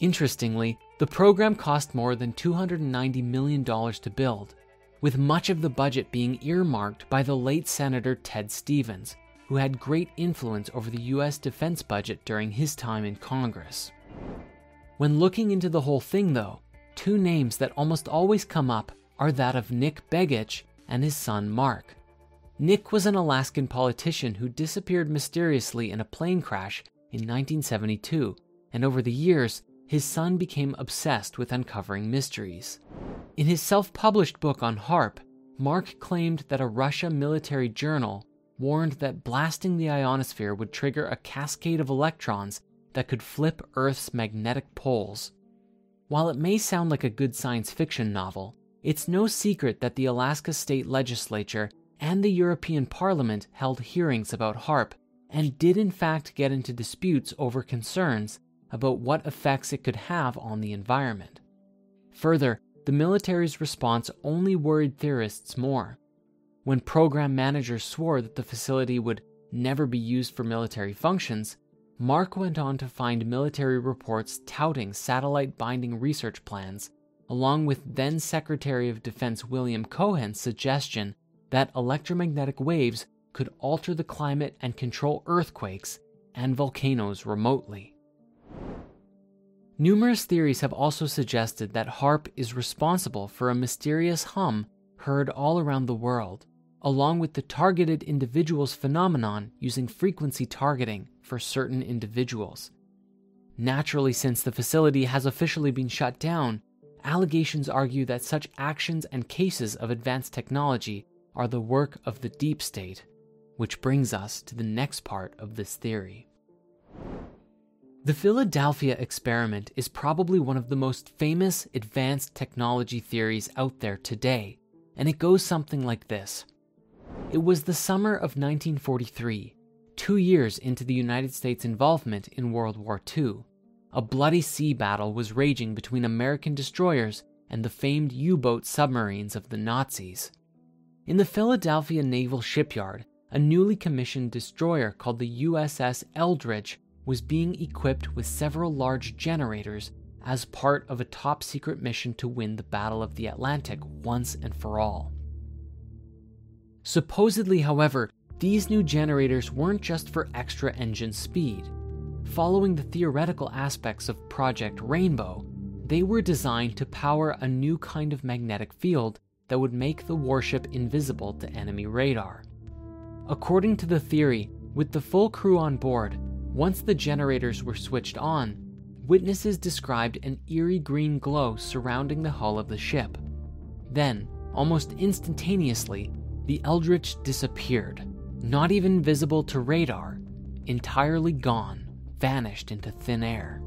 Interestingly, the program cost more than $290 million to build, with much of the budget being earmarked by the late Senator Ted Stevens, who had great influence over the US defense budget during his time in Congress. When looking into the whole thing, though, two names that almost always come up are that of Nick Begich and his son Mark. Nick was an Alaskan politician who disappeared mysteriously in a plane crash in 1972, and over the years, his son became obsessed with uncovering mysteries. In his self published book on HAARP, Mark claimed that a Russia military journal warned that blasting the ionosphere would trigger a cascade of electrons that could flip Earth's magnetic poles. While it may sound like a good science fiction novel, it's no secret that the Alaska State Legislature and the European Parliament held hearings about HAARP and did in fact get into disputes over concerns about what effects it could have on the environment. Further, the military's response only worried theorists more. When program managers swore that the facility would never be used for military functions, Mark went on to find military reports touting satellite binding research plans, along with then Secretary of Defense William Cohen's suggestion that electromagnetic waves could alter the climate and control earthquakes and volcanoes remotely. Numerous theories have also suggested that HAARP is responsible for a mysterious hum heard all around the world, along with the targeted individuals phenomenon using frequency targeting for certain individuals. Naturally, since the facility has officially been shut down, allegations argue that such actions and cases of advanced technology are the work of the deep state, which brings us to the next part of this theory. The Philadelphia experiment is probably one of the most famous advanced technology theories out there today, and it goes something like this. It was the summer of 1943, two years into the United States' involvement in World War II. A bloody sea battle was raging between American destroyers and the famed U boat submarines of the Nazis. In the Philadelphia Naval Shipyard, a newly commissioned destroyer called the USS Eldridge was being equipped with several large generators as part of a top secret mission to win the Battle of the Atlantic once and for all. Supposedly, however, these new generators weren't just for extra engine speed. Following the theoretical aspects of Project Rainbow, they were designed to power a new kind of magnetic field that would make the warship invisible to enemy radar. According to the theory, with the full crew on board, once the generators were switched on, witnesses described an eerie green glow surrounding the hull of the ship. Then, almost instantaneously, the Eldridge disappeared, not even visible to radar, entirely gone, vanished into thin air.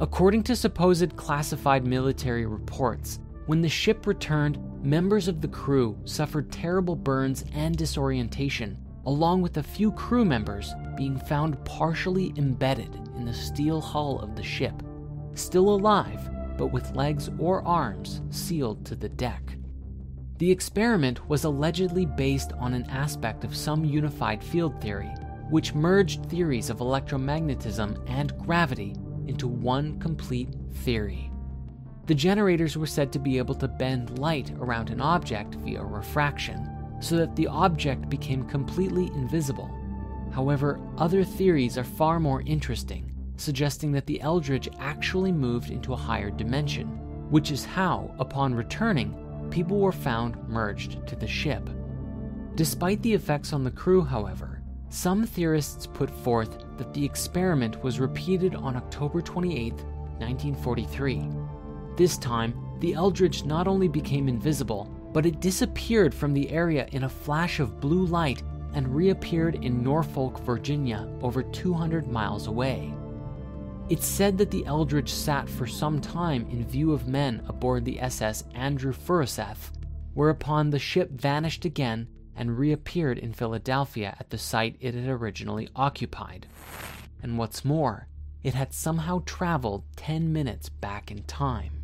According to supposed classified military reports, when the ship returned, members of the crew suffered terrible burns and disorientation, along with a few crew members being found partially embedded in the steel hull of the ship, still alive, but with legs or arms sealed to the deck. The experiment was allegedly based on an aspect of some unified field theory, which merged theories of electromagnetism and gravity into one complete theory. The generators were said to be able to bend light around an object via refraction, so that the object became completely invisible. However, other theories are far more interesting, suggesting that the Eldridge actually moved into a higher dimension, which is how, upon returning, people were found merged to the ship. Despite the effects on the crew, however, some theorists put forth that the experiment was repeated on October 28, 1943. This time, the Eldridge not only became invisible, but it disappeared from the area in a flash of blue light and reappeared in Norfolk, Virginia, over 200 miles away. It's said that the Eldridge sat for some time in view of men aboard the SS Andrew Furuseth, whereupon the ship vanished again and reappeared in Philadelphia at the site it had originally occupied. And what's more, it had somehow traveled 10 minutes back in time.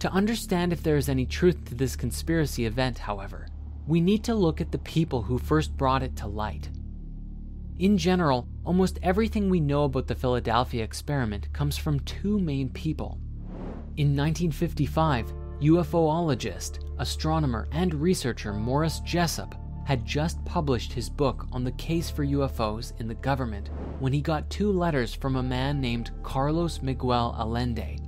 To understand if there is any truth to this conspiracy event, however, we need to look at the people who first brought it to light. In general, almost everything we know about the Philadelphia experiment comes from two main people. In 1955, UFOologist, astronomer, and researcher Morris Jessup had just published his book on the case for UFOs in the government when he got two letters from a man named Carlos Miguel Allende,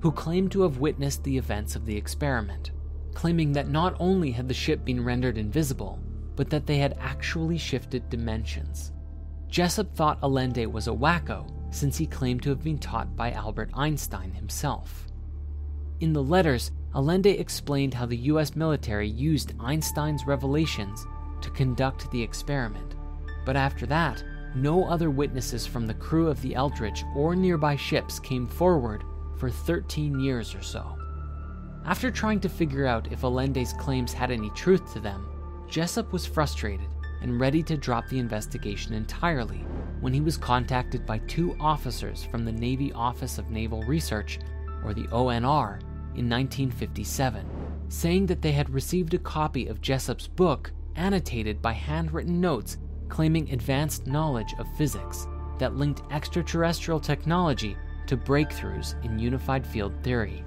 who claimed to have witnessed the events of the experiment, claiming that not only had the ship been rendered invisible, but that they had actually shifted dimensions. Jessup thought Allende was a wacko since he claimed to have been taught by Albert Einstein himself. In the letters, Allende explained how the US military used Einstein's revelations to conduct the experiment, but after that, no other witnesses from the crew of the Eldridge or nearby ships came forward for 13 years or so. After trying to figure out if Allende's claims had any truth to them, Jessup was frustrated and ready to drop the investigation entirely when he was contacted by two officers from the Navy Office of Naval Research, or the ONR, in 1957, saying that they had received a copy of Jessup's book annotated by handwritten notes claiming advanced knowledge of physics that linked extraterrestrial technology to breakthroughs in unified field theory.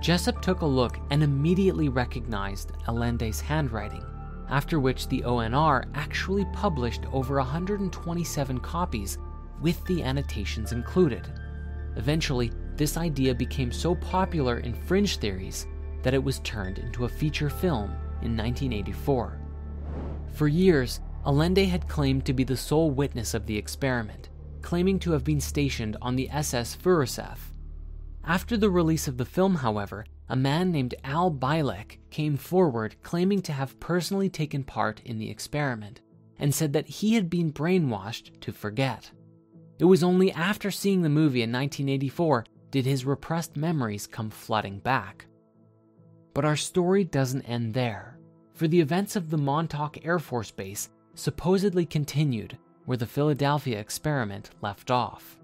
Jessup took a look and immediately recognized Allende's handwriting, after which the ONR actually published over 127 copies with the annotations included. Eventually, this idea became so popular in fringe theories that it was turned into a feature film in 1984. For years, Allende had claimed to be the sole witness of the experiment, claiming to have been stationed on the SS Furuseth. After the release of the film, however, a man named Al Bielek came forward claiming to have personally taken part in the experiment and said that he had been brainwashed to forget. It was only after seeing the movie in 1984 did his repressed memories come flooding back. But our story doesn't end there, for the events of the Montauk Air Force Base supposedly continued where the Philadelphia experiment left off.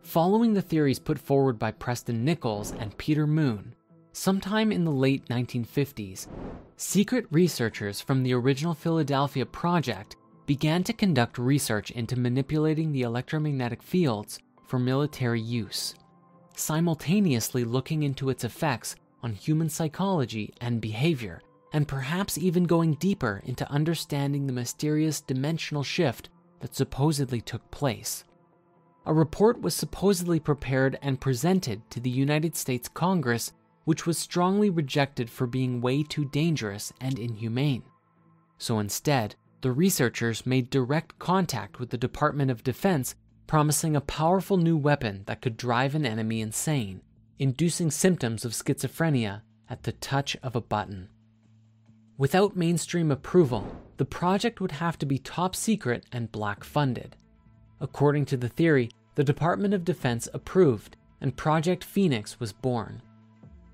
Following the theories put forward by Preston Nichols and Peter Moon, sometime in the late 1950s, secret researchers from the original Philadelphia project began to conduct research into manipulating the electromagnetic fields for military use, simultaneously looking into its effects on human psychology and behavior, and perhaps even going deeper into understanding the mysterious dimensional shift that supposedly took place. A report was supposedly prepared and presented to the United States Congress, which was strongly rejected for being way too dangerous and inhumane. So instead, the researchers made direct contact with the Department of Defense, promising a powerful new weapon that could drive an enemy insane, inducing symptoms of schizophrenia at the touch of a button. Without mainstream approval, the project would have to be top secret and black funded. According to the theory, the Department of Defense approved, and Project Phoenix was born.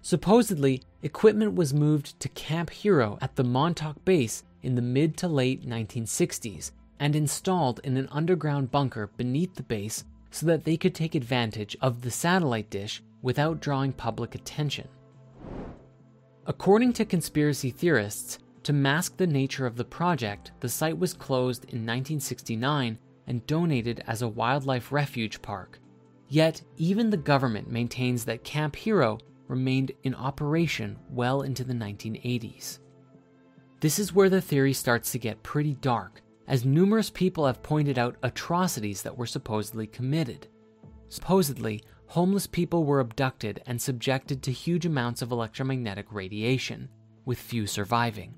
Supposedly, equipment was moved to Camp Hero at the Montauk base in the mid to late 1960s and installed in an underground bunker beneath the base so that they could take advantage of the satellite dish without drawing public attention. According to conspiracy theorists, to mask the nature of the project, the site was closed in 1969 and donated as a wildlife refuge park. Yet, even the government maintains that Camp Hero remained in operation well into the 1980s. This is where the theory starts to get pretty dark, as numerous people have pointed out atrocities that were supposedly committed. Supposedly, homeless people were abducted and subjected to huge amounts of electromagnetic radiation, with few surviving.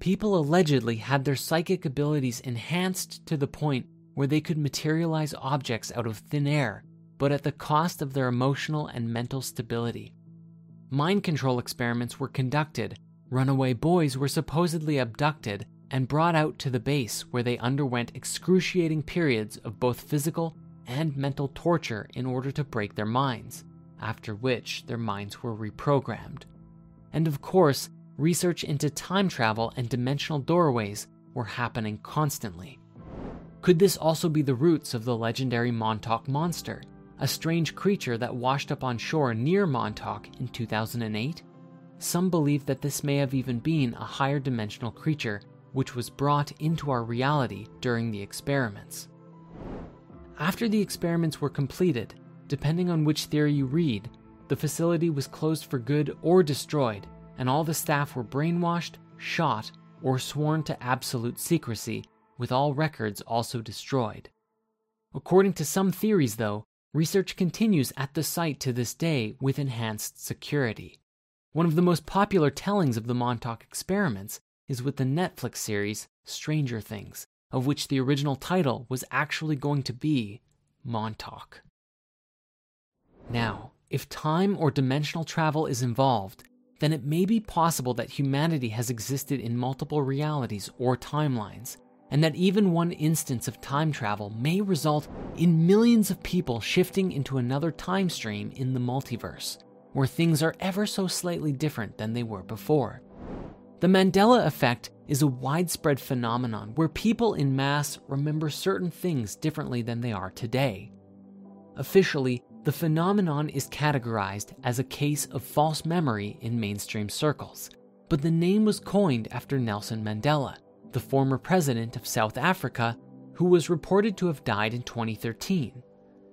People allegedly had their psychic abilities enhanced to the point where they could materialize objects out of thin air, but at the cost of their emotional and mental stability. Mind control experiments were conducted, runaway boys were supposedly abducted and brought out to the base where they underwent excruciating periods of both physical and mental torture in order to break their minds, after which their minds were reprogrammed. And of course, research into time travel and dimensional doorways were happening constantly. Could this also be the roots of the legendary Montauk Monster, a strange creature that washed up on shore near Montauk in 2008? Some believe that this may have even been a higher dimensional creature which was brought into our reality during the experiments. After the experiments were completed, depending on which theory you read, the facility was closed for good or destroyed, and all the staff were brainwashed, shot, or sworn to absolute secrecy, with all records also destroyed. According to some theories, though, research continues at the site to this day with enhanced security. One of the most popular tellings of the Montauk experiments is with the Netflix series Stranger Things, of which the original title was actually going to be Montauk. Now, if time or dimensional travel is involved, then it may be possible that humanity has existed in multiple realities or timelines, and that even one instance of time travel may result in millions of people shifting into another time stream in the multiverse, where things are ever so slightly different than they were before. The Mandela effect is a widespread phenomenon where people in mass remember certain things differently than they are today. Officially, the phenomenon is categorized as a case of false memory in mainstream circles, but the name was coined after Nelson Mandela, the former president of South Africa, who was reported to have died in 2013.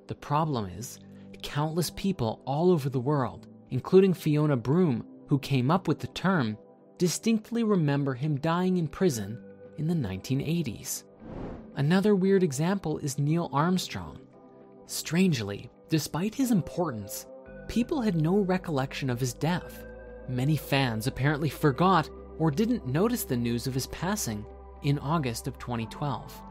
The problem is, countless people all over the world, including Fiona Broome, who came up with the term, distinctly remember him dying in prison in the 1980s. Another weird example is Neil Armstrong. Strangely, Despite his importance, people had no recollection of his death. Many fans apparently forgot or didn't notice the news of his passing in August of 2012.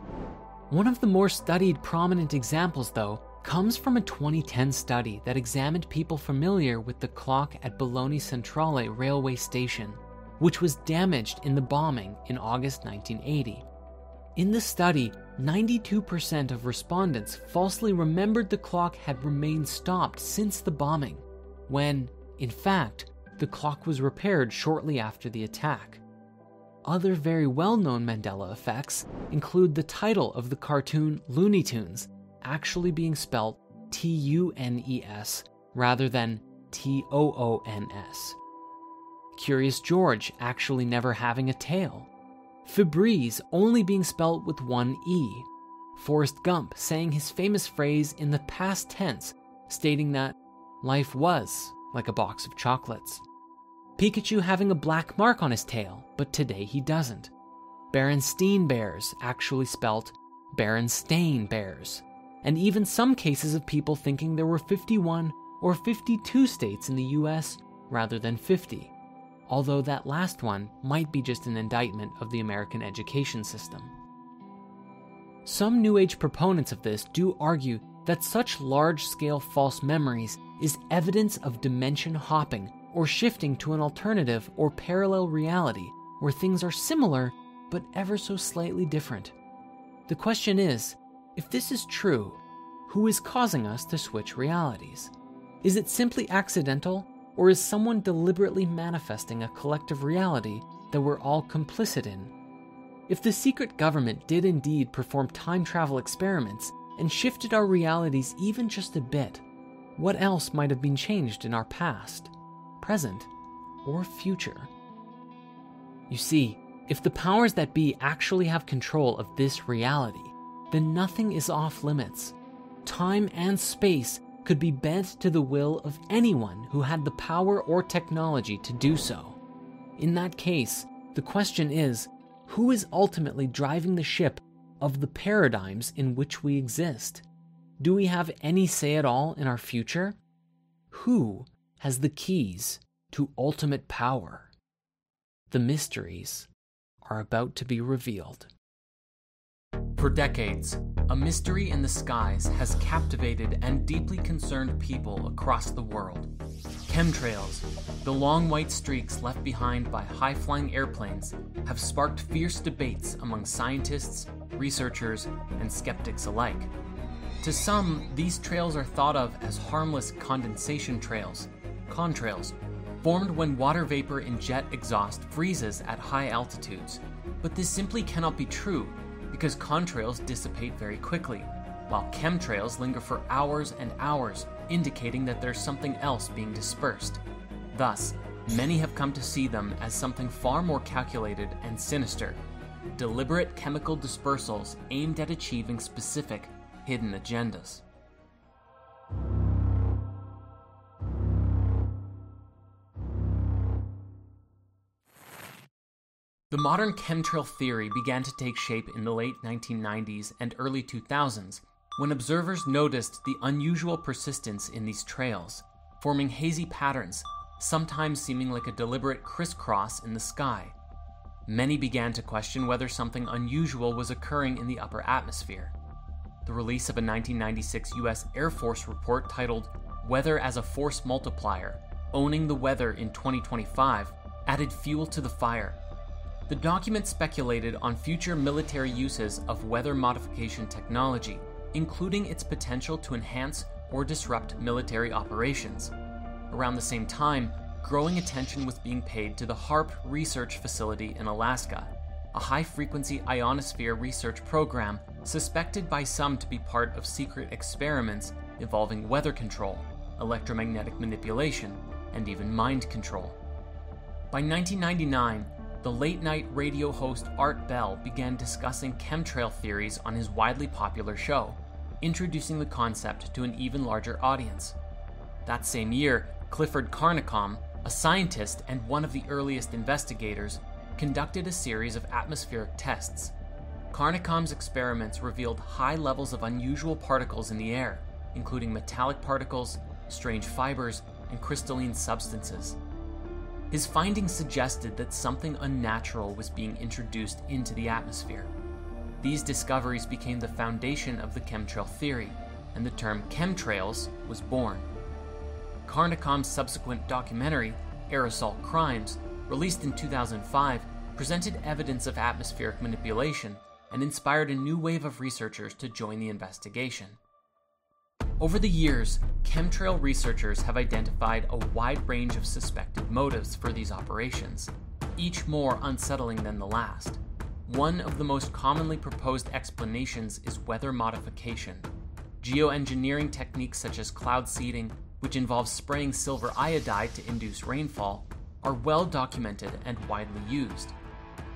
One of the more studied prominent examples, though, comes from a 2010 study that examined people familiar with the clock at Bologna Centrale railway station, which was damaged in the bombing in August 1980. In the study, 92% of respondents falsely remembered the clock had remained stopped since the bombing, when, in fact, the clock was repaired shortly after the attack. Other very well known Mandela effects include the title of the cartoon Looney Tunes actually being spelt T U N E S rather than T O O N S. Curious George actually never having a tail. Febreze only being spelt with one E. Forrest Gump saying his famous phrase in the past tense, stating that life was like a box of chocolates. Pikachu having a black mark on his tail, but today he doesn't. Berenstain Bears actually spelt Berenstain Bears. And even some cases of people thinking there were 51 or 52 states in the US rather than 50, although that last one might be just an indictment of the American education system. Some New Age proponents of this do argue that such large scale false memories is evidence of dimension hopping or shifting to an alternative or parallel reality where things are similar but ever so slightly different. The question is if this is true, who is causing us to switch realities? Is it simply accidental, or is someone deliberately manifesting a collective reality that we're all complicit in? If the secret government did indeed perform time travel experiments and shifted our realities even just a bit, what else might have been changed in our past? Present, or future. You see, if the powers that be actually have control of this reality, then nothing is off limits. Time and space could be bent to the will of anyone who had the power or technology to do so. In that case, the question is who is ultimately driving the ship of the paradigms in which we exist? Do we have any say at all in our future? Who has the keys to ultimate power. The mysteries are about to be revealed. For decades, a mystery in the skies has captivated and deeply concerned people across the world. Chemtrails, the long white streaks left behind by high flying airplanes, have sparked fierce debates among scientists, researchers, and skeptics alike. To some, these trails are thought of as harmless condensation trails contrails, formed when water vapor in jet exhaust freezes at high altitudes. But this simply cannot be true because contrails dissipate very quickly, while chemtrails linger for hours and hours, indicating that there's something else being dispersed. Thus, many have come to see them as something far more calculated and sinister deliberate chemical dispersals aimed at achieving specific, hidden agendas. The modern chemtrail theory began to take shape in the late 1990s and early 2000s when observers noticed the unusual persistence in these trails, forming hazy patterns, sometimes seeming like a deliberate crisscross in the sky. Many began to question whether something unusual was occurring in the upper atmosphere. The release of a 1996 US Air Force report titled Weather as a Force Multiplier Owning the Weather in 2025 added fuel to the fire the document speculated on future military uses of weather modification technology, including its potential to enhance or disrupt military operations. Around the same time, growing attention was being paid to the HAARP research facility in Alaska, a high frequency ionosphere research program suspected by some to be part of secret experiments involving weather control, electromagnetic manipulation, and even mind control. By 1999, the late night radio host Art Bell began discussing chemtrail theories on his widely popular show, introducing the concept to an even larger audience. That same year, Clifford Carnicom, a scientist and one of the earliest investigators, conducted a series of atmospheric tests. Carnicom's experiments revealed high levels of unusual particles in the air, including metallic particles, strange fibers, and crystalline substances. His findings suggested that something unnatural was being introduced into the atmosphere. These discoveries became the foundation of the chemtrail theory, and the term chemtrails was born. Carnicom's subsequent documentary, Aerosol Crimes, released in 2005, presented evidence of atmospheric manipulation and inspired a new wave of researchers to join the investigation. Over the years, chemtrail researchers have identified a wide range of suspected motives for these operations, each more unsettling than the last. One of the most commonly proposed explanations is weather modification. Geoengineering techniques such as cloud seeding, which involves spraying silver iodide to induce rainfall, are well documented and widely used.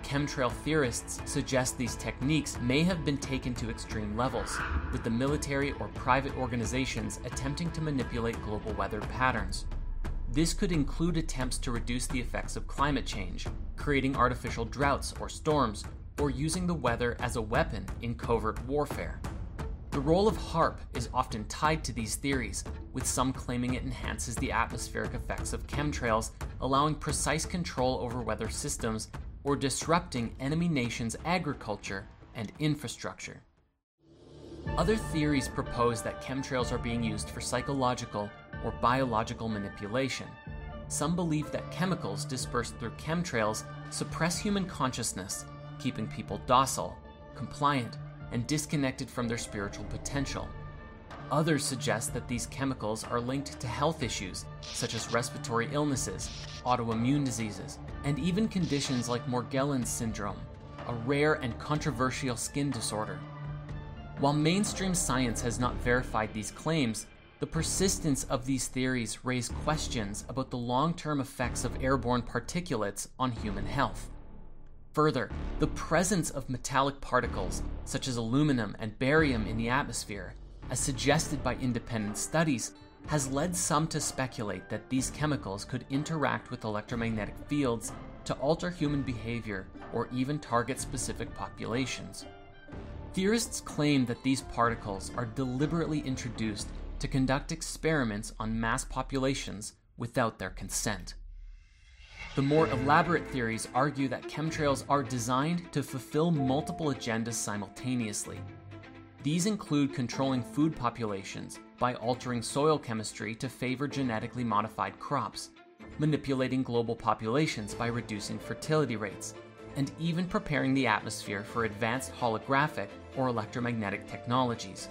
Chemtrail theorists suggest these techniques may have been taken to extreme levels, with the military or private organizations attempting to manipulate global weather patterns. This could include attempts to reduce the effects of climate change, creating artificial droughts or storms, or using the weather as a weapon in covert warfare. The role of HAARP is often tied to these theories, with some claiming it enhances the atmospheric effects of chemtrails, allowing precise control over weather systems or disrupting enemy nations' agriculture and infrastructure. Other theories propose that chemtrails are being used for psychological or biological manipulation. Some believe that chemicals dispersed through chemtrails suppress human consciousness, keeping people docile, compliant, and disconnected from their spiritual potential. Others suggest that these chemicals are linked to health issues such as respiratory illnesses, autoimmune diseases, and even conditions like Morgellons syndrome, a rare and controversial skin disorder. While mainstream science has not verified these claims, the persistence of these theories raise questions about the long term effects of airborne particulates on human health. Further, the presence of metallic particles, such as aluminum and barium, in the atmosphere, as suggested by independent studies, has led some to speculate that these chemicals could interact with electromagnetic fields to alter human behavior or even target specific populations. Theorists claim that these particles are deliberately introduced to conduct experiments on mass populations without their consent. The more elaborate theories argue that chemtrails are designed to fulfill multiple agendas simultaneously. These include controlling food populations by altering soil chemistry to favor genetically modified crops, manipulating global populations by reducing fertility rates, and even preparing the atmosphere for advanced holographic or electromagnetic technologies.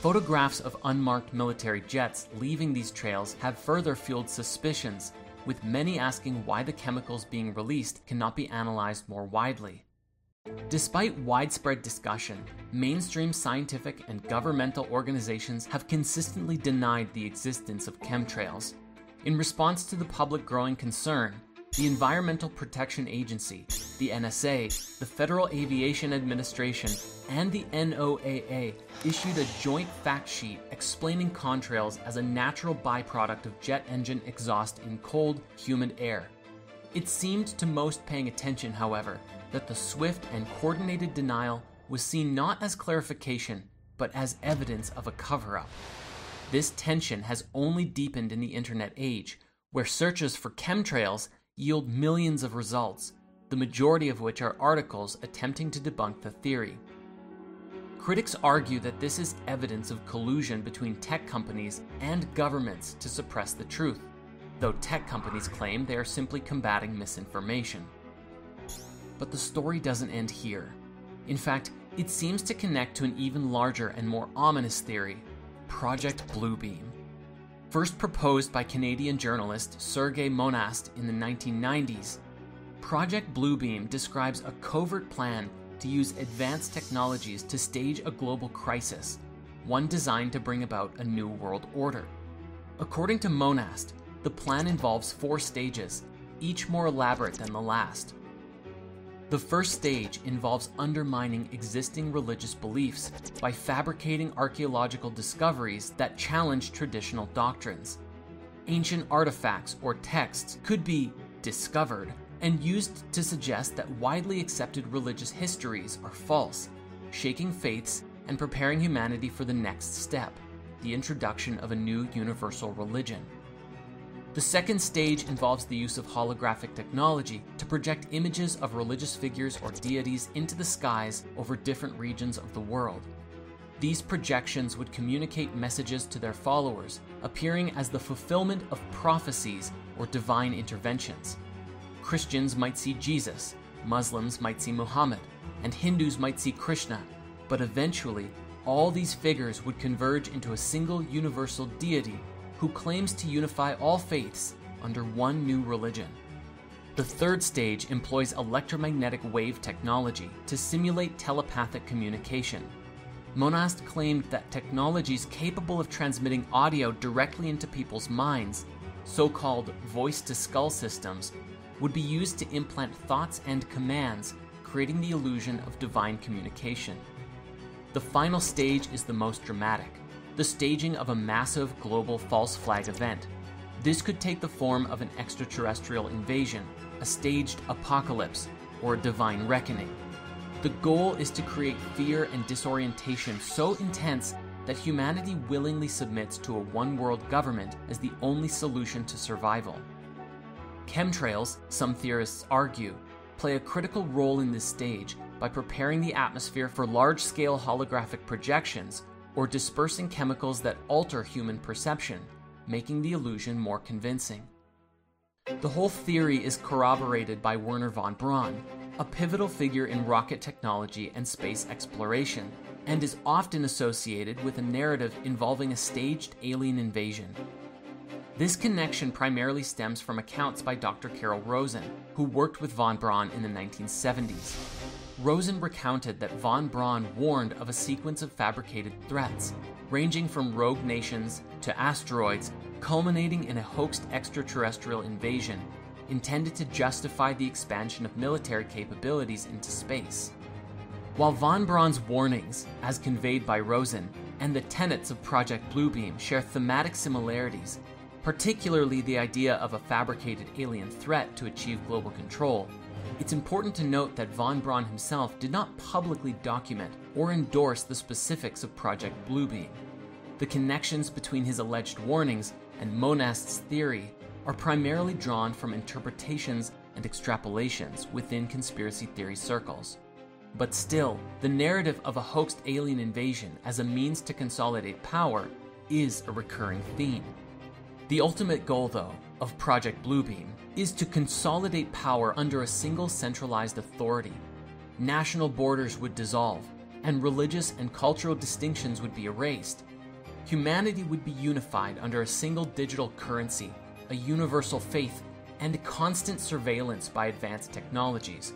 Photographs of unmarked military jets leaving these trails have further fueled suspicions, with many asking why the chemicals being released cannot be analyzed more widely. Despite widespread discussion, mainstream scientific and governmental organizations have consistently denied the existence of chemtrails. In response to the public growing concern, the Environmental Protection Agency, the NSA, the Federal Aviation Administration, and the NOAA issued a joint fact sheet explaining contrails as a natural byproduct of jet engine exhaust in cold, humid air. It seemed to most paying attention, however, that the swift and coordinated denial was seen not as clarification, but as evidence of a cover up. This tension has only deepened in the internet age, where searches for chemtrails yield millions of results, the majority of which are articles attempting to debunk the theory. Critics argue that this is evidence of collusion between tech companies and governments to suppress the truth, though tech companies claim they are simply combating misinformation. But the story doesn't end here. In fact, it seems to connect to an even larger and more ominous theory Project Bluebeam. First proposed by Canadian journalist Sergei Monast in the 1990s, Project Bluebeam describes a covert plan to use advanced technologies to stage a global crisis, one designed to bring about a new world order. According to Monast, the plan involves four stages, each more elaborate than the last. The first stage involves undermining existing religious beliefs by fabricating archaeological discoveries that challenge traditional doctrines. Ancient artifacts or texts could be discovered and used to suggest that widely accepted religious histories are false, shaking faiths and preparing humanity for the next step the introduction of a new universal religion. The second stage involves the use of holographic technology to project images of religious figures or deities into the skies over different regions of the world. These projections would communicate messages to their followers, appearing as the fulfillment of prophecies or divine interventions. Christians might see Jesus, Muslims might see Muhammad, and Hindus might see Krishna, but eventually, all these figures would converge into a single universal deity who claims to unify all faiths under one new religion. The third stage employs electromagnetic wave technology to simulate telepathic communication. Monast claimed that technologies capable of transmitting audio directly into people's minds, so called voice to skull systems, would be used to implant thoughts and commands, creating the illusion of divine communication. The final stage is the most dramatic the staging of a massive global false flag event. This could take the form of an extraterrestrial invasion, a staged apocalypse, or a divine reckoning. The goal is to create fear and disorientation so intense that humanity willingly submits to a one world government as the only solution to survival. Chemtrails, some theorists argue, play a critical role in this stage by preparing the atmosphere for large scale holographic projections or dispersing chemicals that alter human perception, making the illusion more convincing. The whole theory is corroborated by Wernher von Braun, a pivotal figure in rocket technology and space exploration, and is often associated with a narrative involving a staged alien invasion. This connection primarily stems from accounts by Dr. Carol Rosin, who worked with von Braun in the 1970s. Rosin recounted that von Braun warned of a sequence of fabricated threats, ranging from rogue nations to asteroids, culminating in a hoaxed extraterrestrial invasion intended to justify the expansion of military capabilities into space. While von Braun's warnings, as conveyed by Rosin, and the tenets of Project Bluebeam share thematic similarities, particularly the idea of a fabricated alien threat to achieve global control, it's important to note that von Braun himself did not publicly document or endorse the specifics of Project Bluebeam. The connections between his alleged warnings and Monast's theory are primarily drawn from interpretations and extrapolations within conspiracy theory circles. But still, the narrative of a hoaxed alien invasion as a means to consolidate power is a recurring theme. The ultimate goal, though, of Project Bluebeam is to consolidate power under a single centralized authority. National borders would dissolve, and religious and cultural distinctions would be erased. Humanity would be unified under a single digital currency a universal faith, and constant surveillance by advanced technologies.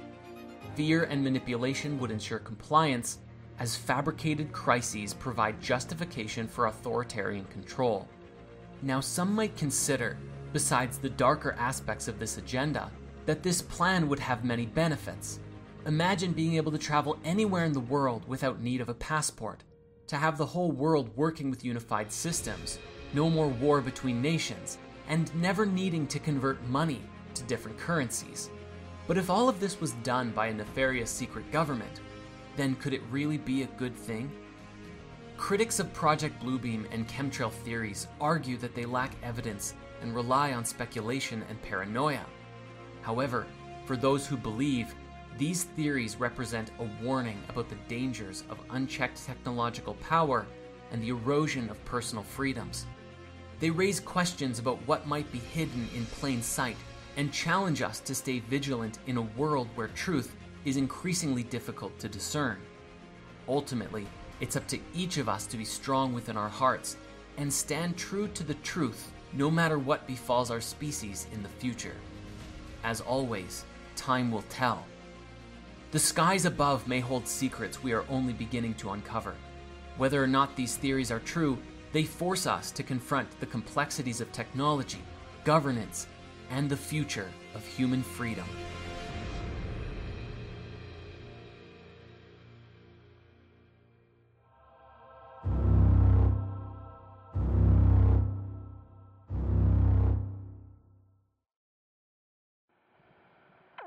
Fear and manipulation would ensure compliance, as fabricated crises provide justification for authoritarian control. Now, some might consider, besides the darker aspects of this agenda, that this plan would have many benefits. Imagine being able to travel anywhere in the world without need of a passport, to have the whole world working with unified systems, no more war between nations, and never needing to convert money to different currencies. But if all of this was done by a nefarious secret government, then could it really be a good thing? Critics of Project Bluebeam and chemtrail theories argue that they lack evidence and rely on speculation and paranoia. However, for those who believe, these theories represent a warning about the dangers of unchecked technological power and the erosion of personal freedoms. They raise questions about what might be hidden in plain sight and challenge us to stay vigilant in a world where truth is increasingly difficult to discern. Ultimately, it's up to each of us to be strong within our hearts and stand true to the truth no matter what befalls our species in the future. As always, time will tell. The skies above may hold secrets we are only beginning to uncover. Whether or not these theories are true they force us to confront the complexities of technology, governance, and the future of human freedom.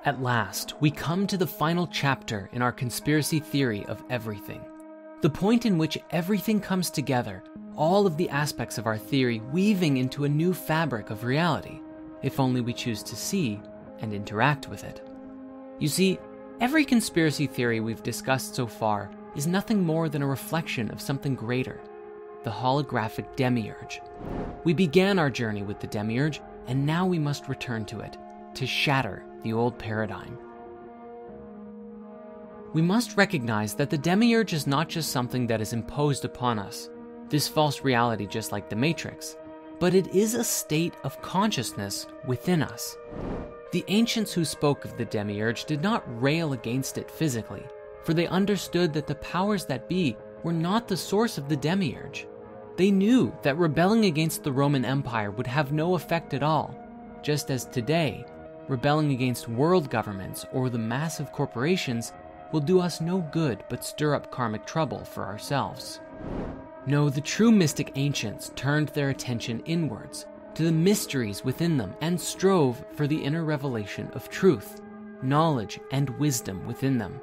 At last, we come to the final chapter in our conspiracy theory of everything. The point in which everything comes together all of the aspects of our theory weaving into a new fabric of reality, if only we choose to see and interact with it. You see, every conspiracy theory we've discussed so far is nothing more than a reflection of something greater the holographic demiurge. We began our journey with the demiurge, and now we must return to it to shatter the old paradigm. We must recognize that the demiurge is not just something that is imposed upon us, this false reality just like the Matrix, but it is a state of consciousness within us. The ancients who spoke of the demiurge did not rail against it physically, for they understood that the powers that be were not the source of the demiurge. They knew that rebelling against the Roman Empire would have no effect at all, just as today, rebelling against world governments or the massive corporations will do us no good but stir up karmic trouble for ourselves. No, the true mystic ancients turned their attention inwards to the mysteries within them and strove for the inner revelation of truth, knowledge, and wisdom within them.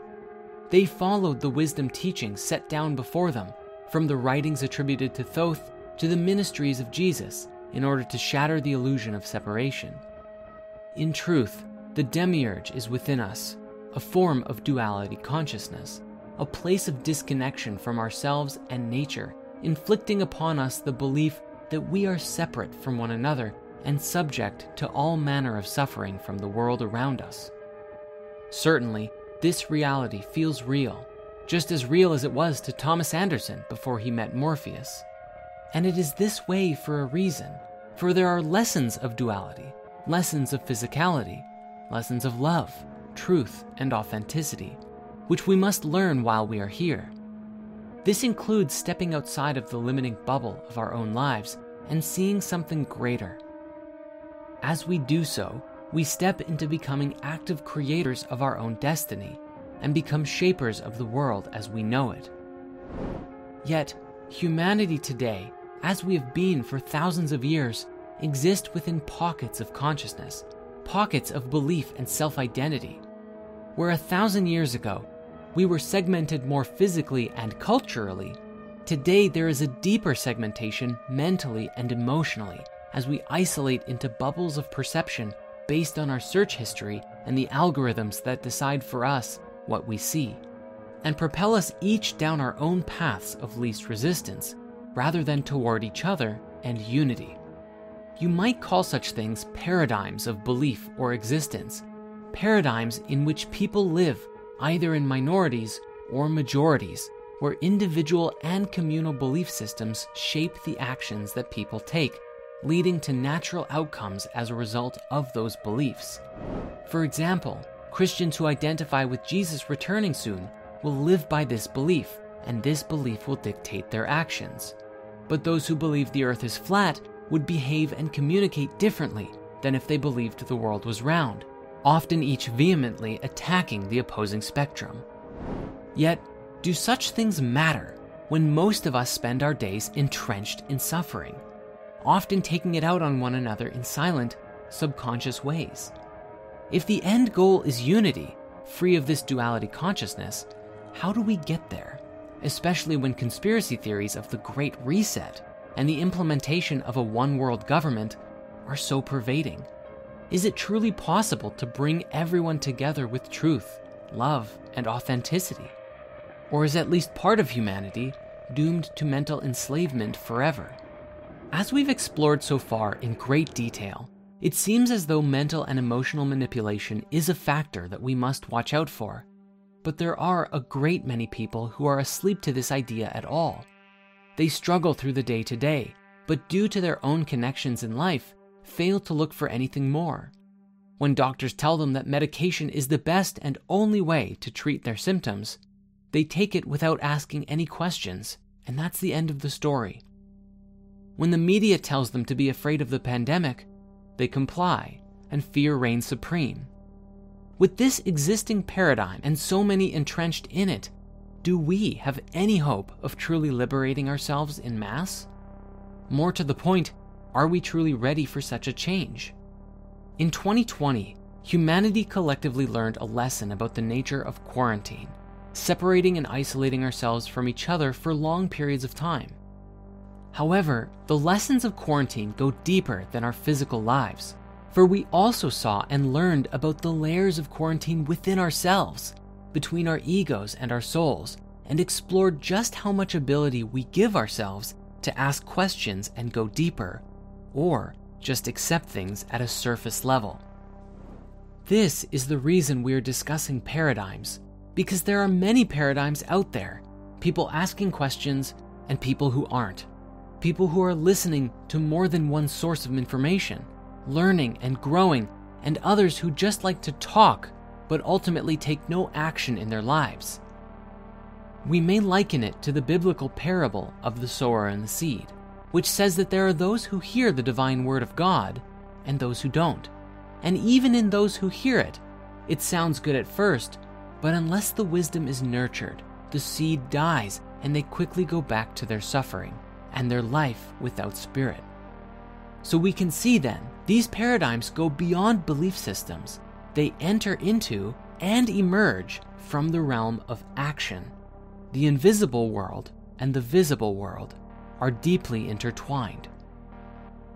They followed the wisdom teachings set down before them, from the writings attributed to Thoth to the ministries of Jesus, in order to shatter the illusion of separation. In truth, the demiurge is within us, a form of duality consciousness, a place of disconnection from ourselves and nature, inflicting upon us the belief that we are separate from one another and subject to all manner of suffering from the world around us. Certainly, this reality feels real, just as real as it was to Thomas Anderson before he met Morpheus. And it is this way for a reason, for there are lessons of duality, lessons of physicality, lessons of love, truth, and authenticity, which we must learn while we are here. This includes stepping outside of the limiting bubble of our own lives and seeing something greater. As we do so, we step into becoming active creators of our own destiny and become shapers of the world as we know it. Yet, humanity today, as we have been for thousands of years, exist within pockets of consciousness, pockets of belief and self identity. Where a thousand years ago, we were segmented more physically and culturally, today there is a deeper segmentation mentally and emotionally as we isolate into bubbles of perception based on our search history and the algorithms that decide for us what we see, and propel us each down our own paths of least resistance rather than toward each other and unity. You might call such things paradigms of belief or existence, paradigms in which people live either in minorities or majorities, where individual and communal belief systems shape the actions that people take, leading to natural outcomes as a result of those beliefs. For example, Christians who identify with Jesus returning soon will live by this belief, and this belief will dictate their actions. But those who believe the earth is flat would behave and communicate differently than if they believed the world was round, often each vehemently attacking the opposing spectrum. Yet, do such things matter when most of us spend our days entrenched in suffering, often taking it out on one another in silent, subconscious ways? If the end goal is unity, free of this duality consciousness, how do we get there? Especially when conspiracy theories of the Great Reset and the implementation of a one world government are so pervading. Is it truly possible to bring everyone together with truth, love, and authenticity? Or is at least part of humanity doomed to mental enslavement forever? As we've explored so far in great detail, it seems as though mental and emotional manipulation is a factor that we must watch out for. But there are a great many people who are asleep to this idea at all. They struggle through the day to day, but due to their own connections in life, fail to look for anything more. When doctors tell them that medication is the best and only way to treat their symptoms, they take it without asking any questions, and that's the end of the story. When the media tells them to be afraid of the pandemic, they comply, and fear reigns supreme. With this existing paradigm and so many entrenched in it, do we have any hope of truly liberating ourselves in mass? More to the point, are we truly ready for such a change? In 2020, humanity collectively learned a lesson about the nature of quarantine, separating and isolating ourselves from each other for long periods of time. However, the lessons of quarantine go deeper than our physical lives, for we also saw and learned about the layers of quarantine within ourselves, between our egos and our souls, and explored just how much ability we give ourselves to ask questions and go deeper, or just accept things at a surface level. This is the reason we're discussing paradigms, because there are many paradigms out there people asking questions and people who aren't, people who are listening to more than one source of information, learning and growing, and others who just like to talk but ultimately take no action in their lives. We may liken it to the biblical parable of the sower and the seed, which says that there are those who hear the divine word of God and those who don't. And even in those who hear it, it sounds good at first, but unless the wisdom is nurtured, the seed dies and they quickly go back to their suffering and their life without spirit. So we can see then, these paradigms go beyond belief systems. They enter into and emerge from the realm of action. The invisible world and the visible world are deeply intertwined.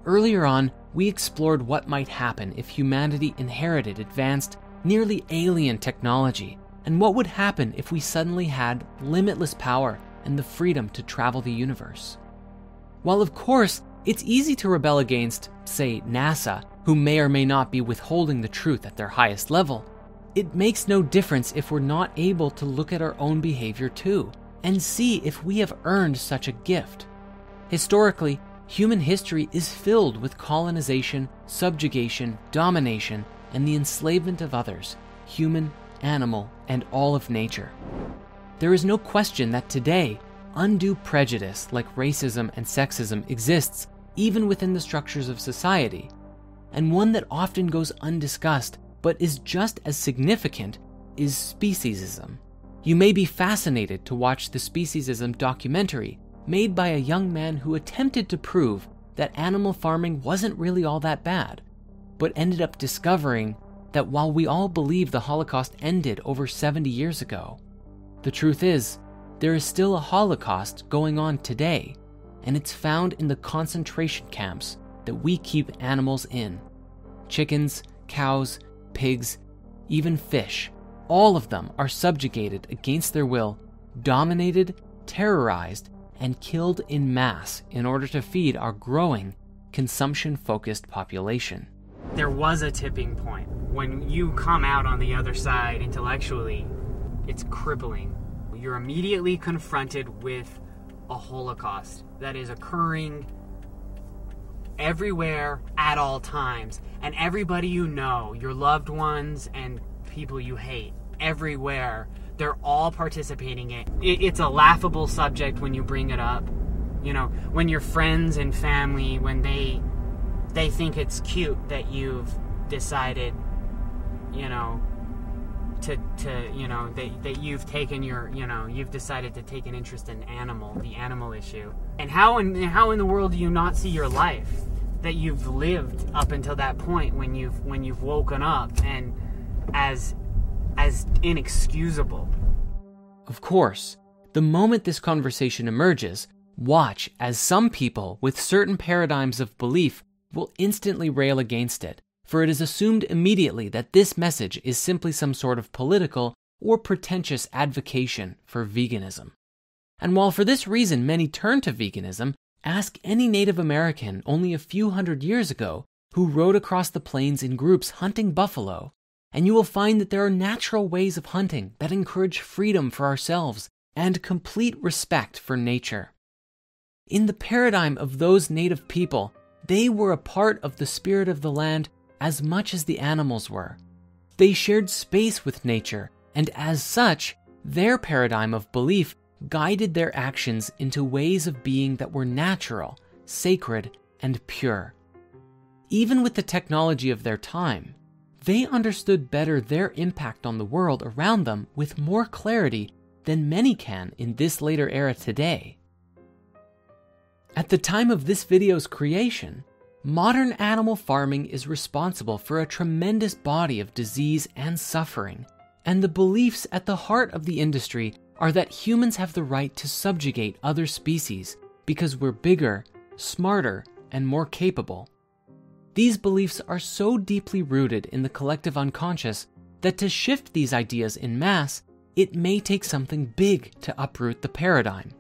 Earlier on, we explored what might happen if humanity inherited advanced, nearly alien technology, and what would happen if we suddenly had limitless power and the freedom to travel the universe. While, of course, it's easy to rebel against, say, NASA, who may or may not be withholding the truth at their highest level, it makes no difference if we're not able to look at our own behavior too and see if we have earned such a gift. Historically, human history is filled with colonization, subjugation, domination, and the enslavement of others, human, animal, and all of nature. There is no question that today, undue prejudice like racism and sexism exists even within the structures of society, and one that often goes undiscussed but is just as significant is speciesism. You may be fascinated to watch the speciesism documentary made by a young man who attempted to prove that animal farming wasn't really all that bad, but ended up discovering that while we all believe the Holocaust ended over 70 years ago, the truth is, there is still a Holocaust going on today, and it's found in the concentration camps that we keep animals in. Chickens, cows, pigs, even fish, all of them are subjugated against their will, dominated, terrorized, and killed in mass in order to feed our growing, consumption focused population. There was a tipping point. When you come out on the other side intellectually, it's crippling. You're immediately confronted with a Holocaust that is occurring everywhere at all times. And everybody you know, your loved ones and people you hate, everywhere, they're all participating in it. It's a laughable subject when you bring it up. You know, when your friends and family, when they they think it's cute that you've decided, you know, to, to you know that, that you've taken your you know you've decided to take an interest in animal the animal issue. And how in how in the world do you not see your life that you've lived up until that point when you've when you've woken up and as as inexcusable? Of course the moment this conversation emerges watch as some people with certain paradigms of belief will instantly rail against it for it is assumed immediately that this message is simply some sort of political or pretentious advocation for veganism. And while for this reason many turn to veganism, ask any Native American only a few hundred years ago who rode across the plains in groups hunting buffalo, and you will find that there are natural ways of hunting that encourage freedom for ourselves and complete respect for nature. In the paradigm of those native people, they were a part of the spirit of the land as much as the animals were. They shared space with nature, and as such, their paradigm of belief guided their actions into ways of being that were natural, sacred, and pure. Even with the technology of their time, they understood better their impact on the world around them with more clarity than many can in this later era today. At the time of this video's creation, Modern animal farming is responsible for a tremendous body of disease and suffering, and the beliefs at the heart of the industry are that humans have the right to subjugate other species because we're bigger, smarter, and more capable. These beliefs are so deeply rooted in the collective unconscious that to shift these ideas in mass, it may take something big to uproot the paradigm.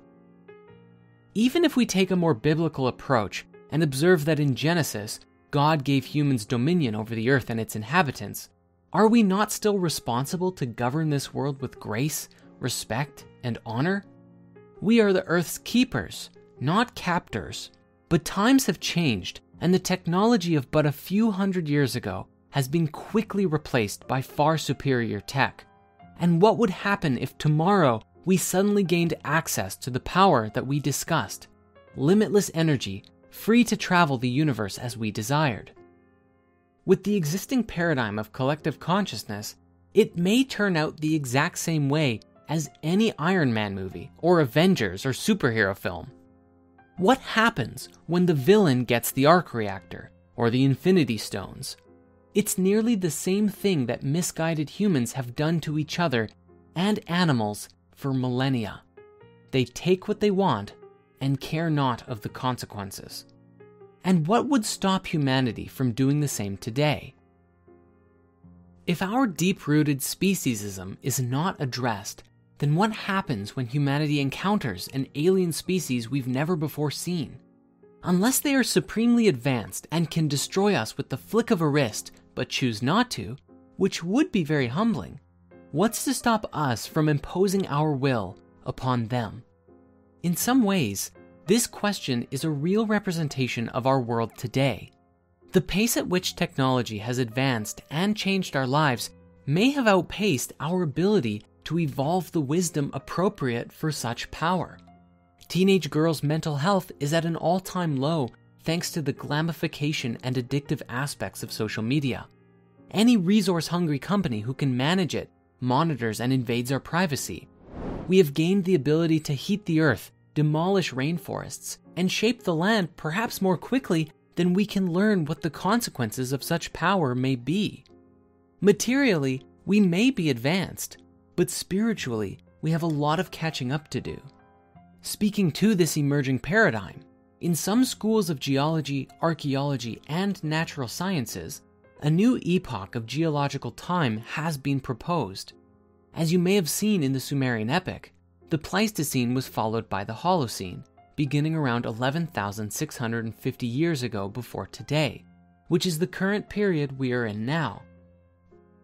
Even if we take a more biblical approach and observe that in Genesis, God gave humans dominion over the earth and its inhabitants, are we not still responsible to govern this world with grace, respect, and honor? We are the earth's keepers, not captors. But times have changed, and the technology of but a few hundred years ago has been quickly replaced by far superior tech. And what would happen if tomorrow we suddenly gained access to the power that we discussed? Limitless energy, free to travel the universe as we desired. With the existing paradigm of collective consciousness, it may turn out the exact same way as any Iron Man movie, or Avengers, or superhero film. What happens when the villain gets the arc reactor, or the Infinity Stones? It's nearly the same thing that misguided humans have done to each other and animals for millennia. They take what they want and care not of the consequences. And what would stop humanity from doing the same today? If our deep rooted speciesism is not addressed, then what happens when humanity encounters an alien species we've never before seen? Unless they are supremely advanced and can destroy us with the flick of a wrist, but choose not to, which would be very humbling, what's to stop us from imposing our will upon them? In some ways, this question is a real representation of our world today. The pace at which technology has advanced and changed our lives may have outpaced our ability to evolve the wisdom appropriate for such power. Teenage girls' mental health is at an all time low thanks to the glamification and addictive aspects of social media. Any resource hungry company who can manage it monitors and invades our privacy. We have gained the ability to heat the earth demolish rainforests, and shape the land perhaps more quickly than we can learn what the consequences of such power may be. Materially, we may be advanced, but spiritually, we have a lot of catching up to do. Speaking to this emerging paradigm, in some schools of geology, archaeology, and natural sciences, a new epoch of geological time has been proposed. As you may have seen in the Sumerian epic, the Pleistocene was followed by the Holocene, beginning around 11,650 years ago before today, which is the current period we are in now.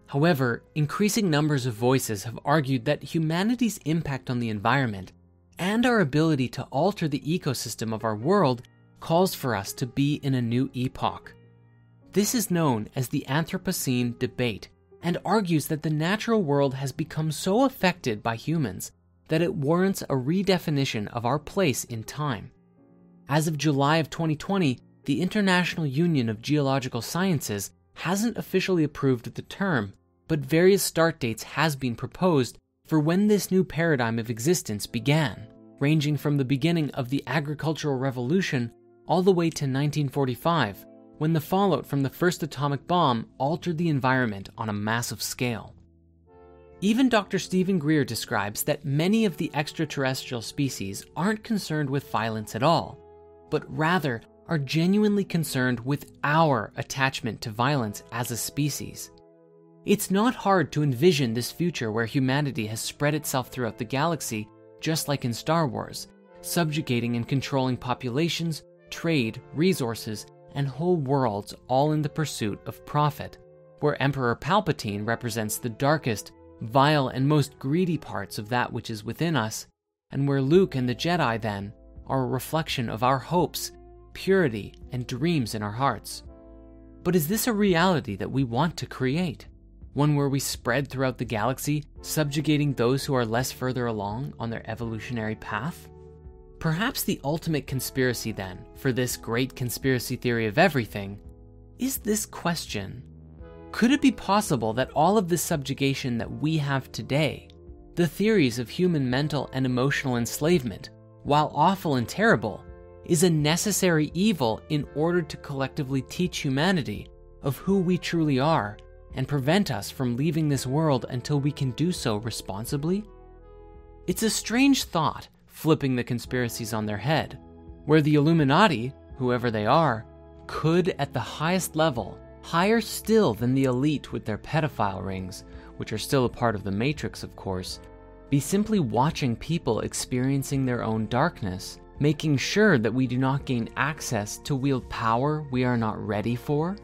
However, increasing numbers of voices have argued that humanity's impact on the environment and our ability to alter the ecosystem of our world calls for us to be in a new epoch. This is known as the Anthropocene debate and argues that the natural world has become so affected by humans that it warrants a redefinition of our place in time. As of July of 2020, the International Union of Geological Sciences hasn't officially approved the term, but various start dates has been proposed for when this new paradigm of existence began, ranging from the beginning of the agricultural revolution all the way to 1945, when the fallout from the first atomic bomb altered the environment on a massive scale. Even Dr. Steven Greer describes that many of the extraterrestrial species aren't concerned with violence at all, but rather are genuinely concerned with our attachment to violence as a species. It's not hard to envision this future where humanity has spread itself throughout the galaxy, just like in Star Wars, subjugating and controlling populations, trade, resources, and whole worlds all in the pursuit of profit, where Emperor Palpatine represents the darkest, vile and most greedy parts of that which is within us, and where Luke and the Jedi then are a reflection of our hopes, purity, and dreams in our hearts. But is this a reality that we want to create? One where we spread throughout the galaxy, subjugating those who are less further along on their evolutionary path? Perhaps the ultimate conspiracy, then, for this great conspiracy theory of everything, is this question could it be possible that all of this subjugation that we have today, the theories of human mental and emotional enslavement, while awful and terrible, is a necessary evil in order to collectively teach humanity of who we truly are and prevent us from leaving this world until we can do so responsibly? It's a strange thought, flipping the conspiracies on their head, where the Illuminati, whoever they are, could, at the highest level, higher still than the elite with their pedophile rings, which are still a part of the Matrix, of course, be simply watching people experiencing their own darkness, making sure that we do not gain access to wield power we are not ready for?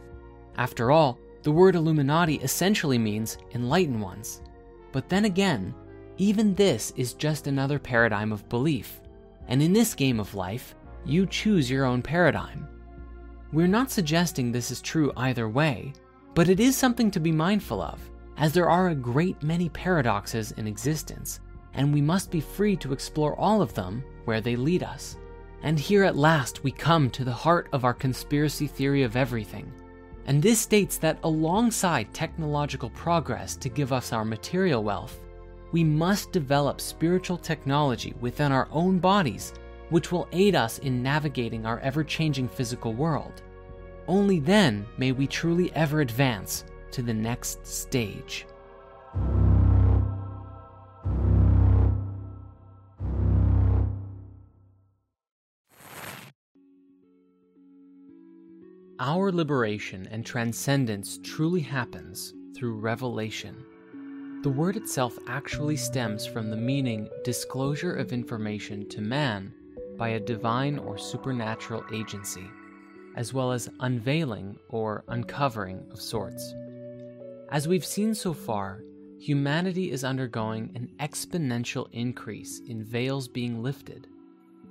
After all, the word Illuminati essentially means enlightened ones. But then again, even this is just another paradigm of belief. And in this game of life, you choose your own paradigm. We're not suggesting this is true either way, but it is something to be mindful of, as there are a great many paradoxes in existence, and we must be free to explore all of them where they lead us. And here at last we come to the heart of our conspiracy theory of everything. And this states that alongside technological progress to give us our material wealth, we must develop spiritual technology within our own bodies, which will aid us in navigating our ever changing physical world. Only then may we truly ever advance to the next stage. Our liberation and transcendence truly happens through revelation. The word itself actually stems from the meaning disclosure of information to man by a divine or supernatural agency, as well as unveiling or uncovering of sorts. As we've seen so far, humanity is undergoing an exponential increase in veils being lifted,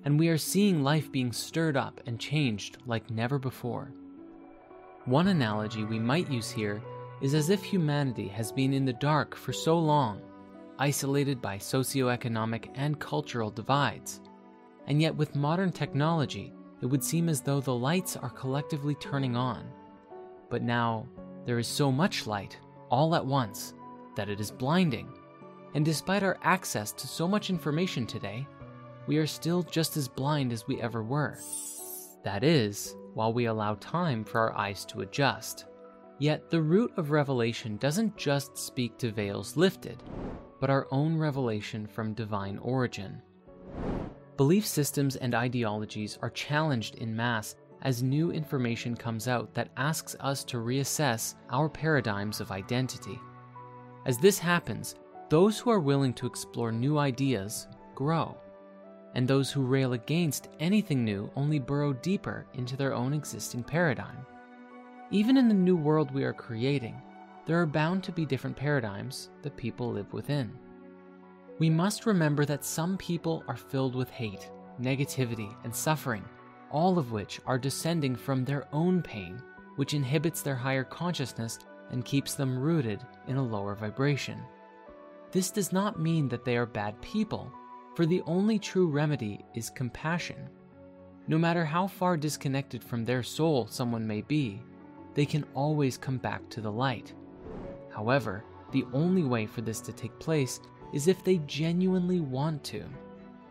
and we are seeing life being stirred up and changed like never before. One analogy we might use here is as if humanity has been in the dark for so long, isolated by socioeconomic and cultural divides. And yet, with modern technology, it would seem as though the lights are collectively turning on. But now, there is so much light, all at once, that it is blinding. And despite our access to so much information today, we are still just as blind as we ever were. That is, while we allow time for our eyes to adjust. Yet the root of revelation doesn't just speak to veils lifted, but our own revelation from divine origin. Belief systems and ideologies are challenged in mass as new information comes out that asks us to reassess our paradigms of identity. As this happens, those who are willing to explore new ideas grow and those who rail against anything new only burrow deeper into their own existing paradigm. Even in the new world we are creating, there are bound to be different paradigms that people live within. We must remember that some people are filled with hate, negativity, and suffering, all of which are descending from their own pain, which inhibits their higher consciousness and keeps them rooted in a lower vibration. This does not mean that they are bad people for the only true remedy is compassion. No matter how far disconnected from their soul someone may be, they can always come back to the light. However, the only way for this to take place is if they genuinely want to.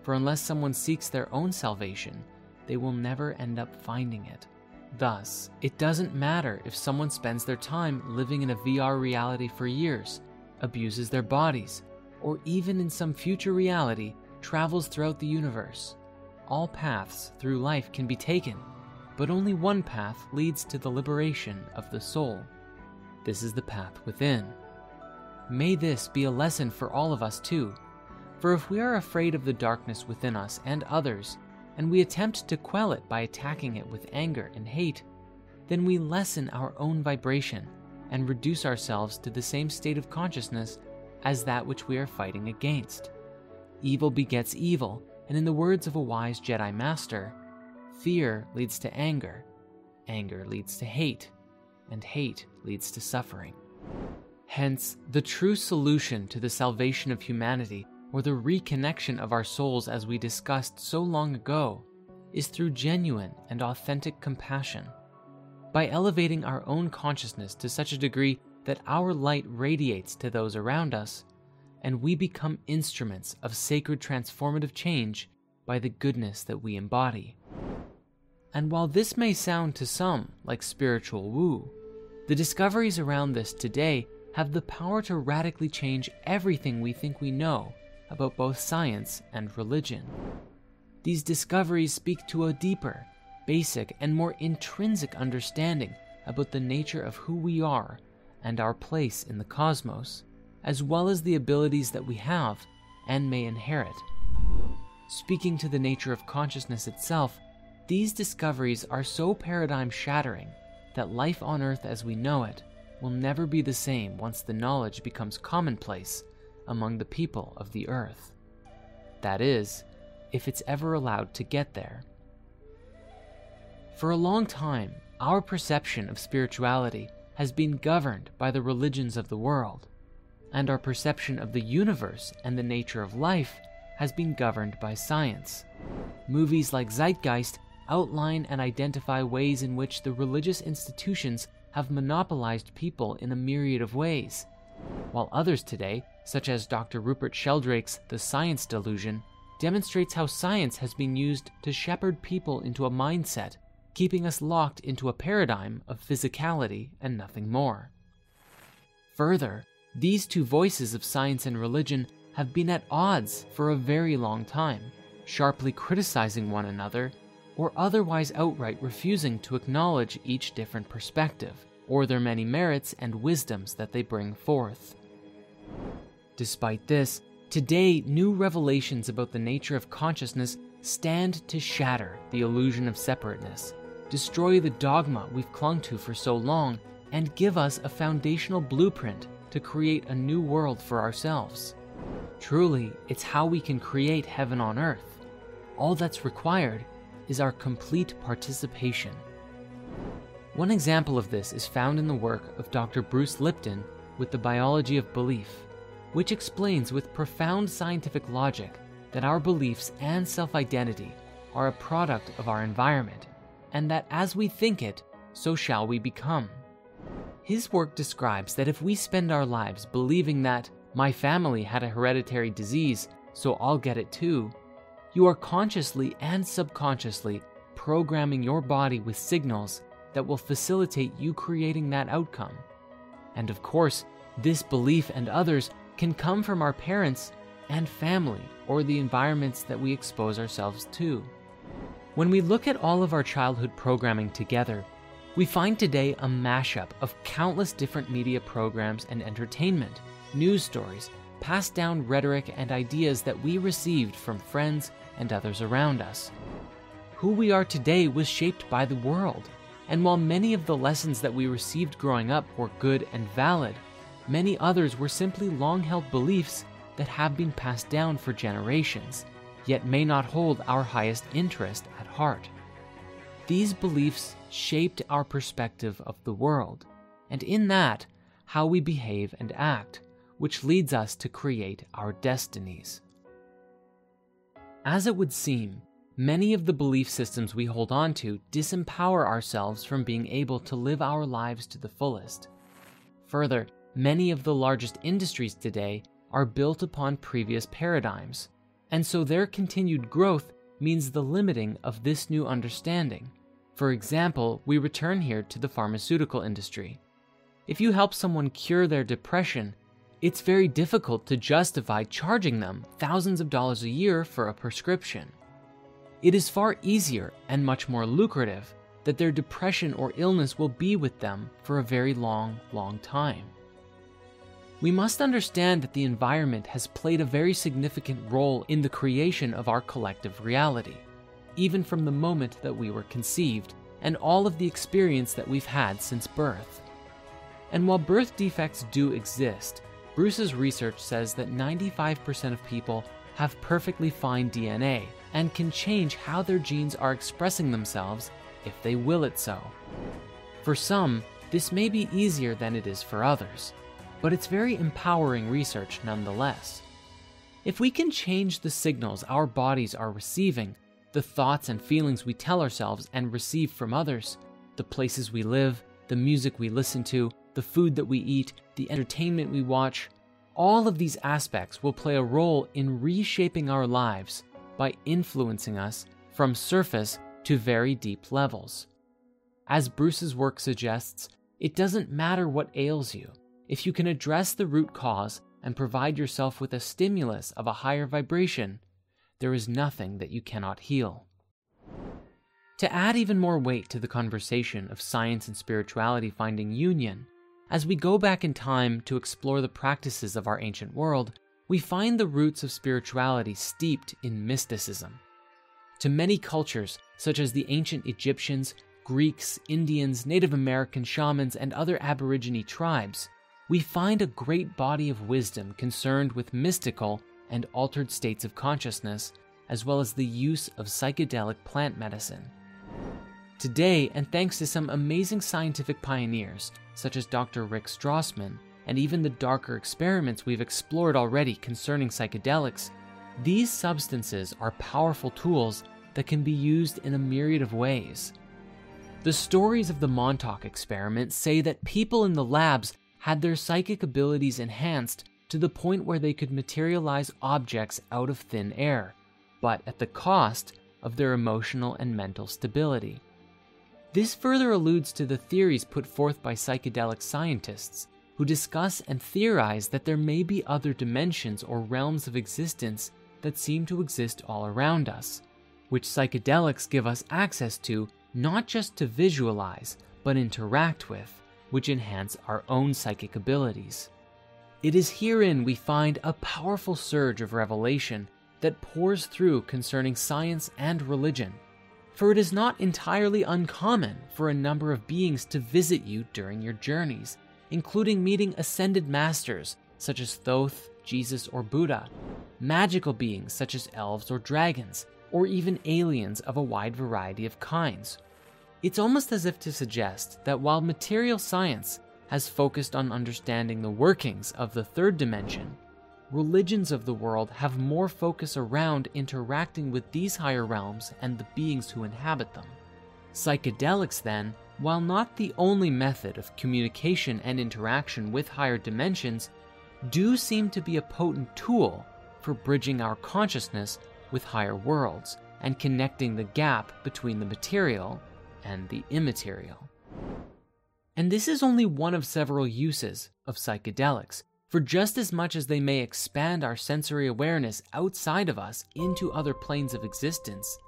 For unless someone seeks their own salvation, they will never end up finding it. Thus, it doesn't matter if someone spends their time living in a VR reality for years, abuses their bodies, or even in some future reality travels throughout the universe. All paths through life can be taken, but only one path leads to the liberation of the soul. This is the path within. May this be a lesson for all of us too, for if we are afraid of the darkness within us and others, and we attempt to quell it by attacking it with anger and hate, then we lessen our own vibration and reduce ourselves to the same state of consciousness as that which we are fighting against. Evil begets evil, and in the words of a wise Jedi Master, fear leads to anger, anger leads to hate, and hate leads to suffering. Hence, the true solution to the salvation of humanity, or the reconnection of our souls as we discussed so long ago, is through genuine and authentic compassion. By elevating our own consciousness to such a degree that our light radiates to those around us, and we become instruments of sacred transformative change by the goodness that we embody. And while this may sound to some like spiritual woo, the discoveries around this today have the power to radically change everything we think we know about both science and religion. these discoveries speak to a deeper, basic, and more intrinsic understanding about the nature of who we are and our place in the cosmos, as well as the abilities that we have and may inherit. Speaking to the nature of consciousness itself, these discoveries are so paradigm shattering that life on Earth as we know it will never be the same once the knowledge becomes commonplace among the people of the Earth. That is, if it's ever allowed to get there. For a long time, our perception of spirituality has been governed by the religions of the world, and our perception of the universe and the nature of life has been governed by science. Movies like Zeitgeist outline and identify ways in which the religious institutions have monopolized people in a myriad of ways, while others today, such as Dr. Rupert Sheldrake's The Science Delusion, demonstrates how science has been used to shepherd people into a mindset, keeping us locked into a paradigm of physicality and nothing more. Further, these two voices of science and religion have been at odds for a very long time, sharply criticizing one another or otherwise outright refusing to acknowledge each different perspective or their many merits and wisdoms that they bring forth. Despite this, today new revelations about the nature of consciousness stand to shatter the illusion of separateness, destroy the dogma we've clung to for so long, and give us a foundational blueprint to create a new world for ourselves. Truly, it's how we can create heaven on earth. All that's required is our complete participation. One example of this is found in the work of Dr. Bruce Lipton with The Biology of Belief, which explains with profound scientific logic that our beliefs and self identity are a product of our environment, and that as we think it, so shall we become. His work describes that if we spend our lives believing that my family had a hereditary disease, so I'll get it too, you are consciously and subconsciously programming your body with signals that will facilitate you creating that outcome. And of course, this belief and others can come from our parents and family or the environments that we expose ourselves to. When we look at all of our childhood programming together, we find today a mashup of countless different media programs and entertainment, news stories, passed down rhetoric and ideas that we received from friends and others around us. Who we are today was shaped by the world, and while many of the lessons that we received growing up were good and valid, many others were simply long held beliefs that have been passed down for generations, yet may not hold our highest interest at heart. These beliefs shaped our perspective of the world, and in that, how we behave and act, which leads us to create our destinies. As it would seem, many of the belief systems we hold on to disempower ourselves from being able to live our lives to the fullest. Further, many of the largest industries today are built upon previous paradigms, and so their continued growth means the limiting of this new understanding. For example, we return here to the pharmaceutical industry. If you help someone cure their depression, it's very difficult to justify charging them thousands of dollars a year for a prescription. It is far easier and much more lucrative that their depression or illness will be with them for a very long, long time. We must understand that the environment has played a very significant role in the creation of our collective reality, even from the moment that we were conceived and all of the experience that we've had since birth. And while birth defects do exist, Bruce's research says that 95% of people have perfectly fine DNA and can change how their genes are expressing themselves if they will it so. For some, this may be easier than it is for others, but it's very empowering research nonetheless. If we can change the signals our bodies are receiving, the thoughts and feelings we tell ourselves and receive from others, the places we live, the music we listen to, the food that we eat, the entertainment we watch, all of these aspects will play a role in reshaping our lives by influencing us from surface to very deep levels. As Bruce's work suggests, it doesn't matter what ails you. If you can address the root cause and provide yourself with a stimulus of a higher vibration, there is nothing that you cannot heal. To add even more weight to the conversation of science and spirituality finding union, as we go back in time to explore the practices of our ancient world, we find the roots of spirituality steeped in mysticism. To many cultures, such as the ancient Egyptians, Greeks, Indians, Native American shamans, and other Aborigine tribes, we find a great body of wisdom concerned with mystical and altered states of consciousness, as well as the use of psychedelic plant medicine. Today, and thanks to some amazing scientific pioneers, such as Dr. Rick Strassman, and even the darker experiments we've explored already concerning psychedelics, these substances are powerful tools that can be used in a myriad of ways. The stories of the Montauk experiment say that people in the labs had their psychic abilities enhanced to the point where they could materialize objects out of thin air, but at the cost of their emotional and mental stability. This further alludes to the theories put forth by psychedelic scientists who discuss and theorize that there may be other dimensions or realms of existence that seem to exist all around us, which psychedelics give us access to not just to visualize, but interact with, which enhance our own psychic abilities. It is herein we find a powerful surge of revelation that pours through concerning science and religion for it is not entirely uncommon for a number of beings to visit you during your journeys, including meeting ascended masters such as Thoth, Jesus, or Buddha, magical beings such as elves or dragons, or even aliens of a wide variety of kinds. It's almost as if to suggest that while material science has focused on understanding the workings of the third dimension, religions of the world have more focus around interacting with these higher realms and the beings who inhabit them. Psychedelics, then, while not the only method of communication and interaction with higher dimensions, do seem to be a potent tool for bridging our consciousness with higher worlds and connecting the gap between the material and the immaterial. And this is only one of several uses of psychedelics, for just as much as they may expand our sensory awareness outside of us into other planes of existence,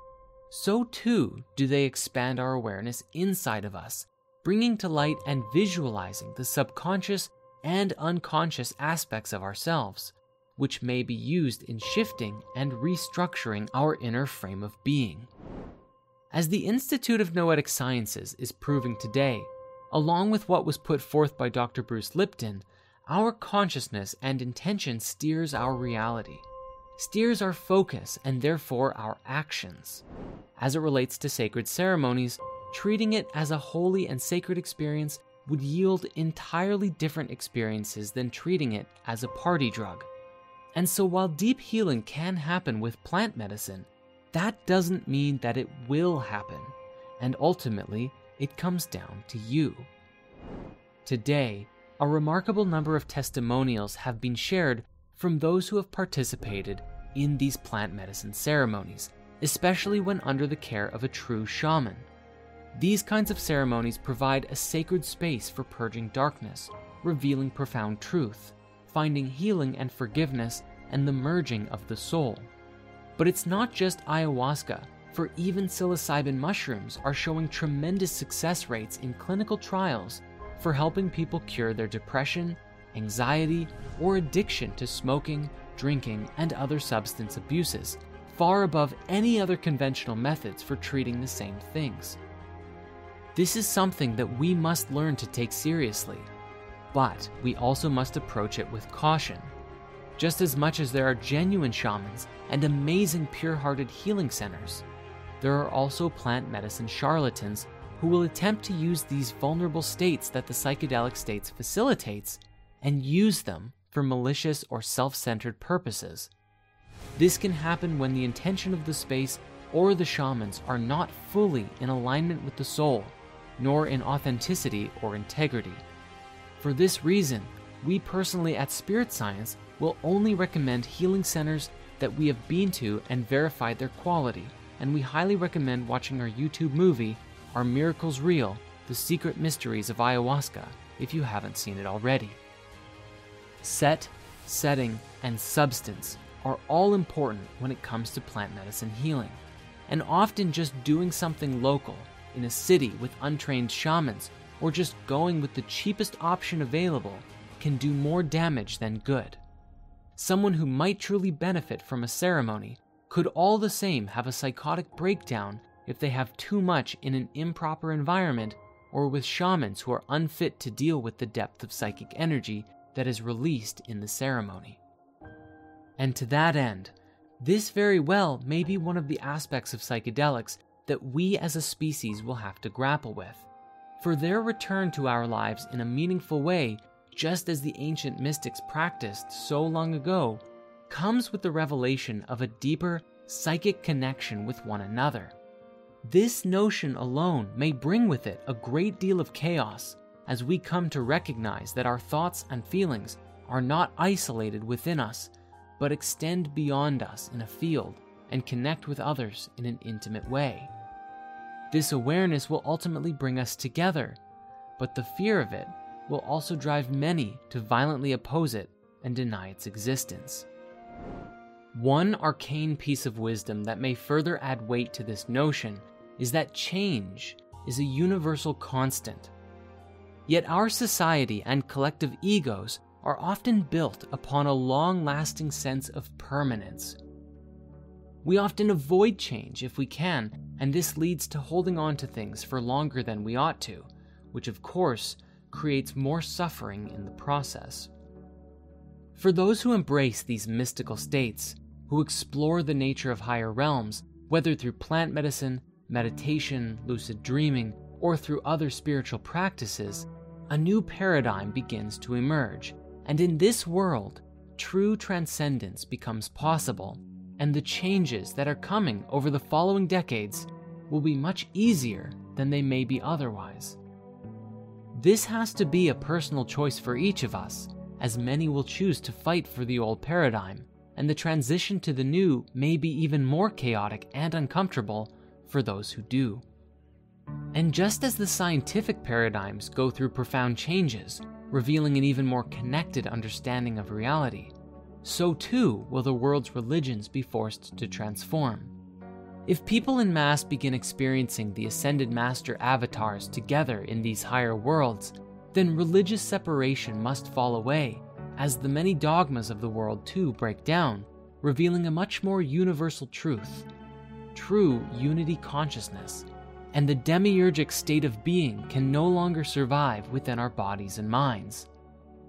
so too do they expand our awareness inside of us, bringing to light and visualizing the subconscious and unconscious aspects of ourselves, which may be used in shifting and restructuring our inner frame of being. As the Institute of Noetic Sciences is proving today, along with what was put forth by Dr. Bruce Lipton, our consciousness and intention steers our reality, steers our focus, and therefore our actions. As it relates to sacred ceremonies, treating it as a holy and sacred experience would yield entirely different experiences than treating it as a party drug. And so, while deep healing can happen with plant medicine, that doesn't mean that it will happen. And ultimately, it comes down to you. Today, a remarkable number of testimonials have been shared from those who have participated in these plant medicine ceremonies, especially when under the care of a true shaman. These kinds of ceremonies provide a sacred space for purging darkness, revealing profound truth, finding healing and forgiveness, and the merging of the soul. But it's not just ayahuasca, for even psilocybin mushrooms are showing tremendous success rates in clinical trials for helping people cure their depression, anxiety, or addiction to smoking, drinking, and other substance abuses, far above any other conventional methods for treating the same things. This is something that we must learn to take seriously, but we also must approach it with caution. Just as much as there are genuine shamans and amazing pure hearted healing centers, there are also plant medicine charlatans who will attempt to use these vulnerable states that the psychedelic states facilitates and use them for malicious or self centered purposes. This can happen when the intention of the space or the shamans are not fully in alignment with the soul, nor in authenticity or integrity. For this reason, we personally at Spirit Science will only recommend healing centers that we have been to and verified their quality, and we highly recommend watching our YouTube movie are Miracles Real? The Secret Mysteries of Ayahuasca if you haven't seen it already. Set, setting, and substance are all important when it comes to plant medicine healing, and often just doing something local in a city with untrained shamans or just going with the cheapest option available can do more damage than good. Someone who might truly benefit from a ceremony could all the same have a psychotic breakdown if they have too much in an improper environment or with shamans who are unfit to deal with the depth of psychic energy that is released in the ceremony. And to that end, this very well may be one of the aspects of psychedelics that we as a species will have to grapple with. For their return to our lives in a meaningful way, just as the ancient mystics practiced so long ago, comes with the revelation of a deeper psychic connection with one another. This notion alone may bring with it a great deal of chaos as we come to recognize that our thoughts and feelings are not isolated within us, but extend beyond us in a field and connect with others in an intimate way. This awareness will ultimately bring us together, but the fear of it will also drive many to violently oppose it and deny its existence. One arcane piece of wisdom that may further add weight to this notion is that change is a universal constant. Yet our society and collective egos are often built upon a long lasting sense of permanence. We often avoid change if we can, and this leads to holding on to things for longer than we ought to, which of course creates more suffering in the process. For those who embrace these mystical states, who explore the nature of higher realms, whether through plant medicine, meditation, lucid dreaming, or through other spiritual practices, a new paradigm begins to emerge. And in this world, true transcendence becomes possible, and the changes that are coming over the following decades will be much easier than they may be otherwise. This has to be a personal choice for each of us, as many will choose to fight for the old paradigm, and the transition to the new may be even more chaotic and uncomfortable for those who do. And just as the scientific paradigms go through profound changes, revealing an even more connected understanding of reality, so too will the world's religions be forced to transform. If people in mass begin experiencing the ascended master avatars together in these higher worlds, then religious separation must fall away, as the many dogmas of the world too break down, revealing a much more universal truth true unity consciousness, and the demiurgic state of being can no longer survive within our bodies and minds.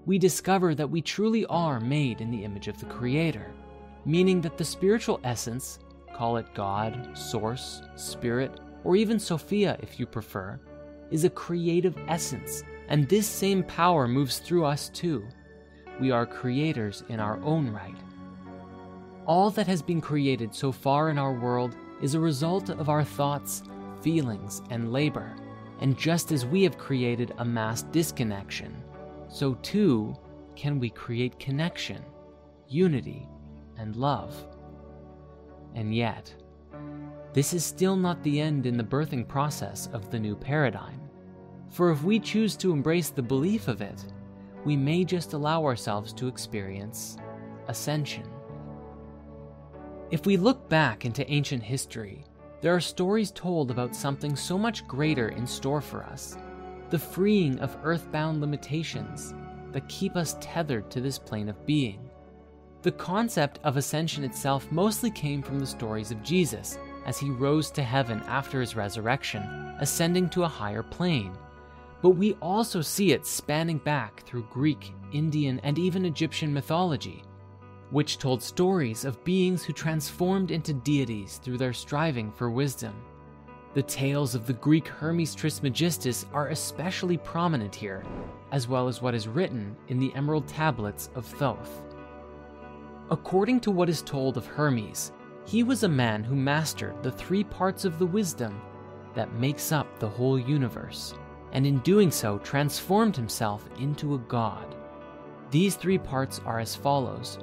We discover that we truly are made in the image of the Creator, meaning that the spiritual essence, call it God, Source, Spirit, or even Sophia if you prefer, is a creative essence, and this same power moves through us too. We are creators in our own right. All that has been created so far in our world is a result of our thoughts, feelings, and labor. And just as we have created a mass disconnection, so too can we create connection, unity, and love. And yet, this is still not the end in the birthing process of the new paradigm. For if we choose to embrace the belief of it, we may just allow ourselves to experience ascension. If we look back into ancient history, there are stories told about something so much greater in store for us the freeing of earthbound limitations that keep us tethered to this plane of being. The concept of ascension itself mostly came from the stories of Jesus as he rose to heaven after his resurrection, ascending to a higher plane. But we also see it spanning back through Greek, Indian, and even Egyptian mythology which told stories of beings who transformed into deities through their striving for wisdom. The tales of the Greek Hermes Trismegistus are especially prominent here, as well as what is written in the Emerald Tablets of Thoth. According to what is told of Hermes, he was a man who mastered the three parts of the wisdom that makes up the whole universe, and in doing so transformed himself into a god. These three parts are as follows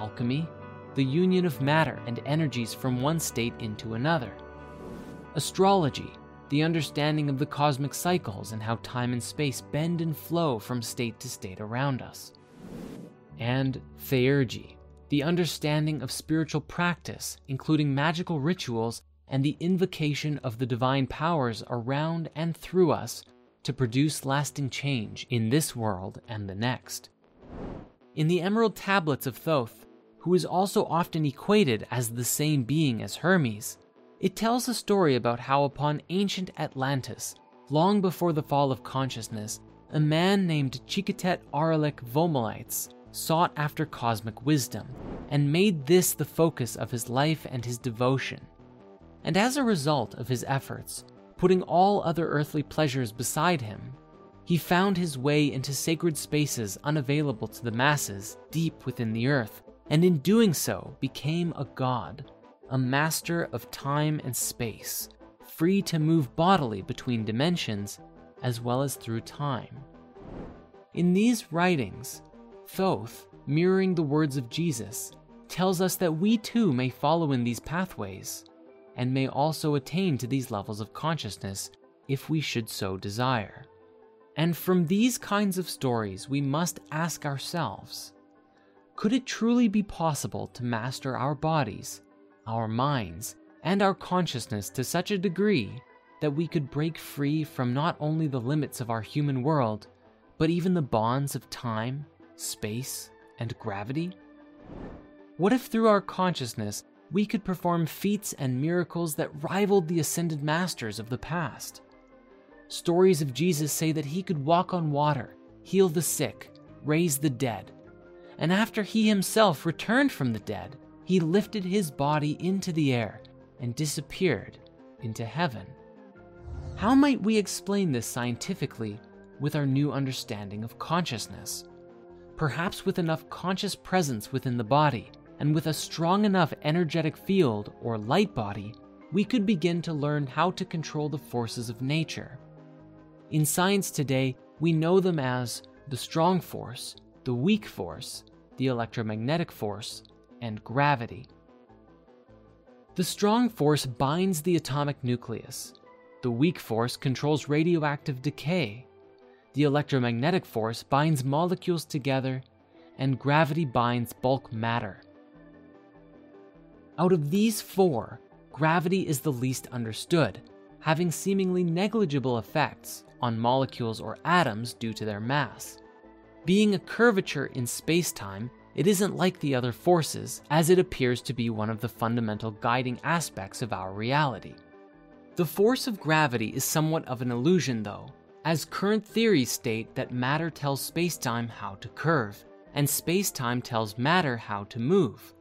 alchemy, the union of matter and energies from one state into another. Astrology, the understanding of the cosmic cycles and how time and space bend and flow from state to state around us. And theurgy, the understanding of spiritual practice, including magical rituals and the invocation of the divine powers around and through us to produce lasting change in this world and the next. In the Emerald Tablets of Thoth, who is also often equated as the same being as Hermes, it tells a story about how upon ancient Atlantis, long before the fall of consciousness, a man named Chiquetet Arlich Vomalites sought after cosmic wisdom and made this the focus of his life and his devotion. And as a result of his efforts, putting all other earthly pleasures beside him, he found his way into sacred spaces unavailable to the masses deep within the earth, and in doing so became a god, a master of time and space, free to move bodily between dimensions as well as through time. In these writings, Thoth, mirroring the words of Jesus, tells us that we too may follow in these pathways and may also attain to these levels of consciousness if we should so desire. And from these kinds of stories, we must ask ourselves could it truly be possible to master our bodies, our minds, and our consciousness to such a degree that we could break free from not only the limits of our human world, but even the bonds of time, space, and gravity? What if through our consciousness we could perform feats and miracles that rivaled the ascended masters of the past? Stories of Jesus say that he could walk on water, heal the sick, raise the dead, and after he himself returned from the dead, he lifted his body into the air and disappeared into heaven. How might we explain this scientifically with our new understanding of consciousness? Perhaps with enough conscious presence within the body and with a strong enough energetic field or light body, we could begin to learn how to control the forces of nature. In science today, we know them as the strong force, the weak force, the electromagnetic force, and gravity. The strong force binds the atomic nucleus. The weak force controls radioactive decay. The electromagnetic force binds molecules together, and gravity binds bulk matter. Out of these four, gravity is the least understood, having seemingly negligible effects on molecules or atoms due to their mass. Being a curvature in space-time, it isn't like the other forces, as it appears to be one of the fundamental guiding aspects of our reality. The force of gravity is somewhat of an illusion, though, as current theories state that matter tells space-time how to curve, and space-time tells matter how to move.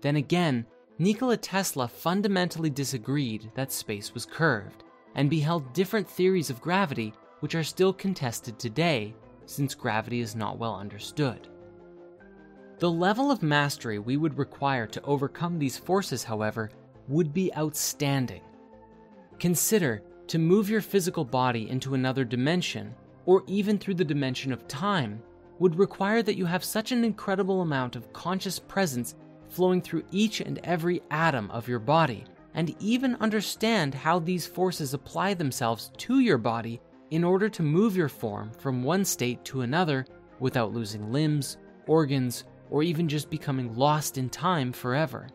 Then again, Nikola Tesla fundamentally disagreed that space was curved, and beheld different theories of gravity which are still contested today since gravity is not well understood. The level of mastery we would require to overcome these forces, however, would be outstanding. Consider to move your physical body into another dimension, or even through the dimension of time, would require that you have such an incredible amount of conscious presence flowing through each and every atom of your body, and even understand how these forces apply themselves to your body in order to move your form from one state to another without losing limbs, organs, or even just becoming lost in time forever.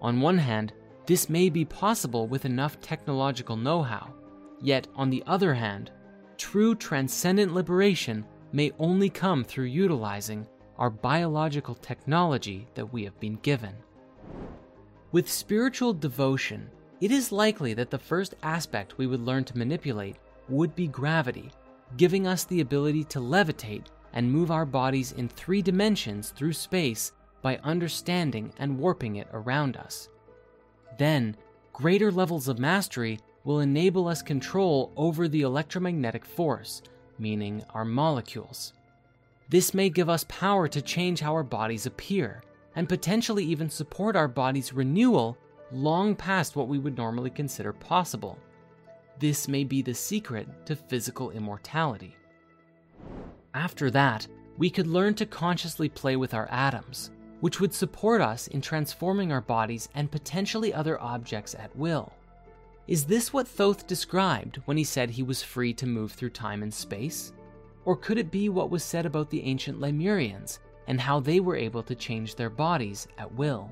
On one hand, this may be possible with enough technological know how, yet on the other hand, true transcendent liberation may only come through utilizing our biological technology that we have been given. With spiritual devotion, it is likely that the first aspect we would learn to manipulate would be gravity, giving us the ability to levitate and move our bodies in three dimensions through space by understanding and warping it around us. Then, greater levels of mastery will enable us control over the electromagnetic force, meaning our molecules. This may give us power to change how our bodies appear, and potentially even support our body's renewal long past what we would normally consider possible. This may be the secret to physical immortality. After that, we could learn to consciously play with our atoms, which would support us in transforming our bodies and potentially other objects at will. Is this what Thoth described when he said he was free to move through time and space? Or could it be what was said about the ancient Lemurians and how they were able to change their bodies at will.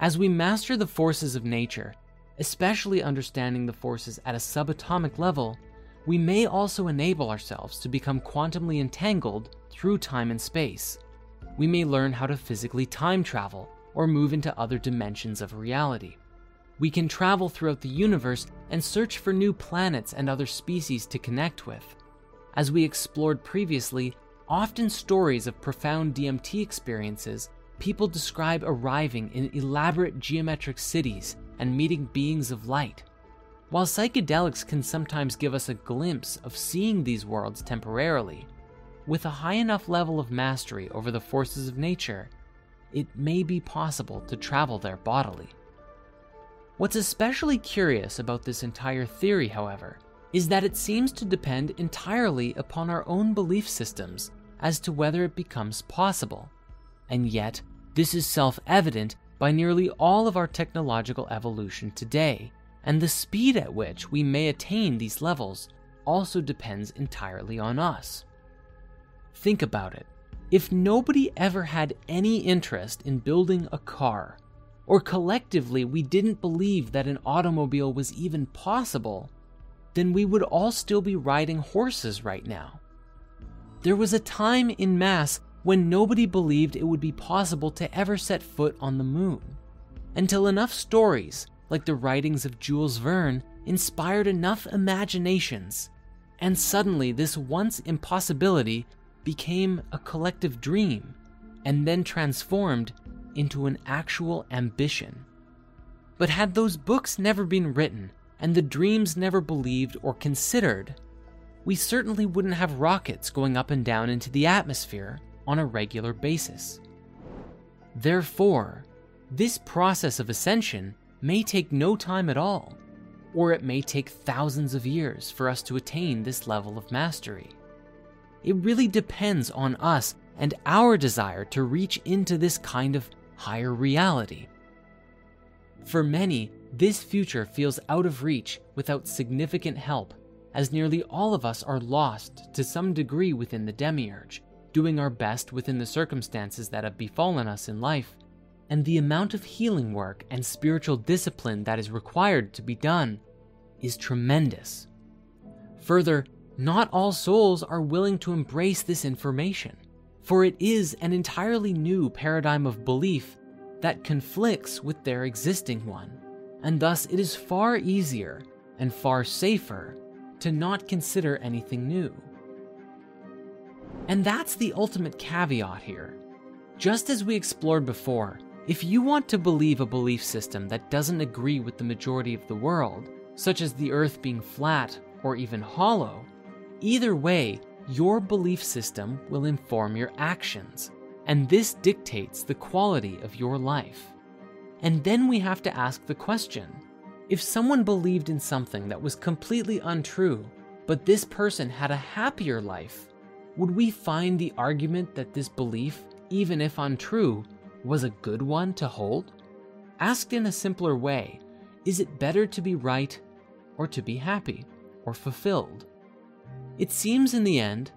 As we master the forces of nature, especially understanding the forces at a subatomic level, we may also enable ourselves to become quantumly entangled through time and space. We may learn how to physically time travel or move into other dimensions of reality. We can travel throughout the universe and search for new planets and other species to connect with. As we explored previously, often stories of profound DMT experiences, people describe arriving in elaborate geometric cities and meeting beings of light. While psychedelics can sometimes give us a glimpse of seeing these worlds temporarily, with a high enough level of mastery over the forces of nature, it may be possible to travel there bodily. What's especially curious about this entire theory, however, is that it seems to depend entirely upon our own belief systems as to whether it becomes possible. And yet, this is self evident by nearly all of our technological evolution today, and the speed at which we may attain these levels also depends entirely on us. Think about it. If nobody ever had any interest in building a car, or collectively we didn't believe that an automobile was even possible, then we would all still be riding horses right now. There was a time in mass when nobody believed it would be possible to ever set foot on the moon, until enough stories, like the writings of Jules Verne, inspired enough imaginations, and suddenly this once impossibility became a collective dream and then transformed into an actual ambition. But had those books never been written and the dreams never believed or considered, we certainly wouldn't have rockets going up and down into the atmosphere on a regular basis. Therefore, this process of ascension may take no time at all, or it may take thousands of years for us to attain this level of mastery. It really depends on us and our desire to reach into this kind of higher reality. For many, this future feels out of reach without significant help, as nearly all of us are lost to some degree within the demiurge, doing our best within the circumstances that have befallen us in life, and the amount of healing work and spiritual discipline that is required to be done is tremendous. Further, not all souls are willing to embrace this information, for it is an entirely new paradigm of belief that conflicts with their existing one, and thus it is far easier and far safer to not consider anything new. And that's the ultimate caveat here. Just as we explored before, if you want to believe a belief system that doesn't agree with the majority of the world, such as the Earth being flat or even hollow, Either way, your belief system will inform your actions, and this dictates the quality of your life. And then we have to ask the question if someone believed in something that was completely untrue, but this person had a happier life, would we find the argument that this belief, even if untrue, was a good one to hold? Asked in a simpler way, is it better to be right or to be happy or fulfilled? It seems in the end,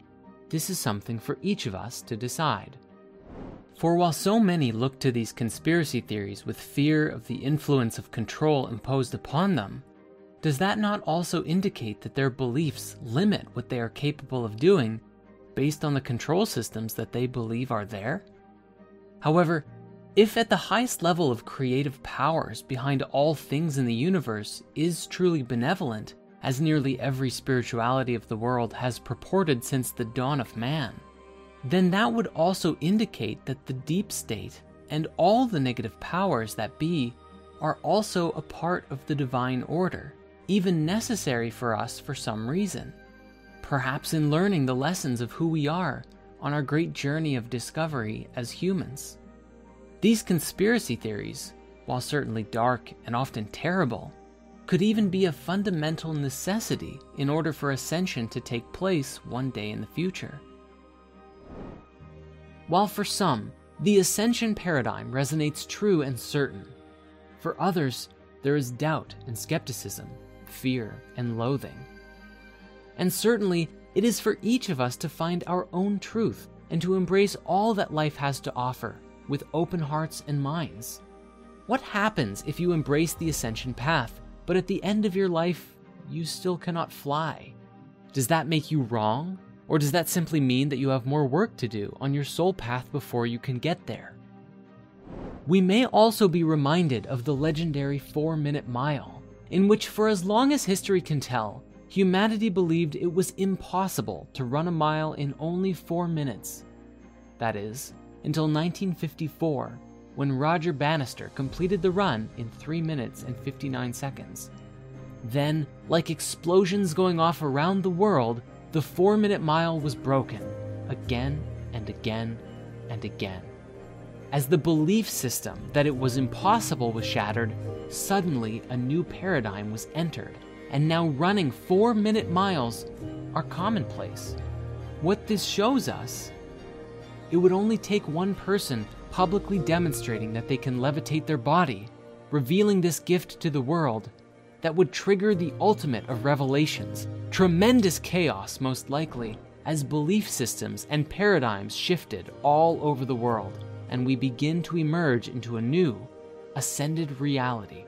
this is something for each of us to decide. For while so many look to these conspiracy theories with fear of the influence of control imposed upon them, does that not also indicate that their beliefs limit what they are capable of doing based on the control systems that they believe are there? However, if at the highest level of creative powers behind all things in the universe is truly benevolent, as nearly every spirituality of the world has purported since the dawn of man, then that would also indicate that the deep state and all the negative powers that be are also a part of the divine order, even necessary for us for some reason. Perhaps in learning the lessons of who we are on our great journey of discovery as humans. These conspiracy theories, while certainly dark and often terrible, could even be a fundamental necessity in order for ascension to take place one day in the future. While for some, the ascension paradigm resonates true and certain, for others, there is doubt and skepticism, fear and loathing. And certainly, it is for each of us to find our own truth and to embrace all that life has to offer with open hearts and minds. What happens if you embrace the ascension path, but at the end of your life, you still cannot fly? Does that make you wrong? Or does that simply mean that you have more work to do on your soul path before you can get there? We may also be reminded of the legendary four minute mile, in which, for as long as history can tell, humanity believed it was impossible to run a mile in only four minutes. That is, until 1954, when Roger Bannister completed the run in 3 minutes and 59 seconds. Then, like explosions going off around the world, the four minute mile was broken again and again and again. As the belief system that it was impossible was shattered, suddenly a new paradigm was entered, and now running four minute miles are commonplace. What this shows us, it would only take one person publicly demonstrating that they can levitate their body, revealing this gift to the world, that would trigger the ultimate of revelations, tremendous chaos, most likely, as belief systems and paradigms shifted all over the world and we begin to emerge into a new, ascended reality.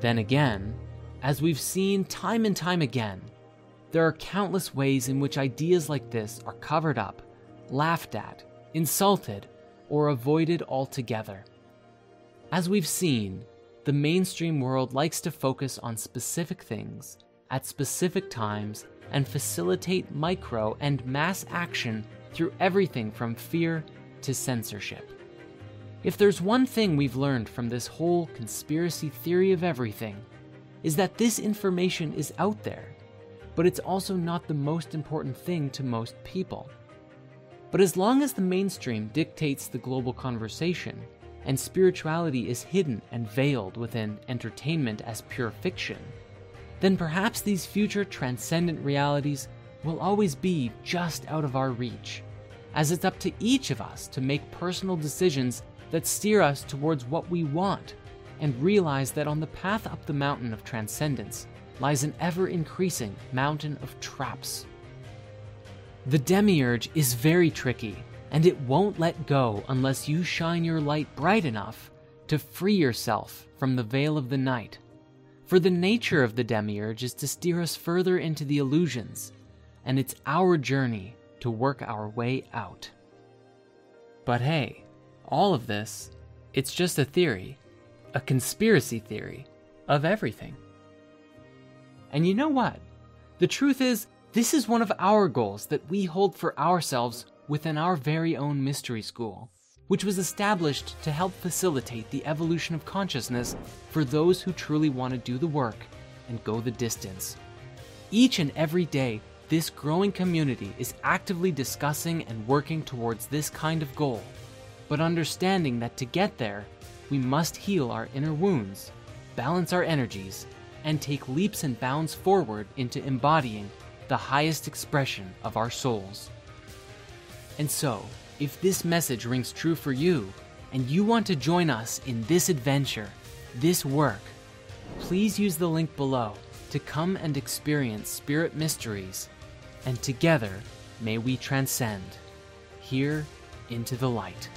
Then again, as we've seen time and time again, there are countless ways in which ideas like this are covered up, laughed at, insulted, or avoided altogether. As we've seen, the mainstream world likes to focus on specific things at specific times and facilitate micro and mass action through everything from fear to censorship. If there's one thing we've learned from this whole conspiracy theory of everything, is that this information is out there, but it's also not the most important thing to most people. But as long as the mainstream dictates the global conversation, and spirituality is hidden and veiled within entertainment as pure fiction, then perhaps these future transcendent realities will always be just out of our reach as it's up to each of us to make personal decisions that steer us towards what we want, and realize that on the path up the mountain of transcendence lies an ever increasing mountain of traps. The demiurge is very tricky, and it won't let go unless you shine your light bright enough to free yourself from the veil of the night. For the nature of the demiurge is to steer us further into the illusions, and it's our journey to work our way out. But hey, all of this, it's just a theory, a conspiracy theory of everything. And you know what? The truth is, this is one of our goals that we hold for ourselves within our very own mystery school, which was established to help facilitate the evolution of consciousness for those who truly want to do the work and go the distance. Each and every day, this growing community is actively discussing and working towards this kind of goal, but understanding that to get there, we must heal our inner wounds, balance our energies, and take leaps and bounds forward into embodying the highest expression of our souls. And so, if this message rings true for you, and you want to join us in this adventure, this work, please use the link below to come and experience Spirit Mysteries and together may we transcend here into the light.